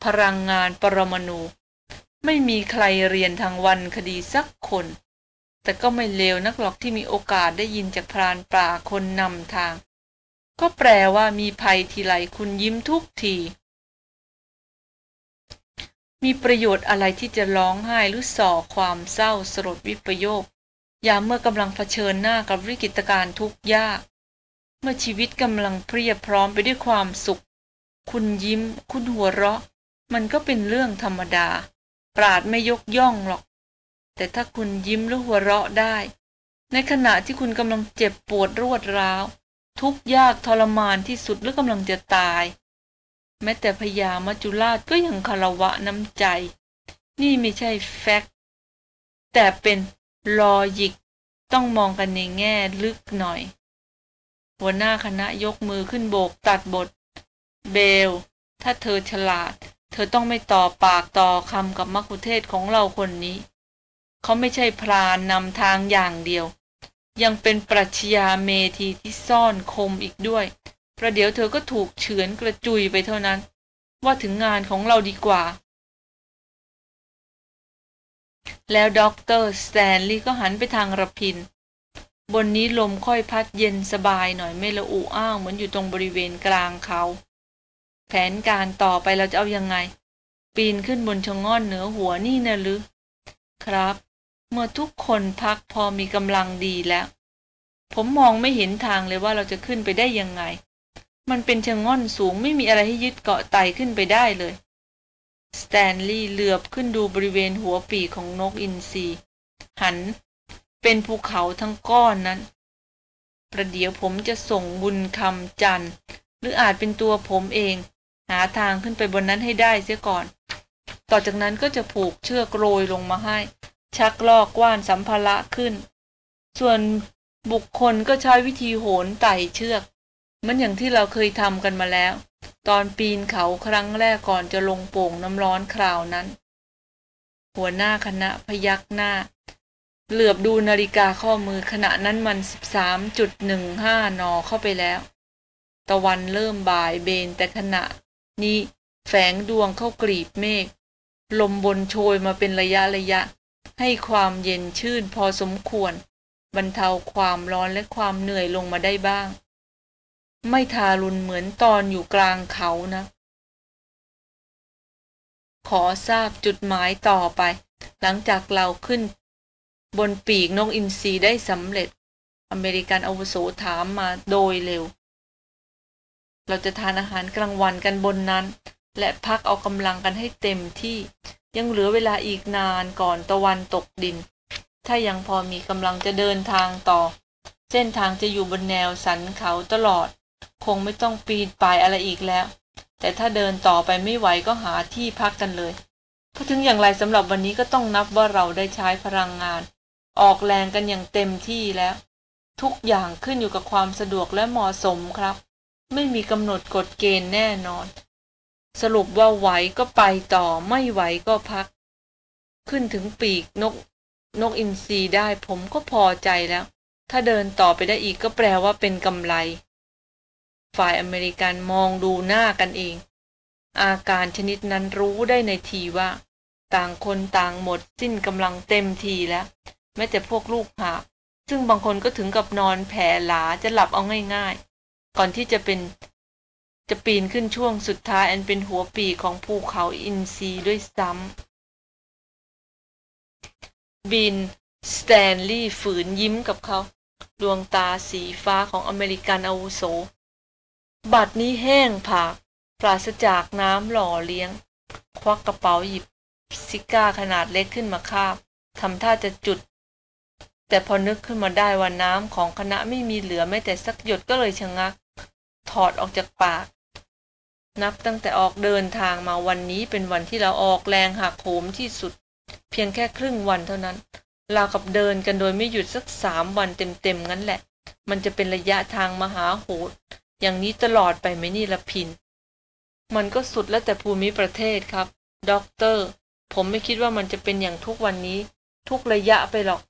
พลังงานปรมาณูไม่มีใครเรียนทางวันคดีสักคน แต่ก็ไม่เลวนักหรอกที่มีโอกาสได้ยินจากพรานป่าคนนำทาง ก็แปลว่ามีภัยทีไรคุณยิ้มทุกที มีประโยชน์อะไรที่จะร้องไห้หรือส่อความเศร้าสลดวิปโยค ยามเมื่อกำลังเผชิญหน้ากับวิกฤตการณ์ทุกข์ยาก เมื่อชีวิตกำลังเพรียพร้อมไปด้วยความสุข คุณยิ้ม คุณหัวเราะ มันก็เป็นเรื่องธรรมดา ปราดไม่ยกย่องหรอก แต่ถ้าคุณยิ้มหรือหัวเราะได้ ในขณะที่คุณกำลังเจ็บปวดรวดร้าว ทุกยากทรมานที่สุดหรือกำลังจะตาย แม้แต่พญามัจจุราชก็ยังคารวะน้ำใจ นี่ไม่ใช่แฟกต์แต่เป็นลอยิกต้องมองกันในแง่ลึกหน่อย หัวหน้าคณะยกมือขึ้นโบกตัดบท เบล ถ้าเธอฉลาด เธอต้องไม่ต่อปากต่อคำกับมักคุเทศของเราคนนี้ เขาไม่ใช่พรานนำทางอย่างเดียว ยังเป็นปรัชญาเมธีที่ซ่อนคมอีกด้วย ประเดี๋ยวเธอก็ถูกเฉือนกระจุยไปเท่านั้น ว่าถึงงานของเราดีกว่า แล้วด็อกเตอร์สแตนลีย์ก็หันไปทางระพิน บนนี้ลมค่อยพัดเย็นสบายหน่อยไม่ละอุอ้าวเหมือนอยู่ตรงบริเวณกลางเขา แผนการต่อไปเราจะเอายังไง ปีนขึ้นบนชะง่อนเหนือหัวนี่นะหรือ ครับ เมื่อทุกคนพักพอมีกำลังดีแล้ว ผมมองไม่เห็นทางเลยว่าเราจะขึ้นไปได้ยังไง มันเป็นเชะง่อนสูงไม่มีอะไรให้ยึดเกาะไต่ขึ้นไปได้เลยสแตนลีย์เหลือบขึ้นดูบริเวณหัวปีกของนกอินทรีหัน เป็นภูเขาทั้งก้อนนั้น ประเดี๋ยวผมจะส่งบุญคำจันทร์หรืออาจเป็นตัวผมเอง หาทางขึ้นไปบนนั้นให้ได้เสียก่อน ต่อจากนั้นก็จะผูกเชือกโรยลงมาให้ ชักลอกกว้านสัมภาระขึ้น ส่วนบุคคลก็ใช้วิธีโหนไต่เชือกมือนอย่างที่เราเคยทำกันมาแล้ว ตอนปีนเขาครั้งแรกก่อนจะลงโป่งน้ำร้อนคราวนั้น หัวหน้าคณะพยักหน้า เหลือบดูนาฬิกาข้อมือขณะนั้นมัน 13.15 นอเข้าไปแล้ว ตะวันเริ่มบ่ายเบนแต่ขณะ นี้แฝงดวงเข้ากรีบเมฆลมบนโชยมาเป็นระยะระยะ ให้ความเย็นชื่นพอสมควร บรรเทาความร้อนและความเหนื่อยลงมาได้บ้าง ไม่ทารุณเหมือนตอนอยู่กลางเขานะ ขอทราบจุดหมายต่อไป หลังจากเราขึ้น บนปีกนกอินทรีได้สำเร็จ อเมริกันอาวุโสถามมาโดยเร็ว เราจะทานอาหารกลางวันกันบนนั้น และพักเอากำลังกันให้เต็มที่ ยังเหลือเวลาอีกนานก่อนตะวันตกดิน ถ้ายังพอมีกำลังจะเดินทางต่อ เส้นทางจะอยู่บนแนวสันเขาตลอด คงไม่ต้องปีนป่ายอะไรอีกแล้ว แต่ถ้าเดินต่อไปไม่ไหวก็หาที่พักกันเลยเพราะถึงอย่างไรสำหรับวันนี้ก็ต้องนับว่าเราได้ใช้พลังงาน ออกแรงกันอย่างเต็มที่แล้ว ทุกอย่างขึ้นอยู่กับความสะดวกและเหมาะสมครับ ไม่มีกำหนดกฎเกณฑ์แน่นอน สรุปว่าไหวก็ไปต่อไม่ไหวก็พัก ขึ้นถึงปีกนก นกอินทรีได้ผมก็พอใจแล้ว ถ้าเดินต่อไปได้อีกก็แปลว่าเป็นกำไร ฝ่ายอเมริกันมองดูหน้ากันเอง อาการชนิดนั้นรู้ได้ในทีว่า ต่างคนต่างหมดสิ้นกำลังเต็มทีแล้ว แม้แต่พวกลูกหาบซึ่งบางคนก็ถึงกับนอนแผ่หลาจะหลับเอาง่าย ๆ ก่อนที่จะเป็น จะปีนขึ้นช่วงสุดท้ายอันเป็นหัวปีของภูเขาอินทรีด้วยซ้ำ พิน สแตนลีย์ฝืนยิ้มกับเขา ดวงตาสีฟ้าของอเมริกันอาวุโส บัดนี้แห้งผาก ปราศจากน้ำหล่อเลี้ยง ควักกระเป๋าหยิบซิก้าขนาดเล็กขึ้นมาคาบทำท่าจะจุด แต่พอนึกขึ้นมาได้ว่าน้ำของคณะไม่มีเหลือแม้แต่สักหยดก็เลยชะงัก ถอดออกจากปาก นับตั้งแต่ออกเดินทางมาวันนี้เป็นวันที่เราออกแรงหักโหมที่สุด เพียงแค่ครึ่งวันเท่านั้น เรากับเดินกันโดยไม่หยุดสักสามวันเต็มๆงั้นแหละ มันจะเป็นระยะทางมหาโหด อย่างนี้ตลอดไปไหมนี่ รพินทร์ มันก็สุดแล้วแต่ภูมิประเทศครับ ด็อกเตอร์ ผมไม่คิดว่ามันจะเป็นอย่างทุกวันนี้ ทุกระยะไปหรอก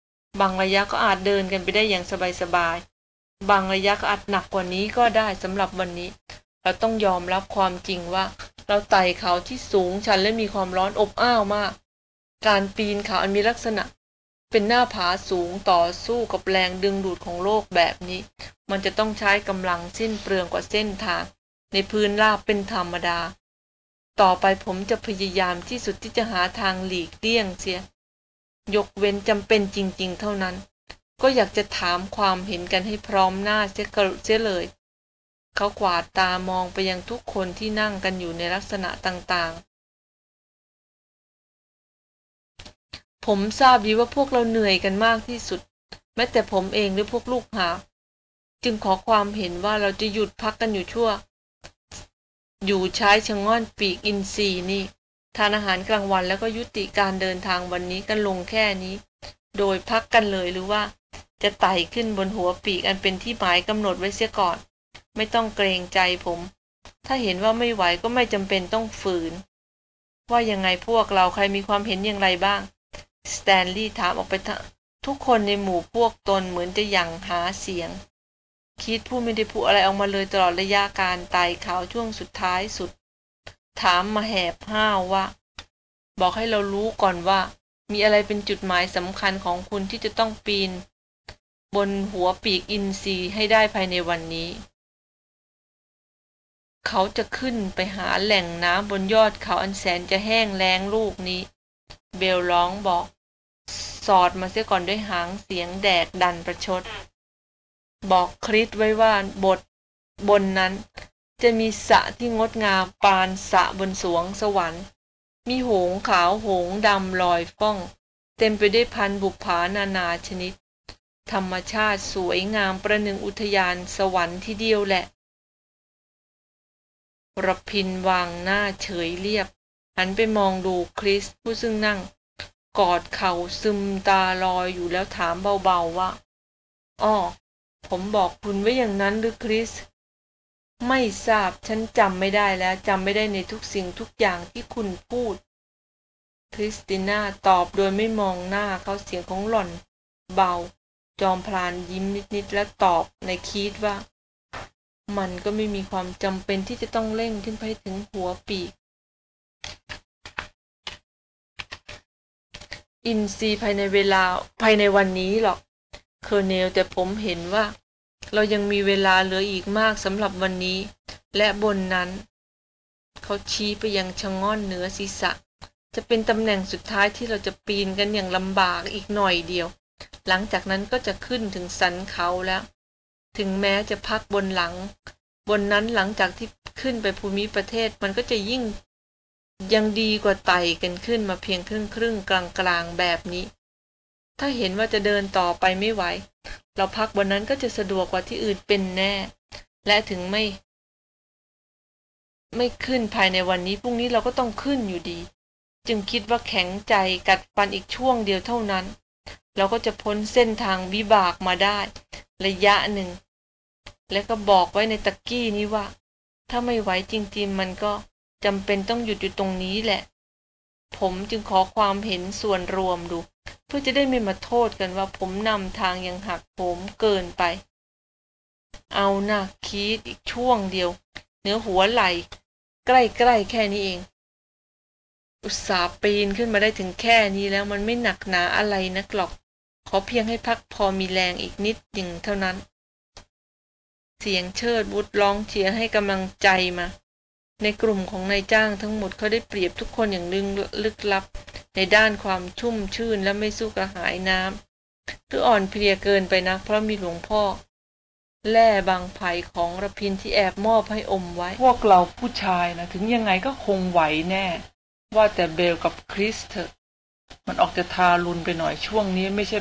บางระยะก็อาจเดินกันไปได้อย่างสบายๆบางระยะก็อาจหนักกว่านี้ก็ได้สำหรับวันนี้ เราต้องยอมรับความจริงว่า เราไต่เขาที่สูงชันและมีความร้อนอบอ้าวมาก การปีนเขาอันมีลักษณะ เป็นหน้าผาสูงต่อสู้กับแรงดึงดูดของโลกแบบนี้ มันจะต้องใช้กำลังสิ้นเปลืองกว่าเส้นทาง ในพื้นราบเป็นธรรมดา ต่อไปผมจะพยายามที่สุดที่จะหาทางหลีกเลี่ยงเสีย ยกเว้นจำเป็นจริง ๆ เท่านั้น ก็อยากจะถามความเห็นกันให้พร้อมหน้าเสียกระเสียเลย เขากวาดตามองไปยังทุกคนที่นั่งกันอยู่ในลักษณะต่างๆ ผมทราบดีว่าพวกเราเหนื่อยกันมากที่สุด แม้แต่ผมเองหรือพวกลูกหา จึงขอความเห็นว่าเราจะหยุดพักกันอยู่ชั่ว อยู่ใช้ชะง่อนปีกอินทรีนี่ ทานอาหารกลางวันแล้วก็ยุติการเดินทางวันนี้กันลงแค่นี้ โดยพักกันเลยหรือว่า จะไต่ขึ้นบนหัวปีกอันเป็นที่หมายกำหนดไว้เสียก่อน ไม่ต้องเกรงใจผม ถ้าเห็นว่าไม่ไหวก็ไม่จำเป็นต้องฝืน ว่ายังไงพวกเราใครมีความเห็นอย่างไรบ้าง สแตนลีย์ถามออกไปทุกคนในหมู่พวกตนเหมือนจะยังหาเสียง คิดผู้ไม่ได้พูดอะไรออกมาเลยตลอดระยะการต่เขาวช่วงสุดท้ายสุด ถามมาแหบห้าวว่า บอกให้เรารู้ก่อนว่า มีอะไรเป็นจุดหมายสำคัญของคุณที่จะต้องปีน บนหัวปีกอินทรีให้ได้ภายในวันนี้ เขาจะขึ้นไปหาแหล่งน้ำบนยอดเขาอันแสนจะแห้งแล้งลูกนี้ เบลร้องบอก สอดมาเสียก่อนด้วยหางเสียงแดกดันประชด บอกคริสไว้ว่าบทบนนั้น จะมีสะที่งดงามปานสะบนสวงสวรรค์ มีหงขาวหงดำลอยฟ้อง เต็มไปด้วยพันบุกผานานาชนิด ธรรมชาติสวยงามประหนึ่งอุทยานสวรรค์ที่เดียวแหละ รพินวางหน้าเฉยเรียบ หันไปมองดูคริสผู้ซึ่งนั่ง กอดเข่าซึมตาลอยอยู่แล้วถามเบาๆว่าอ้อผมบอกคุณไว้อย่างนั้นหรือคริส ไม่ทราบฉันจำไม่ได้แล้วจำไม่ได้ในทุกสิ่งทุกอย่างที่คุณพูด คริสติน่าตอบโดยไม่มองหน้าเขาเสียงของหล่อน เบา จอมพลานยิ้มนิดๆแล้วตอบในคีดว่า มันก็ไม่มีความจำเป็นที่จะต้องเร่งขึ้นไปถึงหัวปีก อินทรีภายในเวลาภายในวันนี้หรอก Colonel แต่ผมเห็นว่า เรายังมีเวลาเหลืออีกมากสำหรับวันนี้ และบนนั้น เขาชี้ไปยังชะง่อนเหนือศีรษะ จะเป็นตำแหน่งสุดท้ายที่เราจะปีนกันอย่างลำบากอีกหน่อยเดียว หลังจากนั้นก็จะขึ้นถึงสันเขาแล้ว ถึงแม้จะพักบนหลัง บนนั้นหลังจากที่ขึ้นไปภูมิประเทศมันก็จะยิ่งยังดีกว่าไต่กันขึ้นมาเพียงครึ่งครึ่งกลางกลางแบบนี้ ถ้าเห็นว่าจะเดินต่อไปไม่ไหว เราพักบนนั้นก็จะสะดวกกว่าที่อื่นเป็นแน่ และถึงไม่ ไม่ขึ้นภายในวันนี้พรุ่งนี้เราก็ต้องขึ้นอยู่ดี จึงคิดว่าแข็งใจกัดฟันอีกช่วงเดียวเท่านั้น เราก็จะพ้นเส้นทางวิบากมาได้ ระยะหนึ่ง และก็บอกไว้ในตะกี้นี้ว่า ถ้าไม่ไหวจริง ๆ มันก็จำเป็นต้องหยุดอยู่ตรงนี้แหละ ผมจึงขอความเห็นส่วนรวมดู เพื่อจะได้ไม่มาโทษกันว่าผมนำทางยังหักผมเกินไป เอานะคิดอีกช่วงเดียวเนื้อหัวไหล ใกล้ๆแค่นี้เองอุตสาห์ปีนขึ้นมาได้ถึงแค่นี้แล้วมันไม่หนักหนาอะไรนักหรอก ขอเพียงให้พักพอมีแรงอีกนิดหนึ่งเท่านั้น เสียงเชิดบุตรร้องเชียร์ให้กำลังใจมา ในกลุ่มของนายจ้างทั้งหมดเขาได้เปรียบทุกคนอย่างลึงลึกลับ ในด้านความชุ่มชื่นและไม่สู้กระหายน้ำหรืออ่อนเพลียเกินไปนักเพราะมีหลวงพ่อ แล่บางไผ่ของระพินที่แอบมอบให้อมไว้ พวกเราผู้ชายนะถึงยังไงก็คงไหวแน่ ว่าแต่เบลกับคริสเถอะ มันออกจะทารุนไปหน่อยช่วงนี้ไม่ใช่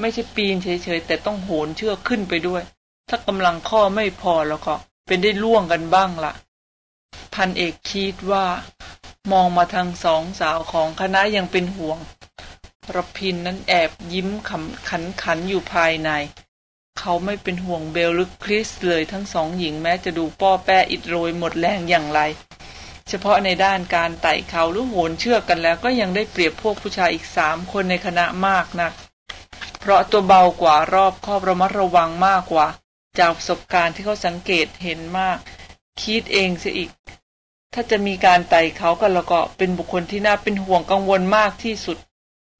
ไม่ใช่ปีนเฉยๆ แต่ต้องโหนเชือกขึ้นไปด้วย ถ้ากำลังข้อไม่พอแล้วก็ เป็นได้ล่วงกันบ้างละ่ะ พันเอกคิดว่า มองมาทางสองสาวของคณะยังเป็นห่วงรพินนั้นแอบยิ้มขำขันขันอยู่ภายใน เขาไม่เป็นห่วงเบลหรือคริสเลยทั้งสองหญิงแม้จะดูป้อแป้อิดโรยหมดแรงอย่างไร เฉพาะในด้านการไต่เขาหรือโหนเชือกกันแล้วก็ยังได้เปรียบพวกผู้ชายอีกสามคนในคณะมากนัก เพราะตัวเบากว่ารอบครอบระมัดระวังมากกว่า จากประสบการณ์ที่เขาสังเกตเห็นมาก คิดเองเสียอีก ถ้าจะมีการไต่เขากันแล้วก็เป็นบุคคลที่น่าเป็นห่วงกังวลมากที่สุด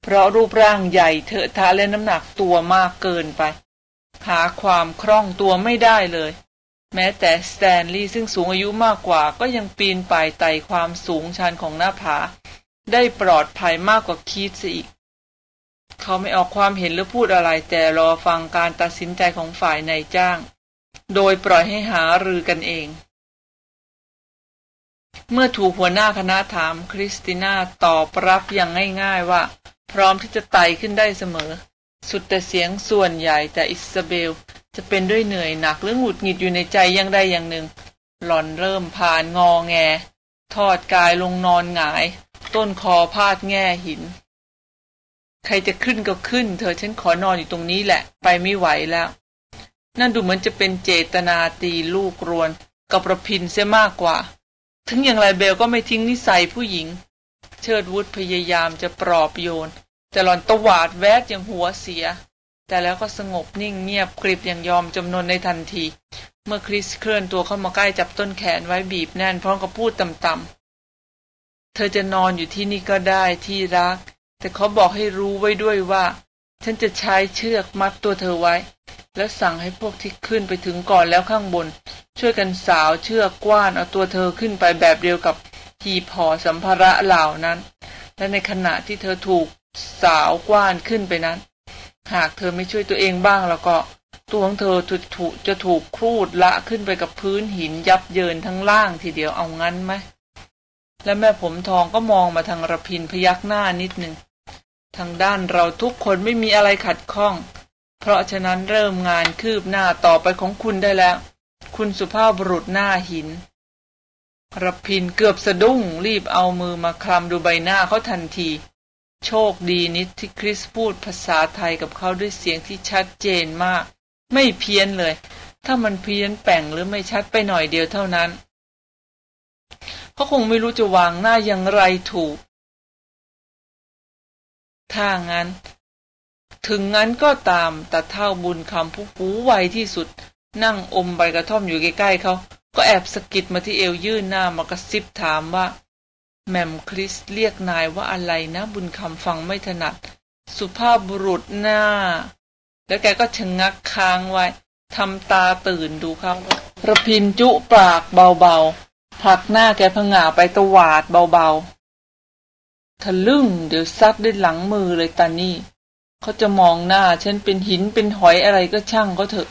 เพราะรูปร่างใหญ่เถอะทะและน้ำหนักตัวมากเกินไป หาความคล่องตัวไม่ได้เลย แม้แต่สแตนลีย์ซึ่งสูงอายุมากกว่าก็ยังปีนป่ายไต่ความสูงชันของหน้าผา ได้ปลอดภัยมากกว่าคีดซะอีก เขาไม่ออกความเห็นหรือพูดอะไรแต่รอฟังการตัดสินใจของฝ่ายนายจ้าง โดยปล่อยให้หารือกันเอง เมื่อถูกหัวหน้าคณะถามคริสติน่าตอบรับอย่างง่าย ๆว่า พร้อมที่จะไต่ขึ้นได้เสมอ สุดแต่เสียงส่วนใหญ่แต่อิสซาเบล จะเป็นด้วยเหนื่อยหนักหรือหงุดหงิดอยู่ในใจอย่างใดอย่างหนึ่ง หล่อนเริ่มพาลงอแง ทอดกายลงนอนหงาย ต้นคอพาดแง่หิน ใครจะขึ้นก็ขึ้น เถอะฉันขอนอนอยู่ตรงนี้แหละ ไปไม่ไหวแล้ว นั่นดูเหมือนจะเป็นเจตนาตีลูกรวน กับประพินเสียมากกว่า ถึงอย่างไรเบลก็ไม่ทิ้งนิสัยผู้หญิง เชิดวุฒพยายามจะปลอบโยน แต่หล่อนตวาดแวดอย่างหัวเสีย แต่แล้วก็สงบนิ่งเงียบกริบอย่างยอมจำนนในทันที เมื่อคริสเคลื่อนตัวเข้ามาใกล้จับต้นแขนไว้บีบแน่นพร้อมกับพูดต่ำๆ เธอจะนอนอยู่ที่นี่ก็ได้ที่รัก แต่เขาบอกให้รู้ไว้ด้วยว่า ฉันจะใช้เชือกมัดตัวเธอไว้ แล้วสั่งให้พวกที่ขึ้นไปถึงก่อนแล้วข้างบน ช่วยกันสาวเชือกกว้านเอาตัวเธอขึ้นไปแบบเดียวกับหีบห่อสัมภาระเหล่านั้น และในขณะที่เธอถูกสาวกว้านขึ้นไปนั้น หากเธอไม่ช่วยตัวเองบ้างแล้วก็ ตัวของเธอถูกถูกจะถูกครูดละขึ้นไปกับพื้นหินยับเยินทั้งล่างทีเดียวเอางั้นไหมและแม่ผมทองก็มองมาทางระพินพยักหน้านิดหนึ่งทางด้านเราทุกคนไม่มีอะไรขัดข้อง เพราะฉะนั้นเริ่มงานคืบหน้าต่อไปของคุณได้แล้ว คุณสุภาพบุรุษหน้าหินรพินเกือบสะดุ้งรีบเอามือมาคลำดูใบหน้าเขาทันที โชคดีนิดที่คริสพูดภาษาไทยกับเขาด้วยเสียงที่ชัดเจนมาก ไม่เพี้ยนเลย ถ้ามันเพี้ยนแป่งหรือไม่ชัดไปหน่อยเดียวเท่านั้นเขาคงไม่รู้จะวางหน้าอย่างไรถูก ถ้างั้น ถึงงั้นก็ตามแต่เท่าบุญคำผู้ฟูไวที่สุด นั่งอมใบกระท่อมอยู่ใกล้ๆเขา ก็แอบสะกิดมาที่เอวยื่นหน้ามากระซิบถามว่า แหม่มคริสเรียกนายว่าอะไรนะ บุญคำฟังไม่ถนัด สุภาพบุรุษหน้า แล้วแกก็ชะงงักค้างไว้ทำตาตื่นดูเขาระพินจุปากเบาๆผักหน้าแกผงาไปตวาดเบาๆทะลึ่งเดี๋ยวซัดด้วยหลังมือเลยตานี่เขาจะมองหน้าฉันเป็นหินเป็นหอยอะไรก็ช่างเขาเถอะ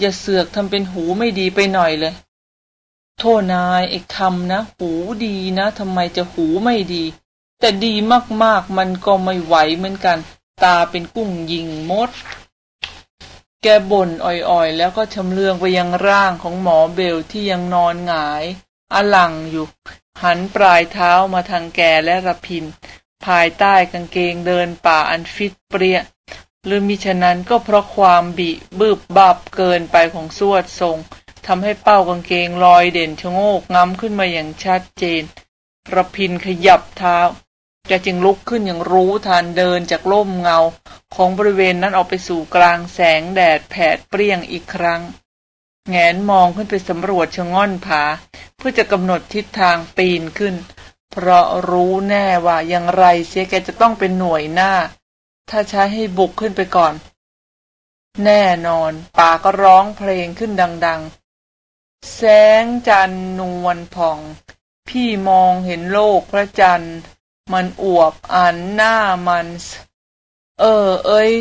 อย่าเสือกทำเป็นหูไม่ดีไปหน่อยเลย โทษนายไอ้คำนะ หูดีนะทำไมจะหูไม่ดี แต่ดีมากๆ มันก็ไม่ไหวเหมือนกัน ตาเป็นกุ้งยิงมด แกบ่นอ่อยๆ แล้วก็ชำเลืองไปยังร่างของหมอเบลที่ยังนอนหงายอลังอยู่ หันปลายเท้ามาทางแกและระพิน ภายใต้กางเกงเดินป่าอันฟิตเปรี้ยหรือมิฉะนั้นก็เพราะความบิบืบบับเกินไปของสวดทรง ทำให้เป้ากางเกงลอยเด่นชะโงกง้ำขึ้นมาอย่างชัดเจนระพินขยับเท้าแกจึงลุกขึ้นอย่างรู้ทันเดินจากล่มเงาของบริเวณนั้นออกไปสู่กลางแสงแดดแผดเปรี้ยงอีกครั้ง แงนมองขึ้นไปสำรวจชะง่อนผา เพื่อจะกำหนดทิศทางปีนขึ้น เพราะรู้แน่ว่าอย่างไรเสียแกจะต้องเป็นหน่วยหน้า ถ้าใช้ให้บุกขึ้นไปก่อน แน่นอนป่าก็ร้องเพลงขึ้นดัง ๆ แสงจันนวลผ่อง พี่มองเห็นโลกพระจันทร์ มันอวบอันหน้ามัน เออ เอ้ย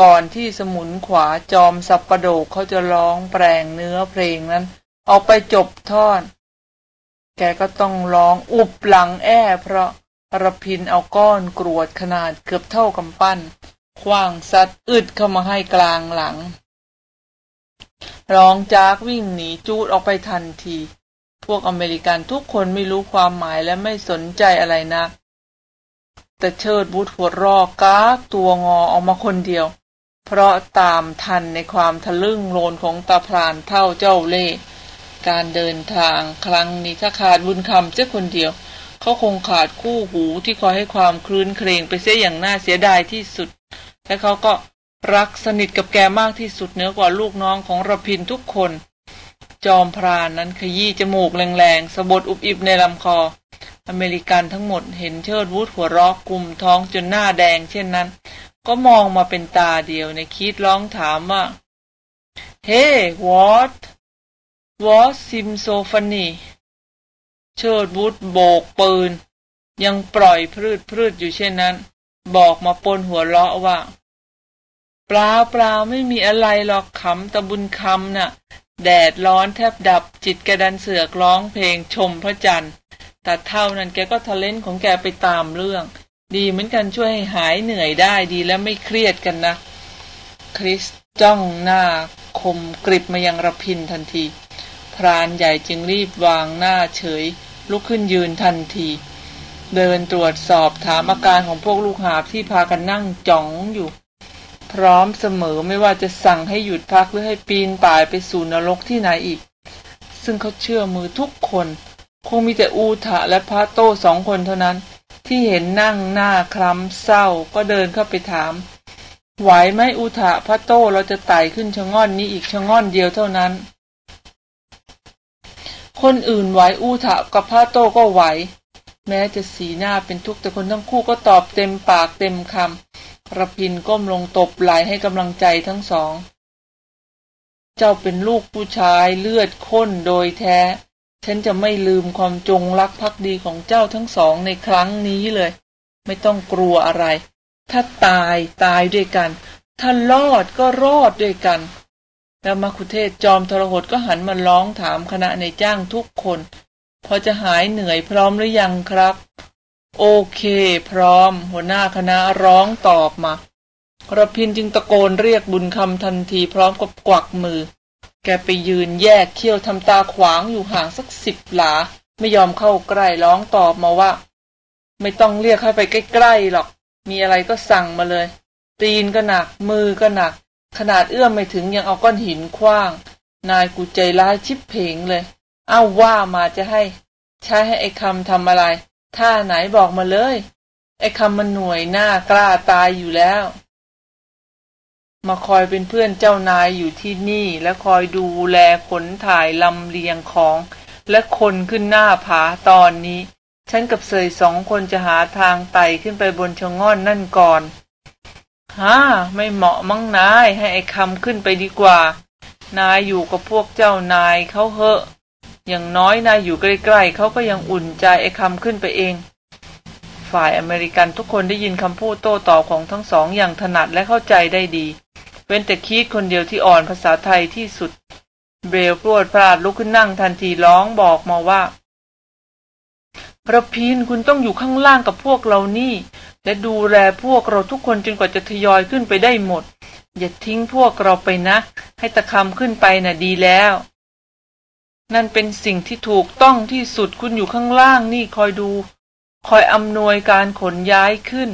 ก่อนที่สมุนขวาจอมสับประโดกเขาจะร้องแปลงเนื้อเพลงนั้นออกไปจบท่อน แกก็ต้องร้องอุบหลังแอ้เพราะระพินเอาก้อนกรวดขนาดเกือบเท่ากำปั้นคว้างสัตว์อึดเข้ามาให้กลางหลัง ร้องจากวิ่งหนีจูดออกไปทันที พวกอเมริกันทุกคนไม่รู้ความหมายและไม่สนใจอะไรนัก แต่เชิดบุตรหัวรอกก้าตัวงอออกมาคนเดียว เพราะตามทันในความทะลึ่งโลนของตาพรานเท่าเจ้าเล่การเดินทางครั้งนี้ถ้าขาดบุญคำเจ้าคนเดียว เขาคงขาดคู่หูที่คอยให้ความคลื้นเครงไปเสียอย่างน่าเสียดายที่สุด และเขาก็ รักสนิทกับแกมากที่สุดเหนือกว่าลูกน้องของระพินทุกคน จอมพรานนั้นขยี้จมูกแรงๆสะบดอุบอิบในลำคอ อเมริกันทั้งหมดเห็นเชิดวูดหัวรอกกลุ่มท้องจนหน้าแดงเช่นนั้น ก็มองมาเป็นตาเดียวในคิดร้องถามว่า เฮ้ what what seems so funny เชิดวูดโบกปืน ยังปล่อยพืดพืดอยู่เช่นนั้น บอกมาปนหัวเราะว่า เปล่าเปล่าไม่มีอะไรหรอกขำตะบุญคำนะ่ะ แดดร้อนแทบดับจิตกระดันเสือกร้องเพลงชมพระจันทร์แต่เท่านั้นแกก็ทะเลนของแกไปตามเรื่อง ดีเหมือนกันช่วยให้หายเหนื่อยได้ดีและไม่เครียดกันนะ คริสจ้องหน้าคมกริบมายังระพินทันที พรานใหญ่จึงรีบวางหน้าเฉย ลุกขึ้นยืนทันที เดินตรวจสอบถามอาการของพวกลูกหาบที่พากันนั่งจ้องอยู่ พร้อมเสมอไม่ว่าจะสั่งให้หยุดพักหรือให้ปีนป่ายไปสู่นรกที่ไหนอีก ซึ่งเขาเชื่อมือทุกคน คงมีแต่อูทะและพระโต้สองคนเท่านั้น ที่เห็นนั่งหน้าคล้ำเศร้าก็เดินเข้าไปถาม ไหวไหมอุทะพระโต้เราจะไต่ขึ้นชะง่อนนี้อีกชะง่อนเดียวเท่านั้น คนอื่นไหวอุทะกับพระโต้ก็ไหวแม้จะสีหน้าเป็นทุกข์แต่คนทั้งคู่ก็ตอบเต็มปากเต็มคำ ระพินก้มลงตบไหลให้กำลังใจทั้งสอง เจ้าเป็นลูกผู้ชายเลือดข้นโดยแท้ ฉันจะไม่ลืมความจงรักภักดีของเจ้าทั้งสองในครั้งนี้เลย ไม่ต้องกลัวอะไร ถ้าตายตายด้วยกัน ถ้ารอดก็รอดด้วยกัน แล้วมาคุเทศจอมทรหดก็หันมาร้องถามคณะในจ้างทุกคน พอจะหายเหนื่อยพร้อมหรือยังครับ โอเค พร้อม หัวหน้าคณะร้องตอบมาระพินจึงตะโกนเรียกบุญคำทันทีพร้อมกับกวักมือ แกไปยืนแยกเขี้ยวทำตาขวางอยู่ห่างสักสิบหลา ไม่ยอมเข้าใกล้ร้องตอบมาว่า ไม่ต้องเรียกให้ไปใกล้ๆหรอก มีอะไรก็สั่งมาเลย ตีนก็หนัก มือก็หนัก ขนาดเอื้อมไม่ถึงยังเอาก้อนหินคว้าง นายกูใจร้ายชิบเพงเลย เอ้าว่ามาจะให้ ใช้ให้ไอ้คำทำอะไร ท่าไหนบอกมาเลย ไอ้คำมันหน่วยหน้ากล้าตายอยู่แล้ว มาคอยเป็นเพื่อนเจ้านายอยู่ที่นี่ และคอยดูแลขนถ่ายลำเลียงของ และคนขึ้นหน้าผาตอนนี้ ฉันกับเสยสองคนจะหาทางไต่ขึ้นไปบนชะง่อนนั่นก่อนฮ่าไม่เหมาะมั้งนายให้ไอ้คำขึ้นไปดีกว่า นายอยู่กับพวกเจ้านายเขาเหอะ อย่างน้อยนายอยู่ใกล้ๆเขาก็ยังอุ่นใจไอ้คำขึ้นไปเอง ฝ่ายอเมริกันทุกคนได้ยินคำพูดโต้ตอบของทั้งสองอย่างถนัดและเข้าใจได้ดี เว้นแต่คีดคนเดียวที่อ่อนภาษาไทยที่สุด เบลพรวดพลาดลุกขึ้นนั่งทันทีร้องบอกมาว่าระพินคุณต้องอยู่ข้างล่างกับพวกเรานี่ และดูแลพวกเราทุกคนจนกว่าจะทยอยขึ้นไปได้หมด อย่าทิ้งพวกเราไปนะ ให้ตะคำขึ้นไปน่ะดีแล้ว นั่นเป็นสิ่งที่ถูกต้องที่สุดคุณอยู่ข้างล่างนี่คอยดู คอยอำนวยการขนย้ายขึ้น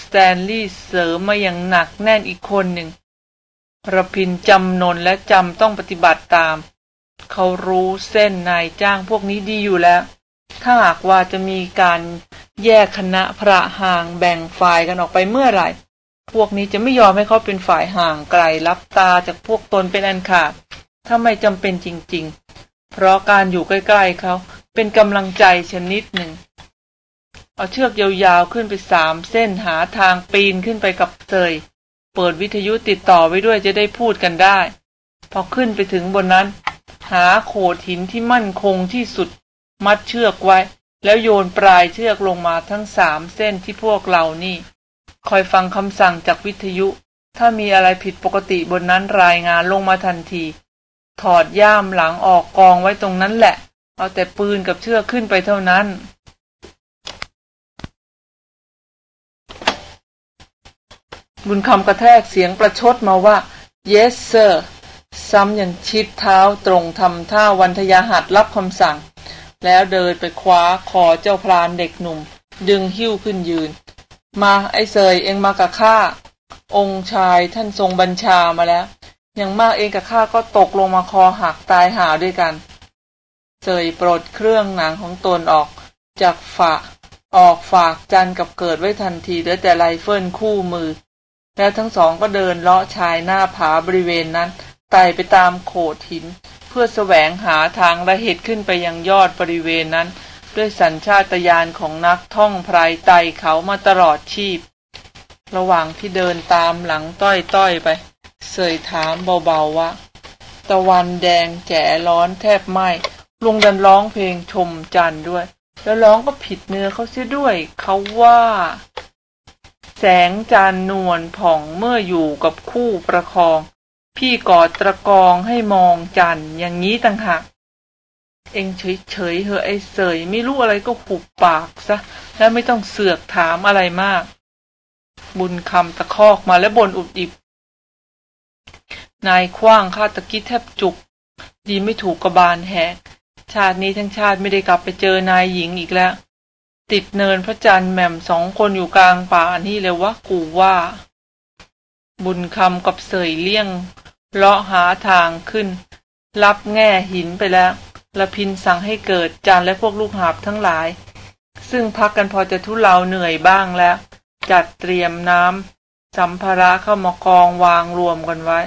สแตนลีย์เสริมมาอย่างหนักแน่นอีกคนหนึ่งระพินจำนนและจำต้องปฏิบัติตาม เขารู้เส้นนายจ้างพวกนี้ดีอยู่แล้ว ถ้าหากว่าจะมีการแยกคณะพระห่างแบ่งฝ่ายกันออกไปเมื่อไหร่ พวกนี้จะไม่ยอมให้เขาเป็นฝ่ายห่างไกลรับตาจากพวกตนเป็นอันขาด ถ้าไม่จำเป็นจริง ๆ เพราะการอยู่ใกล้ ๆเขาเป็นกำลังใจชนิดหนึ่ง เอาเชือกยาวๆขึ้นไปสามเส้นหาทางปีนขึ้นไปกับเตยเปิดวิทยุติดต่อไว้ด้วยจะได้พูดกันได้ พอขึ้นไปถึงบนนั้น หาโขดหินที่มั่นคงที่สุด มัดเชือกไว้ แล้วโยนปลายเชือกลงมาทั้งสามเส้นที่พวกเรานี่ คอยฟังคำสั่งจากวิทยุ ถ้ามีอะไรผิดปกติบนนั้นรายงานลงมาทันที ถอดย่ามหลังออกกองไว้ตรงนั้นแหละ เอาแต่ปืนกับเชือกขึ้นไปเท่านั้น บุญคำกระแทกเสียงประชดมาว่า yes sir ซ้ำอย่างชิดเท้าตรงทำท่าวันทยาหัดรับคำสั่ง แล้วเดินไปคว้าคอเจ้าพรานเด็กหนุ่ม ดึงหิ้วขึ้นยืน มาไอ้เซยเองมากับข้าองค์ชายท่านทรงบัญชามาแล้ว อย่างมากเองกับข้าก็ตกลงมาคอหักตายหาด้วยกันเสยปลดเครื่องหนังของตนออกจากฝาออกฝากจันกับเกิดไว้ทันทีเหลือแต่ไรเฟิลคู่มือ แล้วทั้งสองก็เดินเลาะชายหน้าผาบริเวณนั้นไต่ไปตามโขดหิน เพื่อแสวงหาทางระเหตุขึ้นไปยังยอดบริเวณนั้น ด้วยสัญชาตญาณของนักท่องไพรไต่เขามาตลอดชีพ ระหว่างที่เดินตามหลังต้อยๆไป เสยถามเบาๆว่า ตะวันแดงแจ๋ร้อนแทบไหมลุงดันร้องเพลงชมจันด้วย แล้วร้องก็ผิดเนื้อเขาเสียด้วย เขาว่า แสงจันนวลผ่องเมื่ออยู่กับคู่ประคอง พี่กอดตะกองให้มองจันอย่างนี้ต่างหากเองเฉยๆเหอะไอ้เสยไม่รู้อะไรก็หุบปากซะ แล้วไม่ต้องเสือกถามอะไรมาก บุญคำตะคอกมาและบนอุบอิบ นายคว้างข้าตะกี้แทบจุก ดีไม่ถูกกระบาลแหก ชาตินี้ทั้งชาติไม่ได้กลับไปเจอนายหญิงอีกแล้ว ติดเนินพระจันทร์แหม่มสองคนอยู่กลางป่านี่เลยวะกูว่า บุญคำกับเสยเลี่ยงเลาะหาทางขึ้น รับแง่หินไปแล้วละพินสั่งให้เกิดจานและพวกลูกหาบทั้งหลาย ซึ่งพักกันพอจะทุเลาเหนื่อยบ้างแล้ว จัดเตรียมน้ำสัมภาระเข้ามากองวางรวมกันไว้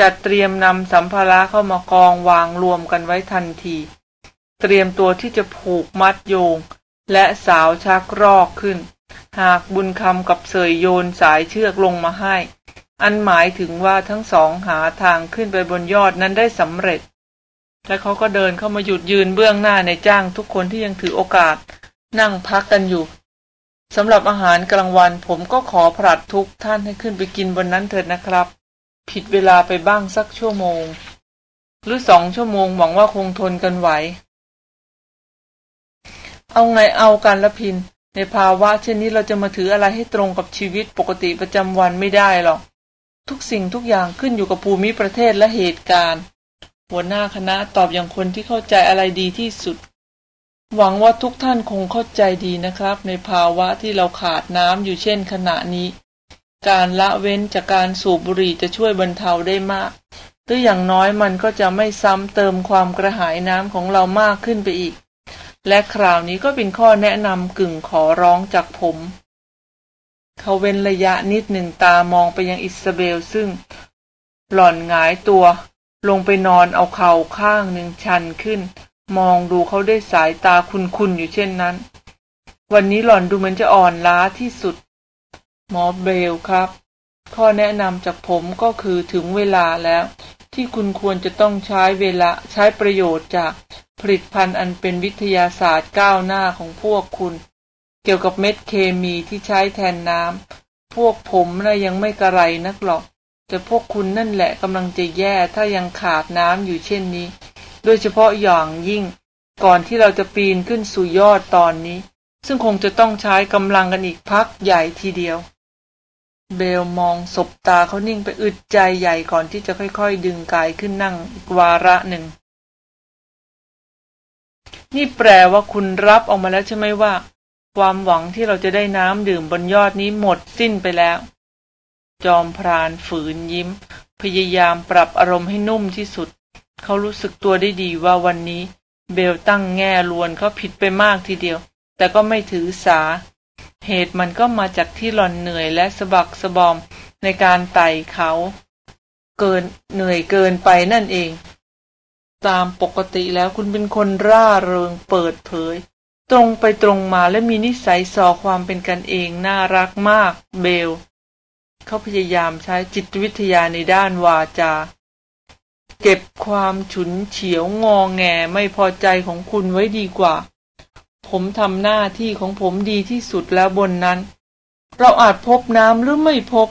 จัดเตรียมนำสัมภาระเข้ามากองวางรวมกันไว้ทันที เตรียมตัวที่จะผูกมัดโยง และสาวชักรอกขึ้น หากบุญคำกับเสยโยนสายเชือกลงมาให้ อันหมายถึงว่าทั้งสองหาทางขึ้นไปบนยอดนั้นได้สำเร็จ และเขาก็เดินเข้ามาหยุดยืนเบื้องหน้าในจ้างทุกคนที่ยังถือโอกาส นั่งพักกันอยู่สำหรับอาหารกลางวันผมก็ขอผลัดทุกท่านให้ขึ้นไปกินบนนั้นเถิดนะครับ ผิดเวลาไปบ้างสักชั่วโมง หรือสองชั่วโมงหวังว่าคงทนกันไหว เอาไงเอากันละพิน ในภาวะเช่นนี้เราจะมาถืออะไรให้ตรงกับชีวิตปกติประจำวันไม่ได้หรอก ทุกสิ่งทุกอย่างขึ้นอยู่กับภูมิประเทศและเหตุการณ์ หัวหน้าคณะตอบอย่างคนที่เข้าใจอะไรดีที่สุด หวังว่าทุกท่านคงเข้าใจดีนะครับ ในภาวะที่เราขาดน้ำอยู่เช่นขณะนี้ การละเว้นจากการสูบบุหรี่จะช่วยบรรเทาได้มาก หรืออย่างน้อยมันก็จะไม่ซ้ำเติมความกระหายน้ำของเรามากขึ้นไปอีก และคราวนี้ก็เป็นข้อแนะนำกึ่งขอร้องจากผม เขาเว้นระยะนิดหนึ่งตามองไปยังอิสเบลซึ่ง หล่อนหงายตัว ลงไปนอนเอาเข่าข้างหนึ่งชันขึ้น มองดูเขาได้สายตาคุนๆอยู่เช่นนั้น วันนี้หล่อนดูเหมือนจะอ่อนล้าที่สุด หมอเบลครับ ข้อแนะนำจากผมก็คือถึงเวลาแล้ว ที่คุณควรจะต้องใช้เวลาใช้ประโยชน์จากผลิตภัณฑ์อันเป็นวิทยาศาสตร์ก้าวหน้าของพวกคุณ เกี่ยวกับเม็ดเคมีที่ใช้แทนน้ำพวกผมนะ่ะยังไม่กระไรนักหรอก แต่พวกคุณนั่นแหละกำลังจะแย่ถ้ายังขาดน้ำอยู่เช่นนี้ โดยเฉพาะอย่างยิ่ง ก่อนที่เราจะปีนขึ้นสู่ยอดตอนนี้ ซึ่งคงจะต้องใช้กำลังกันอีกพักใหญ่ทีเดียว เบลมองศบตาเขานิ่งไปอึดใจใหญ่ก่อนที่จะค่อยๆ ดึงกายขึ้นนั่งอีกวาระหนึ่ง นี่แปลว่าคุณรับออกมาแล้วใช่ไหมว่า ความหวังที่เราจะได้น้ำดื่มบนยอดนี้หมดสิ้นไปแล้ว จอมพรานฝืนยิ้ม พยายามปรับอารมณ์ให้นุ่มที่สุด เขารู้สึกตัวได้ดีว่าวันนี้ เบลตั้งแง่ลวนเขาผิดไปมากทีเดียว แต่ก็ไม่ถือสา เหตุมันก็มาจากที่หล่อนเหนื่อยและสะบักสะบอมในการไต่เขา เกินเหนื่อยเกินไปนั่นเอง ตามปกติแล้วคุณเป็นคนร่าเริงเปิดเผย ตรงไปตรงมาและมีนิสัยสอความเป็นกันเองน่ารักมาก เบล เขาพยายามใช้จิตวิทยาในด้านวาจา เก็บความฉุนเฉียวงอแงไม่พอใจของคุณไว้ดีกว่า ผมทำหน้าที่ของผมดีที่สุดแล้วบนนั้น เราอาจพบน้ำหรือไม่พบ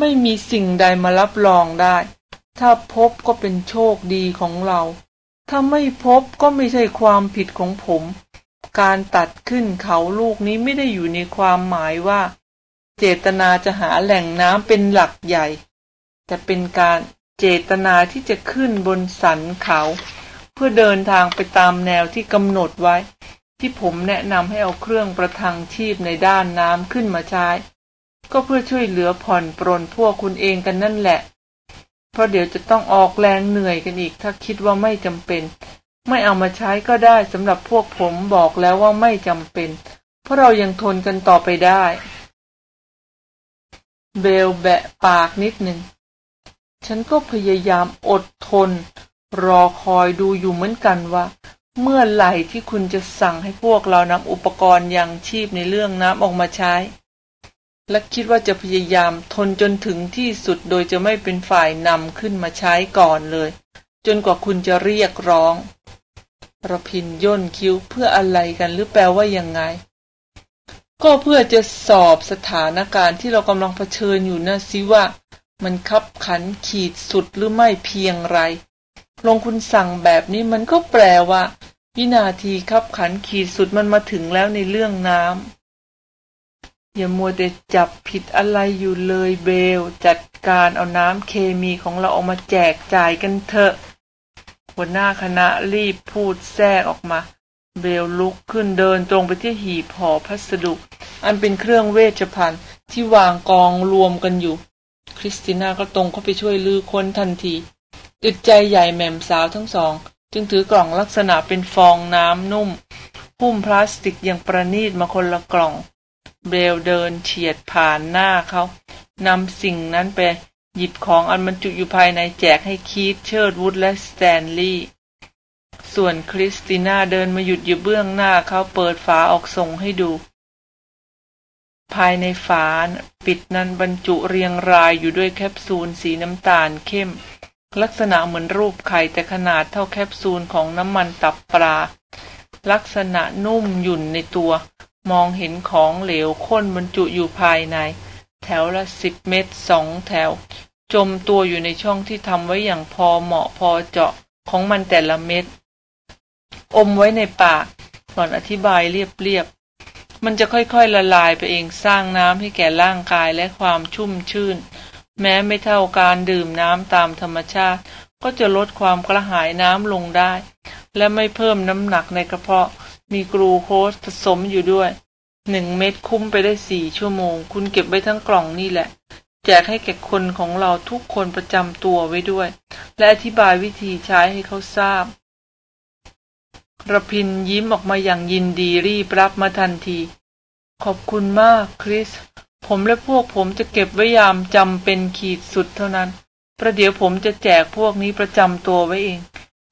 ไม่มีสิ่งใดมารับรองได้ ถ้าพบก็เป็นโชคดีของเรา ถ้าไม่พบก็ไม่ใช่ความผิดของผม การตัดขึ้นเขาลูกนี้ไม่ได้อยู่ในความหมายว่า เจตนาจะหาแหล่งน้ำเป็นหลักใหญ่ แต่เป็นการเจตนาที่จะขึ้นบนสันเขา เพื่อเดินทางไปตามแนวที่กำหนดไว้ ที่ผมแนะนำให้เอาเครื่องประทังชีพในด้านน้ำขึ้นมาใช้ ก็เพื่อช่วยเหลือผ่อนปรนพวกคุณเองกันนั่นแหละ เพราะเดี๋ยวจะต้องออกแรงเหนื่อยกันอีก ถ้าคิดว่าไม่จำเป็น ไม่เอามาใช้ก็ได้สำหรับพวกผมบอกแล้วว่าไม่จำเป็น เพราะเรายังทนกันต่อไปได้ เบลแบะปากนิดหนึ่งฉันก็พยายามอดทน รอคอยดูอยู่เหมือนกันว่า เมื่อไหร่ที่คุณจะสั่งให้พวกเรานำอุปกรณ์ยังชีพในเรื่องน้ำออกมาใช้ และคิดว่าจะพยายามทนจนถึงที่สุดโดยจะไม่เป็นฝ่ายนำขึ้นมาใช้ก่อนเลย จนกว่าคุณจะเรียกร้องระพินย่นคิ้วเพื่ออะไรกันหรือแปลว่ายังไง ก็เพื่อจะสอบสถานการณ์ที่เรากำลังเผชิญอยู่นะสิว่า มันคับขันขีดสุดหรือไม่เพียงไร ลงคุณสั่งแบบนี้มันก็แปลว่าวินาทีคับขันขีดสุดมันมาถึงแล้วในเรื่องน้ำอย่ามัวแต่จับผิดอะไรอยู่เลยเบล จัดการเอาน้ำเคมีของเราออกมาแจกจ่ายกันเถอะ หัวหน้าคณะรีบพูดแทรกออกมา เบลลุกขึ้นเดินตรงไปที่หีบห่อพัสดุ อันเป็นเครื่องเวชภัณฑ์ที่วางกองรวมกันอยู่ คริสติน่าก็ตรงเข้าไปช่วยลือค้นทันที อึดใจใหญ่แหม่มสาวทั้งสอง จึงถือกล่องลักษณะเป็นฟองน้ำนุ่ม หุ้มพลาสติกอย่างประณีตมาคนละกล่อง เบลเดินเฉียดผ่านหน้าเขานำสิ่งนั้นไปหยิบของอันบรรจุอยู่ภายในแจกให้คีตเชิร์ดวูดและสแตนลีย์ส่วนคริสติน่าเดินมาหยุดอยู่เบื้องหน้าเขาเปิดฝาออกส่งให้ดู ภายในฝาปิดนั้นบรรจุเรียงรายอยู่ด้วยแคปซูลสีน้ำตาลเข้ม ลักษณะเหมือนรูปไข่แต่ขนาดเท่าแคปซูลของน้ำมันตับปลา ลักษณะนุ่มหยุ่นในตัว มองเห็นของเหลวข้นบรรจุอยู่ภายใน แถวละสิบเม็ดสองแถว จมตัวอยู่ในช่องที่ทำไว้อย่างพอเหมาะพอเจาะของมันแต่ละเม็ด อมไว้ในปากก่อนอธิบายเรียบๆ มันจะค่อยๆละลายไปเองสร้างน้ำให้แก่ร่างกายและความชุ่มชื่น แม้ไม่เท่าการดื่มน้ำตามธรรมชาติ ก็จะลดความกระหายน้ำลงได้ และไม่เพิ่มน้ำหนักในกระเพาะ มีกรูโคสผสมอยู่ด้วยหนึ่งเม็ดคุ้มไปได้สี่ชั่วโมง คุณเก็บไว้ทั้งกล่องนี่แหละ แจกให้แก่คนของเราทุกคนประจำตัวไว้ด้วย และอธิบายวิธีใช้ให้เขาทราบระพินยิ้มออกมาอย่างยินดีรีบรับมาทันที ขอบคุณมากคริส ผมและพวกผมจะเก็บไว้ยามจำเป็นขีดสุดเท่านั้น ประเดี๋ยวผมจะแจกพวกนี้ประจำตัวไว้เอง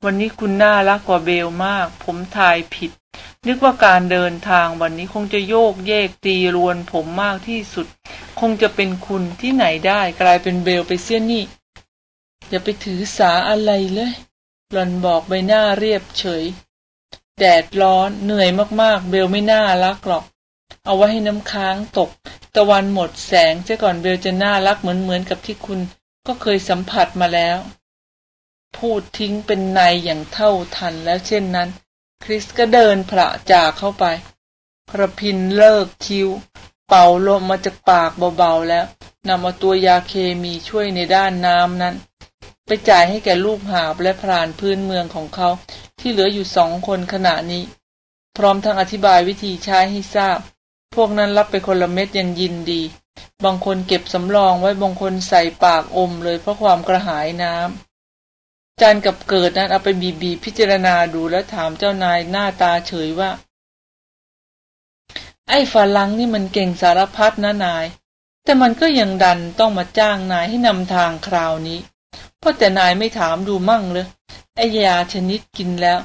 วันนี้คุณน่ารักกว่าเบลมาก ผมทายผิด นึกว่าการเดินทางวันนี้คงจะโยกเยกตีรวนผมมากที่สุด คงจะเป็นคุณที่ไหนได้กลายเป็นเบลไปเสี้ยนี่ อย่าไปถือสาอะไรเลย หล่อนบอกใบหน้าเรียบเฉย แดดร้อนเหนื่อยมากๆ เบลไม่น่ารักหรอก เอาไว้ให้น้ำค้างตก ตะวันหมดแสงจะก่อนเบลจะน่ารักเหมือนเหมือนกับที่คุณก็เคยสัมผัสมาแล้ว พูดทิ้งเป็นในอย่างเท่าทันแล้วเช่นนั้น คริสก็เดินพระจากเข้าไปกระพินเลิกคิ้ว เป่าลมมาจากปากเบาๆแล้วนำเอาตัวยาเคมีช่วยในด้านน้ำนั้น ไปจ่ายให้แก่ลูกหาบและพรานพื้นเมืองของเขา ที่เหลืออยู่สองคนขณะนี้ พร้อมทั้งอธิบายวิธีใช้ให้ทราบ พวกนั้นรับไปคนละเม็ดยังยินดี บางคนเก็บสำรองไว้บางคนใส่ปากอมเลยเพราะความกระหายน้ำจานกับเกิดนั้นเอาไปบีบีพิจารณาดูแล้วถามเจ้านายหน้าตาเฉยว่า ไอ้ฝรั่งนี่มันเก่งสารพัดนะนาย แต่มันก็ยังดันต้องมาจ้างนายให้นำทางคราวนี้เพราะแต่นายไม่ถามดูมั่งเลยไอ้ยาชนิดกินแล้ว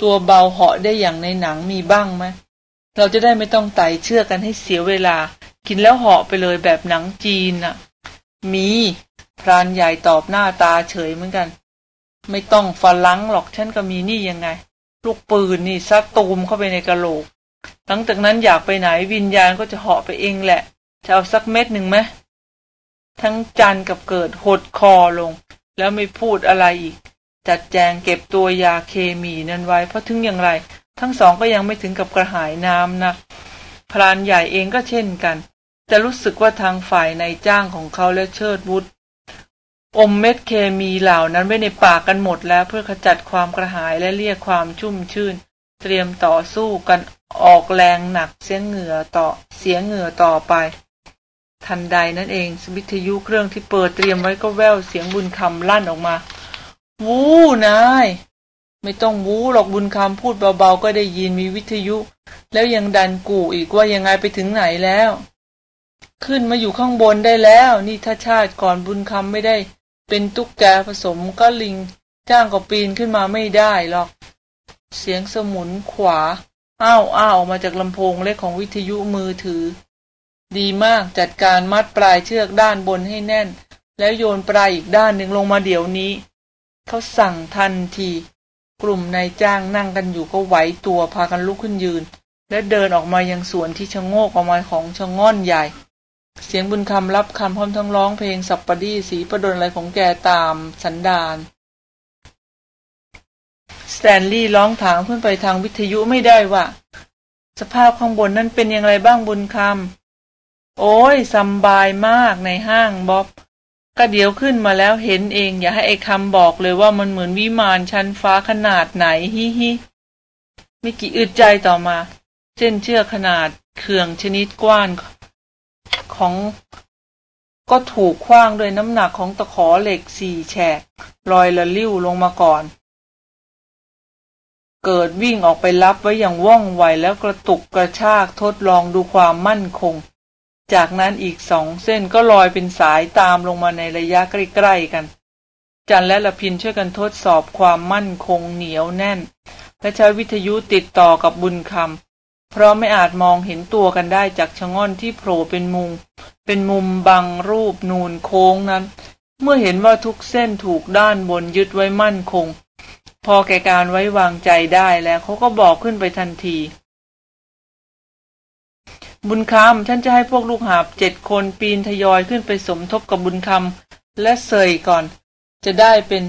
ตัวเบาเหาะได้อย่างในหนังมีบ้างไหม เราจะได้ไม่ต้องไต่เชื่อกันให้เสียเวลา กินแล้วเหาะไปเลยแบบหนังจีนน่ะ มี พรานใหญ่ตอบหน้าตาเฉยเหมือนกัน ไม่ต้องฝรั่งหรอกฉันก็มีนี่ยังไง ลูกปืนนี่ซัดตูมเข้าไปในกระโหลก หลังจากนั้นอยากไปไหนวิญญาณก็จะเหาะไปเองแหละ จะเอาสักเม็ดหนึ่งไหมทั้งจันกับเกิดหดคอลง แล้วไม่พูดอะไรอีก จัดแจงเก็บตัวยาเคมีนั้นไว้เพราะถึงอย่างไร ทั้งสองก็ยังไม่ถึงกับกระหายน้ำนะพรานใหญ่เองก็เช่นกัน แต่รู้สึกว่าทางฝ่ายในจ้างของเขาและเชิดวุฒอมเม็ดเคมีเหล่านั้นไว้ในปากกันหมดแล้วเพื่อขจัดความกระหายและเรียกความชุ่มชื่น เตรียมต่อสู้กันออกแรงหนักเสียงเหงื่อต่อเสียงเหงื่อต่อไป ทันใดนั่นเองสวิทยุเครื่องที่เปิดเตรียมไว้ก็แววเสียงบุญคำลั่นออกมา วู้นาย ไม่ต้องวู้หรอกบุญคำพูดเบาๆ ก็ได้ยินมีวิทยุ แล้วยังดันกู่อีกว่ายังไงไปถึงไหนแล้ว ขึ้นมาอยู่ข้างบนได้แล้ว นี่ถ้าชาติก่อนบุญคำไม่ได้ เป็นตุ๊กแกผสมก็ลิง จ้างก็ปีนขึ้นมาไม่ได้หรอก เสียงสมุนขวา อ้าวอ้าวมาจากลำโพงเล็กของวิทยุมือถือ ดีมากจัดการมัดปลายเชือกด้านบนให้แน่น แล้วโยนปลายอีกด้านหนึ่งลงมาเดี๋ยวนี้ เขาสั่งทันที กลุ่มนายจ้างนั่งกันอยู่ก็ไหวตัวพากันลุกขึ้นยืน และเดินออกมายังสวนที่ชะโงกออกมาของชะง่อนใหญ่ เสียงบุญคำรับคำพร้อมทั้งร้องเพลงสับปะดีสีประดนอะไรของแกตามสันดานสแตนลีย์ร้องถามขึ้นไปทางวิทยุไม่ได้ว่า สภาพข้างบนนั้นเป็นอย่างไรบ้างบุญคำโอ้ยสบายมากในห้างบ๊อบ ก็เดี๋ยวขึ้นมาแล้วเห็นเอง อย่าให้ไอ้คำบอกเลยว่ามันเหมือนวิมานชั้นฟ้าขนาดไหนฮิฮิไม่กี่อึดใจต่อมา เส้นเชือกขนาดเขื่องชนิดกว้านของก็ถูกคว้างด้วยน้ำหนักของตะขอเหล็กสี่แฉกลอยละลิ้วลงมาก่อน เกิดวิ่งออกไปรับไว้อย่างว่องไวแล้วกระตุกกระชากทดลองดูความมั่นคง จากนั้นอีกสองเส้นก็ลอยเป็นสายตามลงมาในระยะใกล้ๆกัน จันและละพินช่วยกันทดสอบความมั่นคงเหนียวแน่น และใช้วิทยุติดต่อกับบุญคำเพราะไม่อาจมองเห็นตัวกันได้จากชะง่อนที่โผล่เป็นมุม เป็นมุมบังรูปนูนโค้งนั้น เมื่อเห็นว่าทุกเส้นถูกด้านบนยึดไว้มั่นคง พอแก่การไว้วางใจได้แล้วเขาก็บอกขึ้นไปทันที บุญคำฉันจะให้พวกลูกหาบเจ็ดคนปีนทยอยขึ้นไปสมทบกับบุญคำและเสยก่อน จะได้เป็น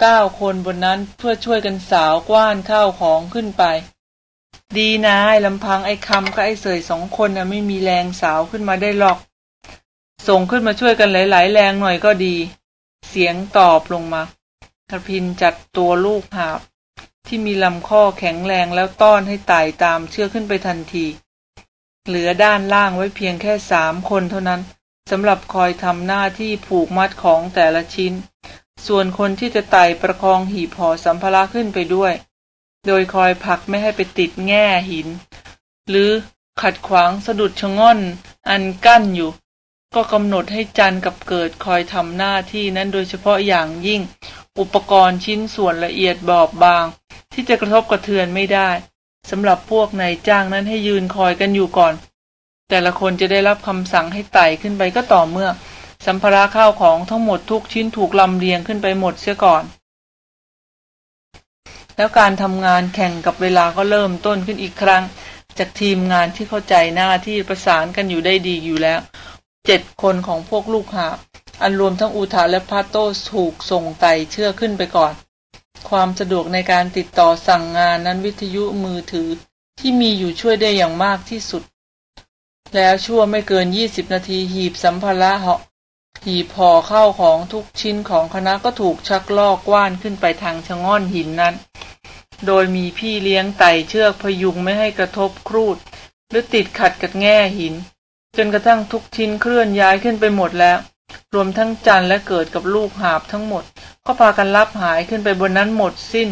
เก้าคนบนนั้นเพื่อช่วยกันสาวกว้านข้าวของขึ้นไป ดีนายลำพังไอ้คำกับไอ้เสยสองคนนะไม่มีแรงสาวขึ้นมาได้หรอก ส่งขึ้นมาช่วยกันหลาย ๆ แรงหน่อยก็ดี เสียงตอบลงมาทพินจัดตัวลูกหาบ ที่มีลำข้อแข็งแรงแล้วต้อนให้ไต่ตามเชื่อขึ้นไปทันที เหลือด้านล่างไว้เพียงแค่สามคนเท่านั้นสำหรับคอยทำหน้าที่ผูกมัดของแต่ละชิ้น ส่วนคนที่จะไต่ประคองหีบห่อสัมภาระขึ้นไปด้วย โดยคอยผลักไม่ให้ไปติดแง่หิน หรือขัดขวางสะดุดชะง่อน อันกั้นอยู่ ก็กำหนดให้จันกับเกิดคอยทำหน้าที่นั้นโดยเฉพาะอย่างยิ่ง อุปกรณ์ชิ้นส่วนละเอียดบอบบาง ที่จะกระทบกระเทือนไม่ได้ สำหรับพวกนายจ้างนั้นให้ยืนคอยกันอยู่ก่อน แต่ละคนจะได้รับคำสั่งให้ไต่ขึ้นไปก็ต่อเมื่อ สัมภาระข้าวของทั้งหมดทุกชิ้นถูกลำเลียงขึ้นไปหมดเสียก่อน แล้วการทำงานแข่งกับเวลาก็เริ่มต้นขึ้นอีกครั้ง จากทีมงานที่เข้าใจหน้าที่ประสานกันอยู่ได้ดีอยู่แล้วเจ็ดคนของพวกลูกหาอันรวมทั้งอูทาและพาโตถูกส่งไต่เชื่อขึ้นไปก่อน ความสะดวกในการติดต่อสั่งงานนั้นวิทยุมือถือที่มีอยู่ช่วยได้อย่างมากที่สุด แล้วชั่วไม่เกินยี่สิบนาทีหีบสัมภาระเหาะหีบห่อเข้าของทุกชิ้นของคณะก็ถูกชักลอกว้านขึ้นไปทางชะง่อนหินนั้น โดยมีพี่เลี้ยงไต่เชือกพยุงไม่ให้กระทบครูด หรือติดขัดกับแง่หิน จนกระทั่งทุกชิ้นเคลื่อนย้ายขึ้นไปหมดแล้ว รวมทั้งจันและเกิดกับลูกหาบทั้งหมด ก็พากันรับหายขึ้นไปบนนั้นหมดสิ้น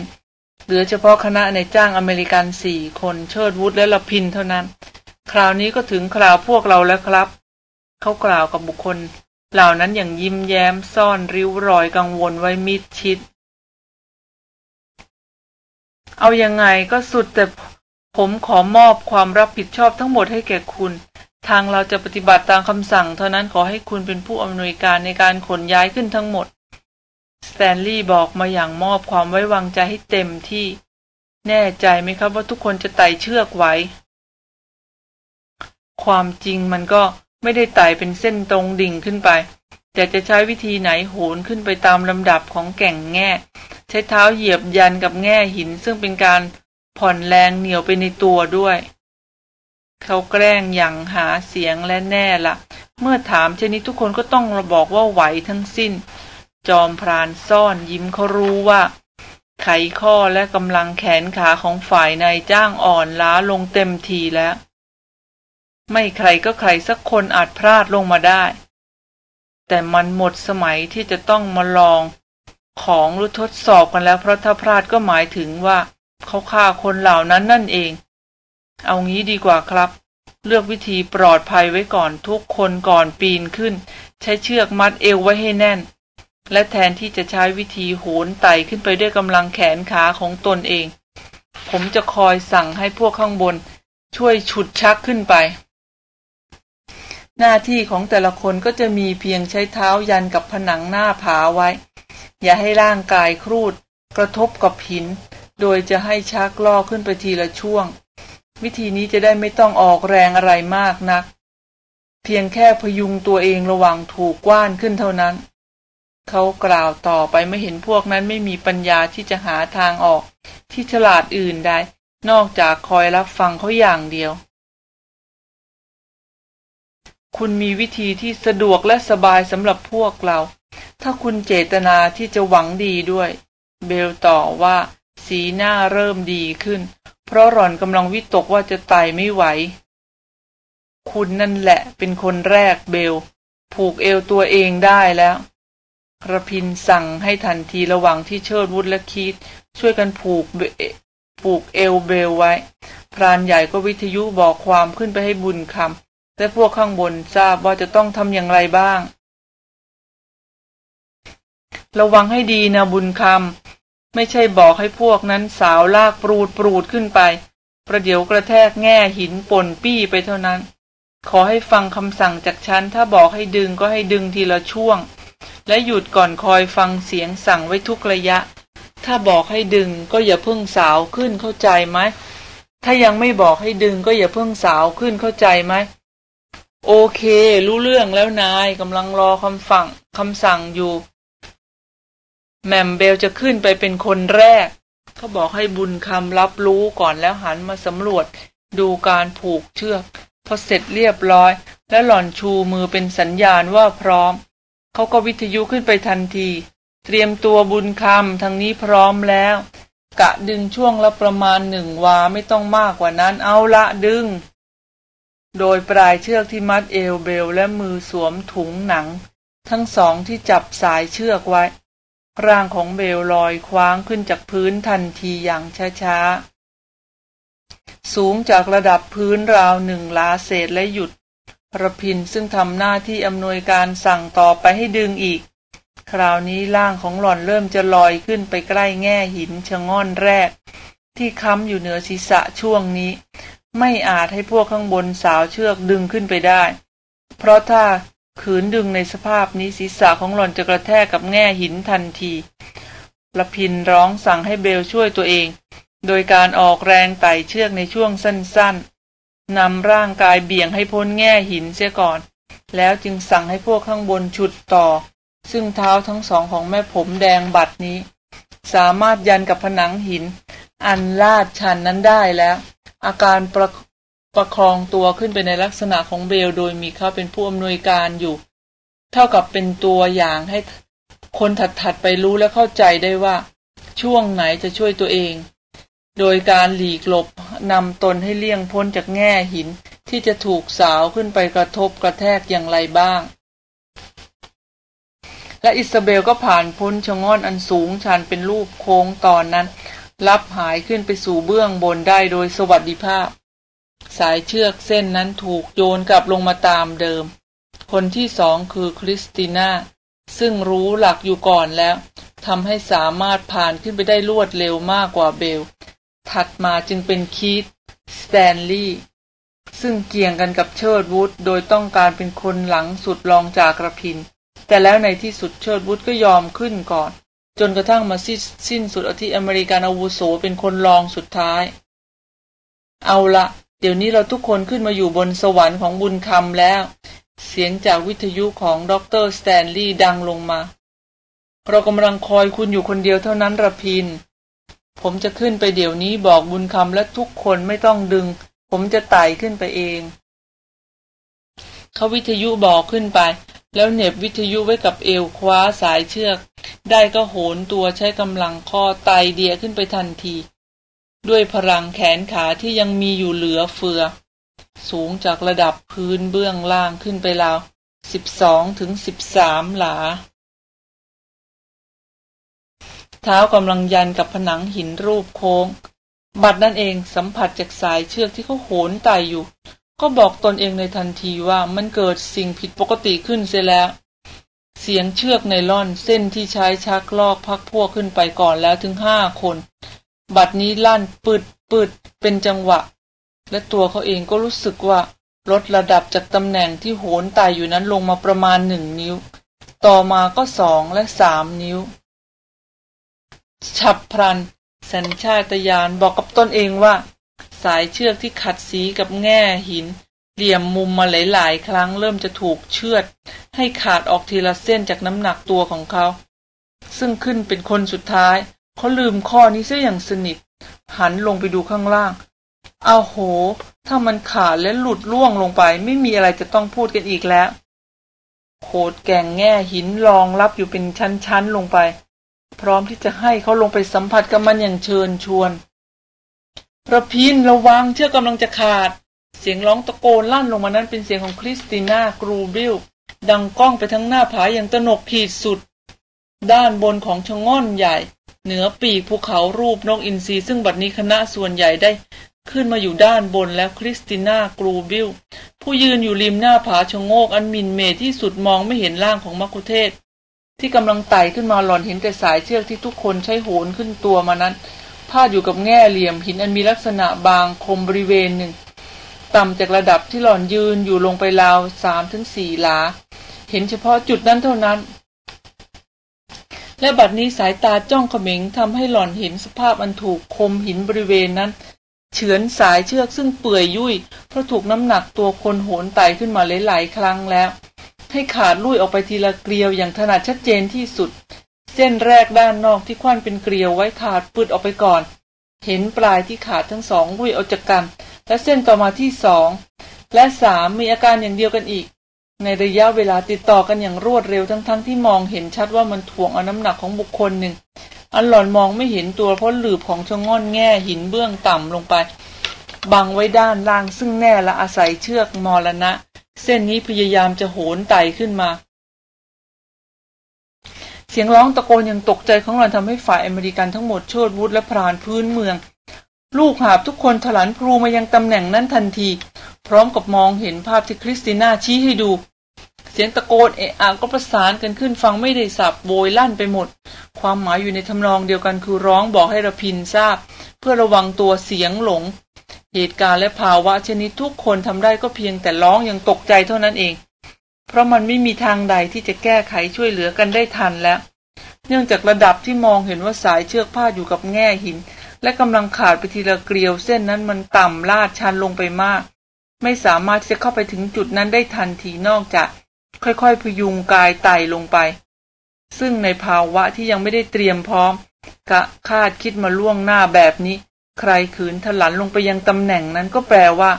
เหลือเฉพาะคณะในจ้างอเมริกันสี่คนเชิดวุฒและละพินเท่านั้น คราวนี้ก็ถึงคราวพวกเราแล้วครับ เขากล่าวกับบุคคล เหล่านั้นอย่างยิ้มแย้มซ่อนริ้วรอยกังวลไว้มิดชิด เอายังไงก็สุดแต่ผมขอมอบความรับผิดชอบทั้งหมดให้แก่คุณ ทางเราจะปฏิบัติตามคำสั่ง เท่านั้นขอให้คุณเป็นผู้อำนวยการในการขนย้ายขึ้นทั้งหมด สแตนลีย์บอกมาอย่างมอบความไว้วางใจให้เต็มที่ แน่ใจไหมครับว่าทุกคนจะไต่เชือกไว้ ความจริงมันก็ไม่ได้ไต่เป็นเส้นตรงดิ่งขึ้นไป แต่จะใช้วิธีไหนโหนขึ้นไปตามลำดับของแก่งแง่ ใช้เท้าเหยียบยันกับแง่หินซึ่งเป็นการผ่อนแรงเหนียวไปในตัวด้วย เขาแกล้งอย่างหาเสียงและแน่ละ เมื่อถามชนิดทุกคนก็ต้องระบอกว่าไหวทั้งสิ้น จอมพรานซ่อนยิ้มเขารู้ว่า ไขข้อและกำลังแขนขาของฝ่ายนายจ้างอ่อนล้าลงเต็มทีแล้ว ไม่ใครก็ใครสักคนอาจพลาดลงมาได้ แต่มันหมดสมัยที่จะต้องมาลองของหรือทดสอบกันแล้วเพราะถ้าพลาดก็หมายถึงว่าเขาฆ่าคนเหล่านั้นนั่นเอง เอางี้ดีกว่าครับ เลือกวิธีปลอดภัยไว้ก่อนทุกคนก่อนปีนขึ้น ใช้เชือกมัดเอวไว้ให้แน่น และแทนที่จะใช้วิธีโหนไต่ขึ้นไปด้วยกำลังแขนขาของตนเอง ผมจะคอยสั่งให้พวกข้างบน ช่วยฉุดชักขึ้นไป หน้าที่ของแต่ละคนก็จะมีเพียงใช้เท้ายันกับผนังหน้าผาไว้ อย่าให้ร่างกายครูด กระทบกับหิน โดยจะให้ชักล่อขึ้นไปทีละช่วง วิธีนี้จะได้ไม่ต้องออกแรงอะไรมากนัก เพียงแค่พยุงตัวเองระหว่างถูกกว้านขึ้นเท่านั้น เขากล่าวต่อไปไม่เห็นพวกนั้นไม่มีปัญญาที่จะหาทางออก ที่ฉลาดอื่นใดนอกจากคอยรับฟังเขาอย่างเดียว คุณมีวิธีที่สะดวกและสบายสำหรับพวกเรา ถ้าคุณเจตนาที่จะหวังดีด้วย เบลต่อว่า สีหน้าเริ่มดีขึ้น เพราะหล่อนกำลังวิตกว่าจะไต่ไม่ไหว คุณนั่นแหละเป็นคนแรกเบล ผูกเอวตัวเองได้แล้ว กระพินสั่งให้ทันทีระหว่างที่เชิดวุฒและคีดช่วยกันผูกผูกเอวเบลไว้ พรานใหญ่ก็วิทยุบอกความขึ้นไปให้บุญคำและพวกข้างบนทราบว่าจะต้องทำอย่างไรบ้าง ระวังให้ดีนะบุญคำไม่ใช่บอกให้พวกนั้นสาวลากปรูดปรูดขึ้นไป ประเดี๋ยวกระแทกแง่หินป่นปี้ไปเท่านั้น ขอให้ฟังคำสั่งจากฉันถ้าบอกให้ดึงก็ให้ดึงทีละช่วง และหยุดก่อนคอยฟังเสียงสั่งไว้ทุกระยะ ถ้าบอกให้ดึงก็อย่าเพิ่งสาวขึ้นเข้าใจไหม ถ้ายังไม่บอกให้ดึงก็อย่าเพิ่งสาวขึ้นเข้าใจไหม โอเค รู้เรื่องแล้วนายกำลังรอคำฝั่งคำสั่งอยู่ แมมเบลจะขึ้นไปเป็นคนแรก เขาบอกให้บุญคำรับรู้ก่อนแล้วหันมาสำรวจ ดูการผูกเชือก พอเสร็จเรียบร้อย และหล่อนชูมือเป็นสัญญาณว่าพร้อม เขาก็วิทยุขึ้นไปทันที เตรียมตัวบุญคำทางนี้พร้อมแล้ว กะดึงช่วงละประมาณหนึ่งวาไม่ต้องมากกว่านั้นเอาละดึง โดยปลายเชือกที่มัดเอวเบลและมือสวมถุงหนัง ทั้งสองที่จับสายเชือกไว้ ร่างของเบลลอยคว้างขึ้นจากพื้นทันทีอย่างช้าๆสูงจากระดับพื้นราวหนึ่งลาเศษและหยุด ระพินซึ่งทำหน้าที่อำนวยการสั่งต่อไปให้ดึงอีก คราวนี้ร่างของหล่อนเริ่มจะลอยขึ้นไปใกล้แง่หินชะง่อนแรก ที่ค้ำอยู่เหนือศีรษะช่วงนี้ ไม่อาจให้พวกข้างบนสาวเชือกดึงขึ้นไปได้ เพราะถ้าขืนดึงในสภาพนี้ศีรษะของหล่อนจะกระแทกกับแง่หินทันทีละพินร้องสั่งให้เบลช่วยตัวเอง โดยการออกแรงไต่เชือกในช่วงสั้นๆ นำร่างกายเบี่ยงให้พ้นแง่หินเสียก่อน แล้วจึงสั่งให้พวกข้างบนฉุดต่อ ซึ่งเท้าทั้งสองของแม่ผมแดงบัดนี้ สามารถยันกับผนังหิน อันลาดชันนั้นได้แล้ว อาการประประคองตัวขึ้นไปในลักษณะของเบลโดยมีเขาเป็นผู้อำนวยการอยู่ เท่ากับเป็นตัวอย่างให้คนถัดๆไปรู้และเข้าใจได้ว่า ช่วงไหนจะช่วยตัวเอง โดยการหลีกหลบนำตนให้เลี่ยงพ้นจากแง่หินที่จะถูกสาวขึ้นไปกระทบกระแทกอย่างไรบ้าง และอิซาเบลก็ผ่านพ้นชะง่อนอันสูงชันเป็นรูปโค้งตอนนั้น รับหายขึ้นไปสู่เบื้องบนได้โดยสวัสดิภาพ สายเชือกเส้นนั้นถูกโยนกลับลงมาตามเดิม คนที่สองคือคริสติน่า ซึ่งรู้หลักอยู่ก่อนแล้วทำให้สามารถผ่านขึ้นไปได้รวดเร็วมากกว่าเบล ถัดมาจึงเป็นคีธสแตนลีย์ซึ่งเกี่ยงกันกับเชิดวุธโดยต้องการเป็นคนหลังสุดรองจากรพินทร์ แต่แล้วในที่สุดเชิดวุธก็ยอมขึ้นก่อน จนกระทั่งมาสิ้นสุดที่อเมริกันอาวุโสเป็นคนรองสุดท้าย เอาละเดี๋ยวนี้เราทุกคนขึ้นมาอยู่บนสวรรค์ของบุญคำแล้ว เสียงจากวิทยุของดรสแตนลีย์ดังลงมา เรากำลังคอยคุณอยู่คนเดียวเท่านั้นระพิน ผมจะขึ้นไปเดี๋ยวนี้บอกบุญคำและทุกคนไม่ต้องดึง ผมจะไต่ขึ้นไปเองเขาวิทยุบอกขึ้นไป แล้วเหน็บวิทยุไว้กับเอวคว้าสายเชือก ได้ก็โหนตัวใช้กำลังข้อไตเดียขึ้นไปทันที ด้วยพลังแขนขาที่ยังมีอยู่เหลือเฟือ สูงจากระดับพื้นเบื้องล่างขึ้นไปราวสิบสองถึงสิบสามหลา เท้ากำลังยันกับผนังหินรูปโค้ง บัดนั่นเองสัมผัสจากสายเชือกที่เขาโหนไต่อยู่ ก็บอกตนเองในทันทีว่ามันเกิดสิ่งผิดปกติขึ้นเสียแล้ว เสียงเชือกไนล่อนเส้นที่ใช้ชักลอกพักพวกขึ้นไปก่อนแล้วถึงห้าคน บัดนี้ลั่นปืดปืดเป็นจังหวะ และตัวเขาเองก็รู้สึกว่าลดระดับจากตำแหน่งที่โหนตายอยู่นั้นลงมาประมาณหนึ่งนิ้ว ต่อมาก็สองและสามนิ้ว ฉับพลัน สัญชาตญาณบอกกับตนเองว่า สายเชือกที่ขัดสีกับแง่หิน เหลี่ยมมุมมาหลายๆครั้งเริ่มจะถูกเชือด ให้ขาดออกทีละเส้นจากน้ำหนักตัวของเขา ซึ่งขึ้นเป็นคนสุดท้าย เขาลืมข้อนี้เสียอย่างสนิท หันลงไปดูข้างล่างโอ้โห ถ้ามันขาดและหลุดร่วงลงไป ไม่มีอะไรจะต้องพูดกันอีกแล้ว โขดแก่งแง่หินรองรับอยู่เป็นชั้นๆลงไป พร้อมที่จะให้เขาลงไปสัมผัสกับมันอย่างเชิญชวนรพินทร์ระวังเชือกกำลังจะขาด เสียงร้องตะโกนลั่นลงมานั้นเป็นเสียงของคริสติน่ากรูบิลดังก้องไปทั้งหน้าผาอย่างตนกขีดสุด ด้านบนของชะง่อนใหญ่ เหนือปีกภูเขารูปนกอินทรีซึ่งบัดนี้คณะส่วนใหญ่ได้ขึ้นมาอยู่ด้านบนแล้วคริสติน่ากรูบิลผู้ยืนอยู่ริมหน้าผาชะโงกอันมินเมที่สุดมองไม่เห็นร่างของมักคุเทศ ที่กำลังไต่ขึ้นมาหล่อนเห็นแต่สายเชือกที่ทุกคนใช้โหนขึ้นตัวมานั้น พาดอยู่กับแง่เหลี่ยมหินอันมีลักษณะบางคมบริเวณหนึ่ง ต่ำจากระดับที่หล่อนยืนอยู่ลงไปราวสามถึงสี่หลา เห็นเฉพาะจุดนั้นเท่านั้น และบัดนี้สายตาจ้องเขม็งทำให้หล่อนเห็นสภาพอันถูกคมหินบริเวณนั้น เฉือนสายเชือกซึ่งเปื่อยยุ่ยเพราะถูกน้ำหนักตัวคนโหนไต่ขึ้นมาหลายๆครั้งแล้ว ให้ขาดลุยออกไปทีละเกลียวอย่างถนัดชัดเจนที่สุด เส้นแรกด้านนอกที่คว้านเป็นเกลียวไว้ขาดปืดออกไปก่อน เห็นปลายที่ขาดทั้งสองวุ้ยออกจากกัน และเส้นต่อมาที่สองและสามมีอาการอย่างเดียวกันอีก ในระยะเวลาติดต่อกันอย่างรวดเร็วทั้งๆทที่มองเห็นชัดว่ามันถ่วงเอาน้ำหนักของบุคคลหนึ่ง อันหล่อนมองไม่เห็นตัวเพราะหลืบของชะง่อนแง่หินเบื้องต่ำลงไป บังไว้ด้านล่างซึ่งแน่ละอาศัยเชือกมรณะ เส้นนี้พยายามจะโหนไต่ขึ้นมา เสียงร้องตะโกนอย่างตกใจของหล่อนทำให้ฝ่ายอเมริกันทั้งหมดโชดวุฒและพรานพื้นเมือง ลูกหาบทุกคนถลันพลูมายังตำแหน่งนั้นทันที พร้อมกับมองเห็นภาพที่คริสติน่าชี้ให้ดู เสียงตะโกนเอะอะก็ประสานกันขึ้นฟังไม่ได้สับโวยลั่นไปหมด ความหมายอยู่ในทำนองเดียวกันคือร้องบอกให้ระพินทราบ เพื่อระวังตัวเสียงหลง เหตุการณ์และภาวะชนิดทุกคนทำได้ก็เพียงแต่ร้องอย่างตกใจเท่านั้นเอง เพราะมันไม่มีทางใดที่จะแก้ไขช่วยเหลือกันได้ทันแล้ว เนื่องจากระดับที่มองเห็นว่าสายเชือกพาดอยู่กับแง่หิน และกำลังขาดไปทีละเกลียวเส้นนั้นมันต่ำลาดชันลงไปมาก ไม่สามารถจะเข้าไปถึงจุดนั้นได้ทันทีนอกจาก ค่อยๆพยุงกายไต่ลงไป ซึ่งในภาวะที่ยังไม่ได้เตรียมพร้อมกะคาดคิดมาล่วงหน้าแบบนี้ ใครขืนถลันลงไปยังตำแหน่งนั้นก็แปลว่า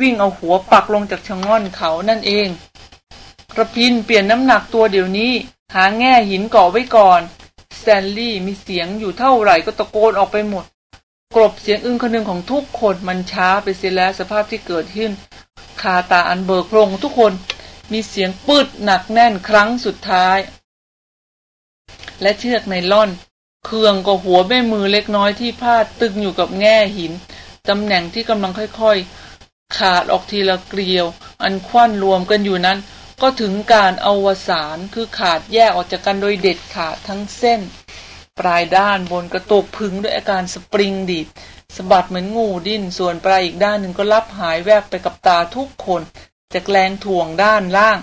วิ่งเอาหัวปักลงจากชะง่อนเขานั่นเองรพินทร์เปลี่ยนน้ำหนักตัวเดี๋ยวนี้ หาแง่หินเกาะไว้ก่อนสแตนลีย์มีเสียงอยู่เท่าไหร่ก็ตะโกนออกไปหมด กลบเสียงอึงคะนึงของทุกคนมันช้าไปเสียแล้วสภาพที่เกิดขึ้น คาตาอันเบิกโพลงทุกคนมีเสียงปึดหนักแน่นครั้งสุดท้าย และเชือกไนลอน เขื่องกว่าหัวแม่มือเล็กน้อยที่พาดตึงอยู่กับแง่หิน ตำแหน่งที่กำลังค่อยๆ ขาดออกทีละเกลียว อันควันรวมกันอยู่นั้น ก็ถึงการอวสานคือขาดแยกออกจากกันโดยเด็ดขาดทั้งเส้น ปลายด้านบนกระตุกพึงด้วยอาการสปริงดีดสะบัดเหมือนงูดิ้นส่วนปลายอีกด้านหนึ่งก็ลับหายแวบไปกับตาทุกคนจากแรงถ่วงด้านล่าง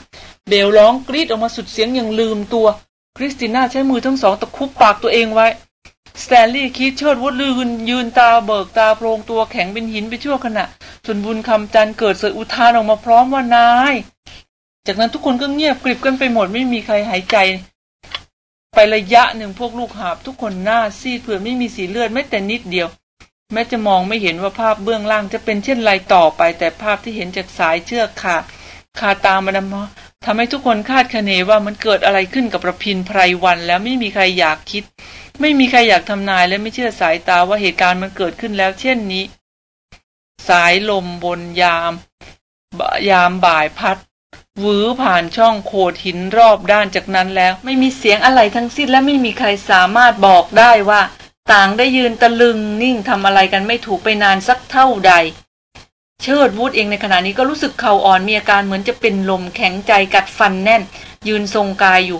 เบลร้องกรีดออกมาสุดเสียงอย่างลืมตัว คริสติน่าใช้มือทั้งสองตะคุบปากตัวเองไว้ สแตนลีย์คิดเชิดวุดลืนยืนตาเบิกตาโพรงตัวแข็งเป็นหินไปชั่วขณะส่วนบุญคำจันเกิดเสยอุทานออกมาพร้อมว่านาย จากนั้นทุกคนก็เงียบกริบกันไปหมดไม่มีใครหายใจ ไประยะหนึ่งพวกลูกหาบ ทุกคนหน้าซีดเผื่อไม่มีสีเลือดแม้แต่นิดเดียว แม้จะมองไม่เห็นว่าภาพเบื้องล่างจะเป็นเช่นไรต่อไป แต่ภาพที่เห็นจากสายเชือกขาดคาตามัน ทำให้ทุกคนคาดคะเนว่ามันเกิดอะไรขึ้นกับประพินไพรวัน แล้วไม่มีใครอยากคิด ไม่มีใครอยากทำนายและไม่เชื่อสายตาว่าเหตุการณ์มันเกิดขึ้นแล้ว เช่นนี้ สายลมบนยาม ยามบ่ายพัดวือผ่านช่องโขดหินรอบด้านจากนั้นแล้ว ไม่มีเสียงอะไรทั้งสิ้นและไม่มีใครสามารถบอกได้ว่า ต่างได้ยืนตะลึงนิ่งทำอะไรกันไม่ถูกไปนานสักเท่าใด เชิดวูดเองในขณะนี้ก็รู้สึกเข่าอ่อนมีอาการเหมือนจะเป็นลมแข็งใจกัดฟันแน่น ยืนทรงกายอยู่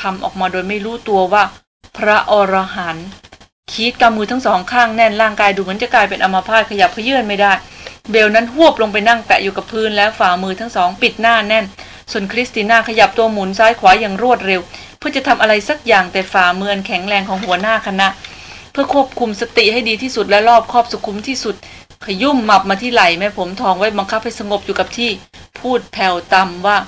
ทำออกมาโดยไม่รู้ตัวว่า พระอรหันต์คีดกำมือทั้งสองข้างแน่นร่างกายดูเหมือนจะกลายเป็นอัมพาตขยับเขยื่อนไม่ได้ เบลนั้นหวบลงไปนั่งแปะอยู่กับพื้นแล้วฝ่ามือทั้งสองปิดหน้าแน่น ส่วนคริสติน่าขยับตัวหมุนซ้ายขวาอย่างรวดเร็ว เพื่อจะทำอะไรสักอย่างแต่ฝ่ามือแข็งแรงของหัวหน้าคณะ เพื่อควบคุมสติให้ดีที่สุดและรอบครอบสุขุมที่สุด ขยุ่มหมับมาที่ไหล่แม่ผมทองไว้บังคับให้สงบอยู่กับที่พูดแผ่วต่ำว่า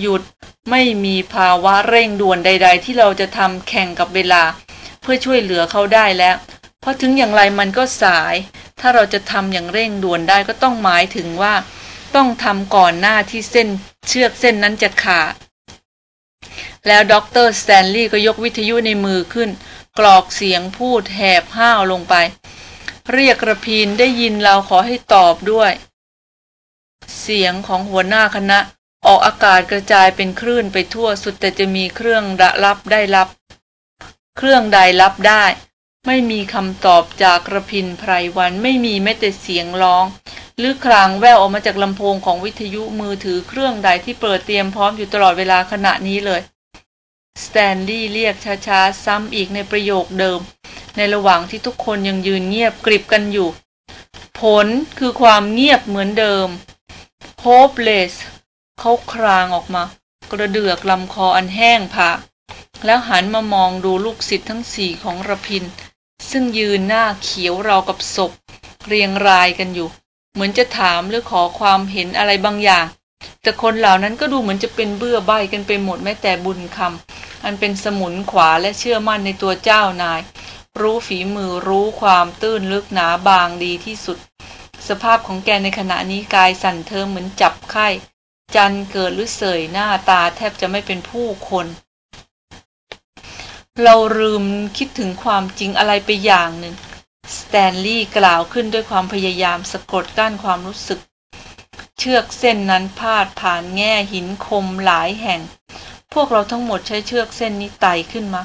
หยุดไม่มีภาวะเร่งด่วนใด ๆ ที่เราจะทำแข่งกับเวลา เพื่อช่วยเหลือเขาได้แล้ว เพราะถึงอย่างไรมันก็สาย ถ้าเราจะทำอย่างเร่งด่วนได้ก็ต้องหมายถึงว่า ต้องทำก่อนหน้าที่เส้นเชือกเส้นนั้นจะขาดแล้วด็อกเตอร์สแตนลีย์ก็ยกวิทยุในมือขึ้น กรอกเสียงพูดแหบห้าวลงไป เรียกระพินได้ยินเราขอให้ตอบด้วย เสียงของหัวหน้าคณะ ออกอากาศกระจายเป็นคลื่นไปทั่วสุดแต่จะมีเครื่องระรับได้รับ เครื่องใดรับได้ ไม่มีคำตอบจากกระพินไพรวันไม่มีแม้แต่เสียงร้อง หรือครางแววออกมาจากลำโพงของวิทยุมือถือเครื่องใดที่เปิดเตรียมพร้อมอยู่ตลอดเวลาขณะนี้เลยสแตนลีย์เรียกช้าๆ ซ้ำอีกในประโยคเดิม ในระหว่างที่ทุกคนยังยืนเงียบกริบกันอยู่ ผลคือความเงียบเหมือนเดิม hopeless เขาครางออกมา กระเดือกลำคออันแห้งผากแล้วหันมามองดูลูกศิษย์ทั้งสี่ของระพิน ซึ่งยืนหน้าเขียวเรากับศพ เรียงรายกันอยู่ เหมือนจะถามหรือขอความเห็นอะไรบางอย่าง แต่คนเหล่านั้นก็ดูเหมือนจะเป็นเบื่อใบกันไปหมดแม้แต่บุญคำอันเป็นสมุนขวาและเชื่อมั่นในตัวเจ้านาย รู้ฝีมือรู้ความตื้นลึกหนาบางดีที่สุด สภาพของแกในขณะนี้กายสั่นเทิมเหมือนจับไข้ จันเกิดหรือเสยหน้าตาแทบจะไม่เป็นผู้คน เราลืมคิดถึงความจริงอะไรไปอย่างหนึ่ง สแตนลีย์กล่าวขึ้นด้วยความพยายามสะกดกั้นความรู้สึก เชือกเส้นนั้นพาดผ่านแง่หินคมหลายแห่ง พวกเราทั้งหมดใช้เชือกเส้นนี้ไต่ขึ้นมา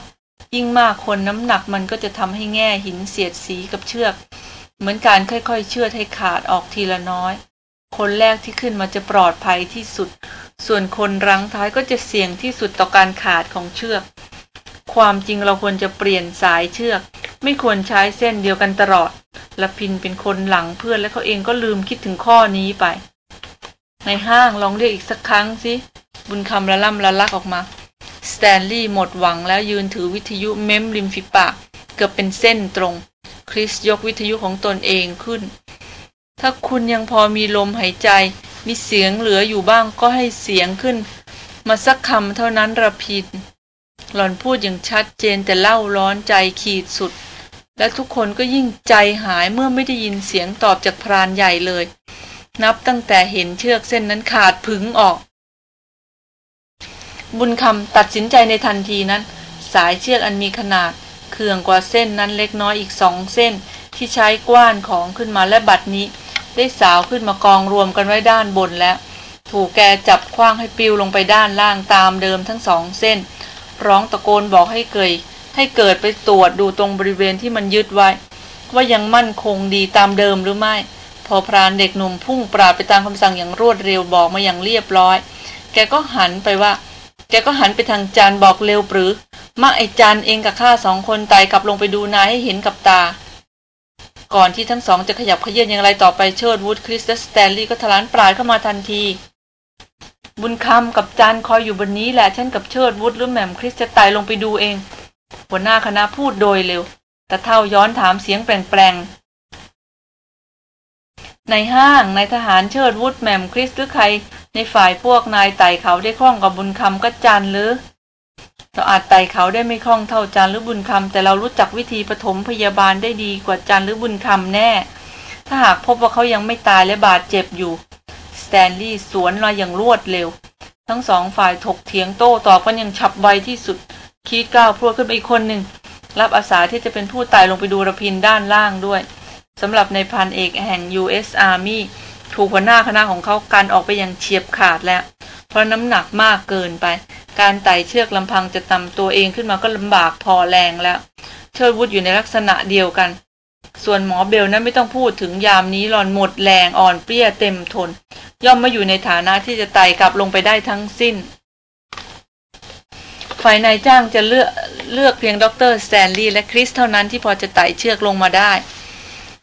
ยิ่งมากคนน้ำหนักมันก็จะทำให้แง่หินเสียดสีกับเชือก เหมือนการค่อยๆ เชือดให้ขาดออกทีละน้อย คนแรกที่ขึ้นมาจะปลอดภัยที่สุด ส่วนคนรั้งท้ายก็จะเสี่ยงที่สุดต่อการขาดของเชือก ความจริงเราควรจะเปลี่ยนสายเชือก ไม่ควรใช้เส้นเดียวกันตลอดละพินเป็นคนหลังเพื่อนและเขาเองก็ลืมคิดถึงข้อนี้ไป ในห้างลองเรียกอีกสักครั้งสิบุญคำละล่ำละลักออกมา สแตนลีย์หมดหวังแล้วยืนถือวิทยุเม้มริมฝีปาก เกือบเป็นเส้นตรง คริสยกวิทยุของตนเองขึ้น ถ้าคุณยังพอมีลมหายใจ มีเสียงเหลืออยู่บ้างก็ให้เสียงขึ้น มาสักคำเท่านั้นระพิน หล่อนพูดอย่างชัดเจนแต่เล่าร้อนใจขีดสุด และทุกคนก็ยิ่งใจหายเมื่อไม่ได้ยินเสียงตอบจากพรานใหญ่เลย นับตั้งแต่เห็นเชือกเส้นนั้นขาดผึงออก บุญคำตัดสินใจในทันทีนั้น สายเชือกอันมีขนาดเคืองกว่าเส้นนั้นเล็กน้อยอีกสองเส้น ที่ใช้กว้านของขึ้นมาและบัดนี้ ได้สาวขึ้นมากองรวมกันไว้ด้านบนแล้ว ถูกแกจับคว้างให้ปิวลงไปด้านล่างตามเดิมทั้งสองเส้น ร้องตะโกนบอกให้เกย ให้เกิดไปตรวจดูตรงบริเวณที่มันยึดไว้ ว่ายังมั่นคงดีตามเดิมหรือไม่ พอพรานเด็กหนุ่มพุ่งปราดไปตามคำสั่งอย่างรวดเร็วบอกมาอย่างเรียบร้อย แกก็หันไปว่า แกก็หันไปทางจานบอกเร็วปรือมาไอจานเองกับข้าสองคนไต่กลับลงไปดูนายให้เห็นกับตา ก่อนที่ทั้งสองจะขยับขยื่นอย่างไรต่อไปเชิดวูดคริสและสแตนลีย์ก็ทะลานปราดเข้ามาทันที บุญคำกับจันคอยอยู่บนนี้แหละฉันกับเชิดวุฒหรือแหม่มคริสจะไต่ลงไปดูเอง หัวหน้าคณะพูดโดยเร็ว แต่เท่าย้อนถามเสียงแปลงในห้างในทหารเชิดวุฒแหม่มคริสหรือใคร ในฝ่ายพวกนายไต่เขาได้คล่องกับบุญคำก็จันหรือ เราอาจไต่เขาได้ไม่คล่องเท่าจันหรือบุญคำแต่เรารู้จักวิธีปฐมพยาบาลได้ดีกว่าจันหรือบุญคำแน่ ถ้าหากพบว่าเขายังไม่ตายและบาดเจ็บอยู่ สแตนลีย์สวนมาอย่างรวดเร็ว ทั้งสองฝ่ายถกเถียงโต้ตอบกันอย่างฉับไวที่สุด คีดก้าวพรวดขึ้นไปอีกคนหนึ่งรับอาสาที่จะเป็นผู้ไต่ลงไปดูระพินด้านล่างด้วยสำหรับในพันเอกแห่ง U.S. Army ถูกหัวหน้าคณะของเขากันออกไปอย่างเฉียบขาดแล้ว เพราะน้ำหนักมากเกินไป การไต่เชือกลำพังจะตำตัวเองขึ้นมาก็ลำบากพอแรงแล้ว เชิดวุฒอยู่ในลักษณะเดียวกัน ส่วนหมอเบลนั้นไม่ต้องพูดถึงยามนี้หลอนหมดแรงอ่อนเปรี้ยเต็มทน ย่อมมาอยู่ในฐานะที่จะไต่กลับลงไปได้ทั้งสิ้น ฝ่ายนายจ้างจะเลือกเลือกเพียงดรสแตนลีย์และคริสเท่านั้นที่พอจะไต่เชือกลงมาได้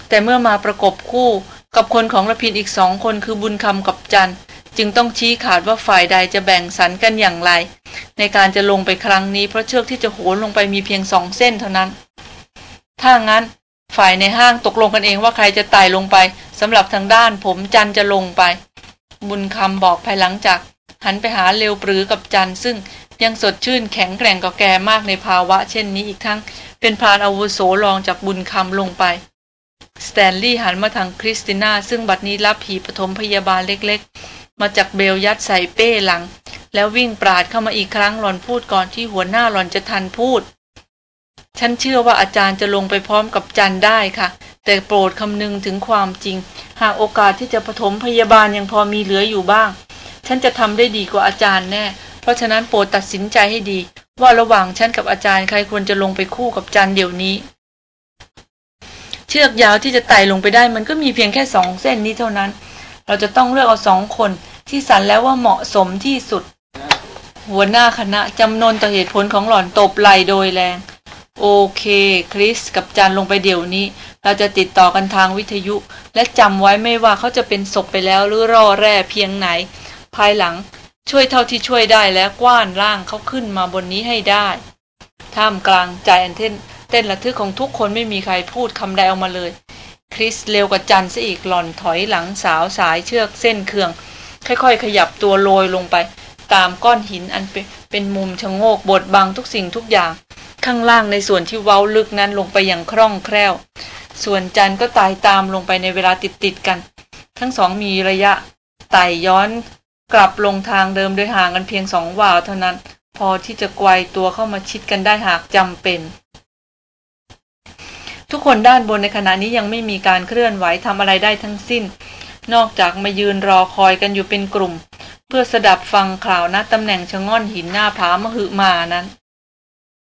แต่เมื่อมาประกบคู่ กับคนของรพินทร์อีกสองคนคือบุญคำกับจันจึงต้องชี้ขาดว่าฝ่ายใดจะแบ่งสรรกันอย่างไร ในการจะลงไปครั้งนี้เพราะเชือกที่จะโหนลงไปมีเพียงสองเส้นเท่านั้น ถ้างั้น ฝ่ายนายห้างตกลงกันเองว่าใครจะไต่ลงไปสำหรับทางด้านผมจันจะลงไป บุญคำบอกภายหลังจาก หันไปหาเร็วปรื๋อกับจันซึ่งยังสดชื่นแข็งแกร่งกับแกมากในภาวะ เช่นนี้อีกทั้ง เป็นพรานอาวุโสรองจากบุญคำลงไป สแตนลีย์หันมาทางคริสติน่า ซึ่งบัดนี้รับหีบปฐมพยาบาลเล็กๆ มาจากเบลยัดใส่เป้หลัง แล้ววิ่งปราดเข้ามาอีกครั้งหล่อนพูดก่อนที่หัวหน้าหล่อนจะทันพูด ฉันเชื่อว่าอาจารย์จะลงไปพร้อมกับจันได้ค่ะ แต่โปรดคำนึงถึงความจริง หากโอกาสที่จะปฐมพยาบาลยังพอมีเหลืออยู่บ้าง ฉันจะทำได้ดีกว่าอาจารย์แน่ เพราะฉะนั้นโปรดตัดสินใจให้ดี ว่าระหว่างฉันกับอาจารย์ใครควรจะลงไปคู่กับจันเดี๋ยวนี้ ชือกยาวที่จะไต่ลงไปได้ มันก็มีเพียงแค่สองเส้นนี้เท่านั้น เราจะต้องเลือกเอาสองคนที่สันแล้วว่าเหมาะสมที่สุด หัวหน้าคณะจำนนต่อเหตุผลของหล่อนตบไหลโดยแรง โอเค คริสกับจันลงไปเดี๋ยวนี้ เราจะติดต่อกันทางวิทยุ และจำไว้ไม่ว่าเขาจะเป็นศพไปแล้วหรือรอแร่เพียงไหน ภายหลังช่วยเท่าที่ช่วยได้แล้วกว้านร่างเขาขึ้นมาบนนี้ให้ได้ ท่ามกลางใจอันเต้น ต้นระทึกของทุกคนไม่มีใครพูดคำใดออกมาเลย คริสเร็วกว่าจันซะอีกหล่อนถอยหลังสาวสายเชือกเส้นเคือง ค่อยๆ ขยับตัวโรยลงไป ตามก้อนหินอันเป็นปนมุมชะโงกบดบังทุกสิ่งทุกอย่าง ข้างล่างในส่วนที่เว้าลึกนั้นลงไปอย่างคล่องแคล่ว ส่วนจันก็ไต่ตามลงไปในเวลาติดๆกัน ทั้งสองมีระยะไต่ย้อนกลับลงทางเดิมโดยห่างกันเพียงสองวาวเท่านั้น พอที่จะไกวตัวเข้ามาชิดกันได้หากจำเป็น ทุกคนด้านบนในขณะนี้ยังไม่มีการเคลื่อนไหวทำอะไรได้ทั้งสิ้น นอกจากมายืนรอคอยกันอยู่เป็นกลุ่ม เพื่อสดับฟังข่าวณตำแหน่งชะง่อนหินหน้าผามหึมานั้น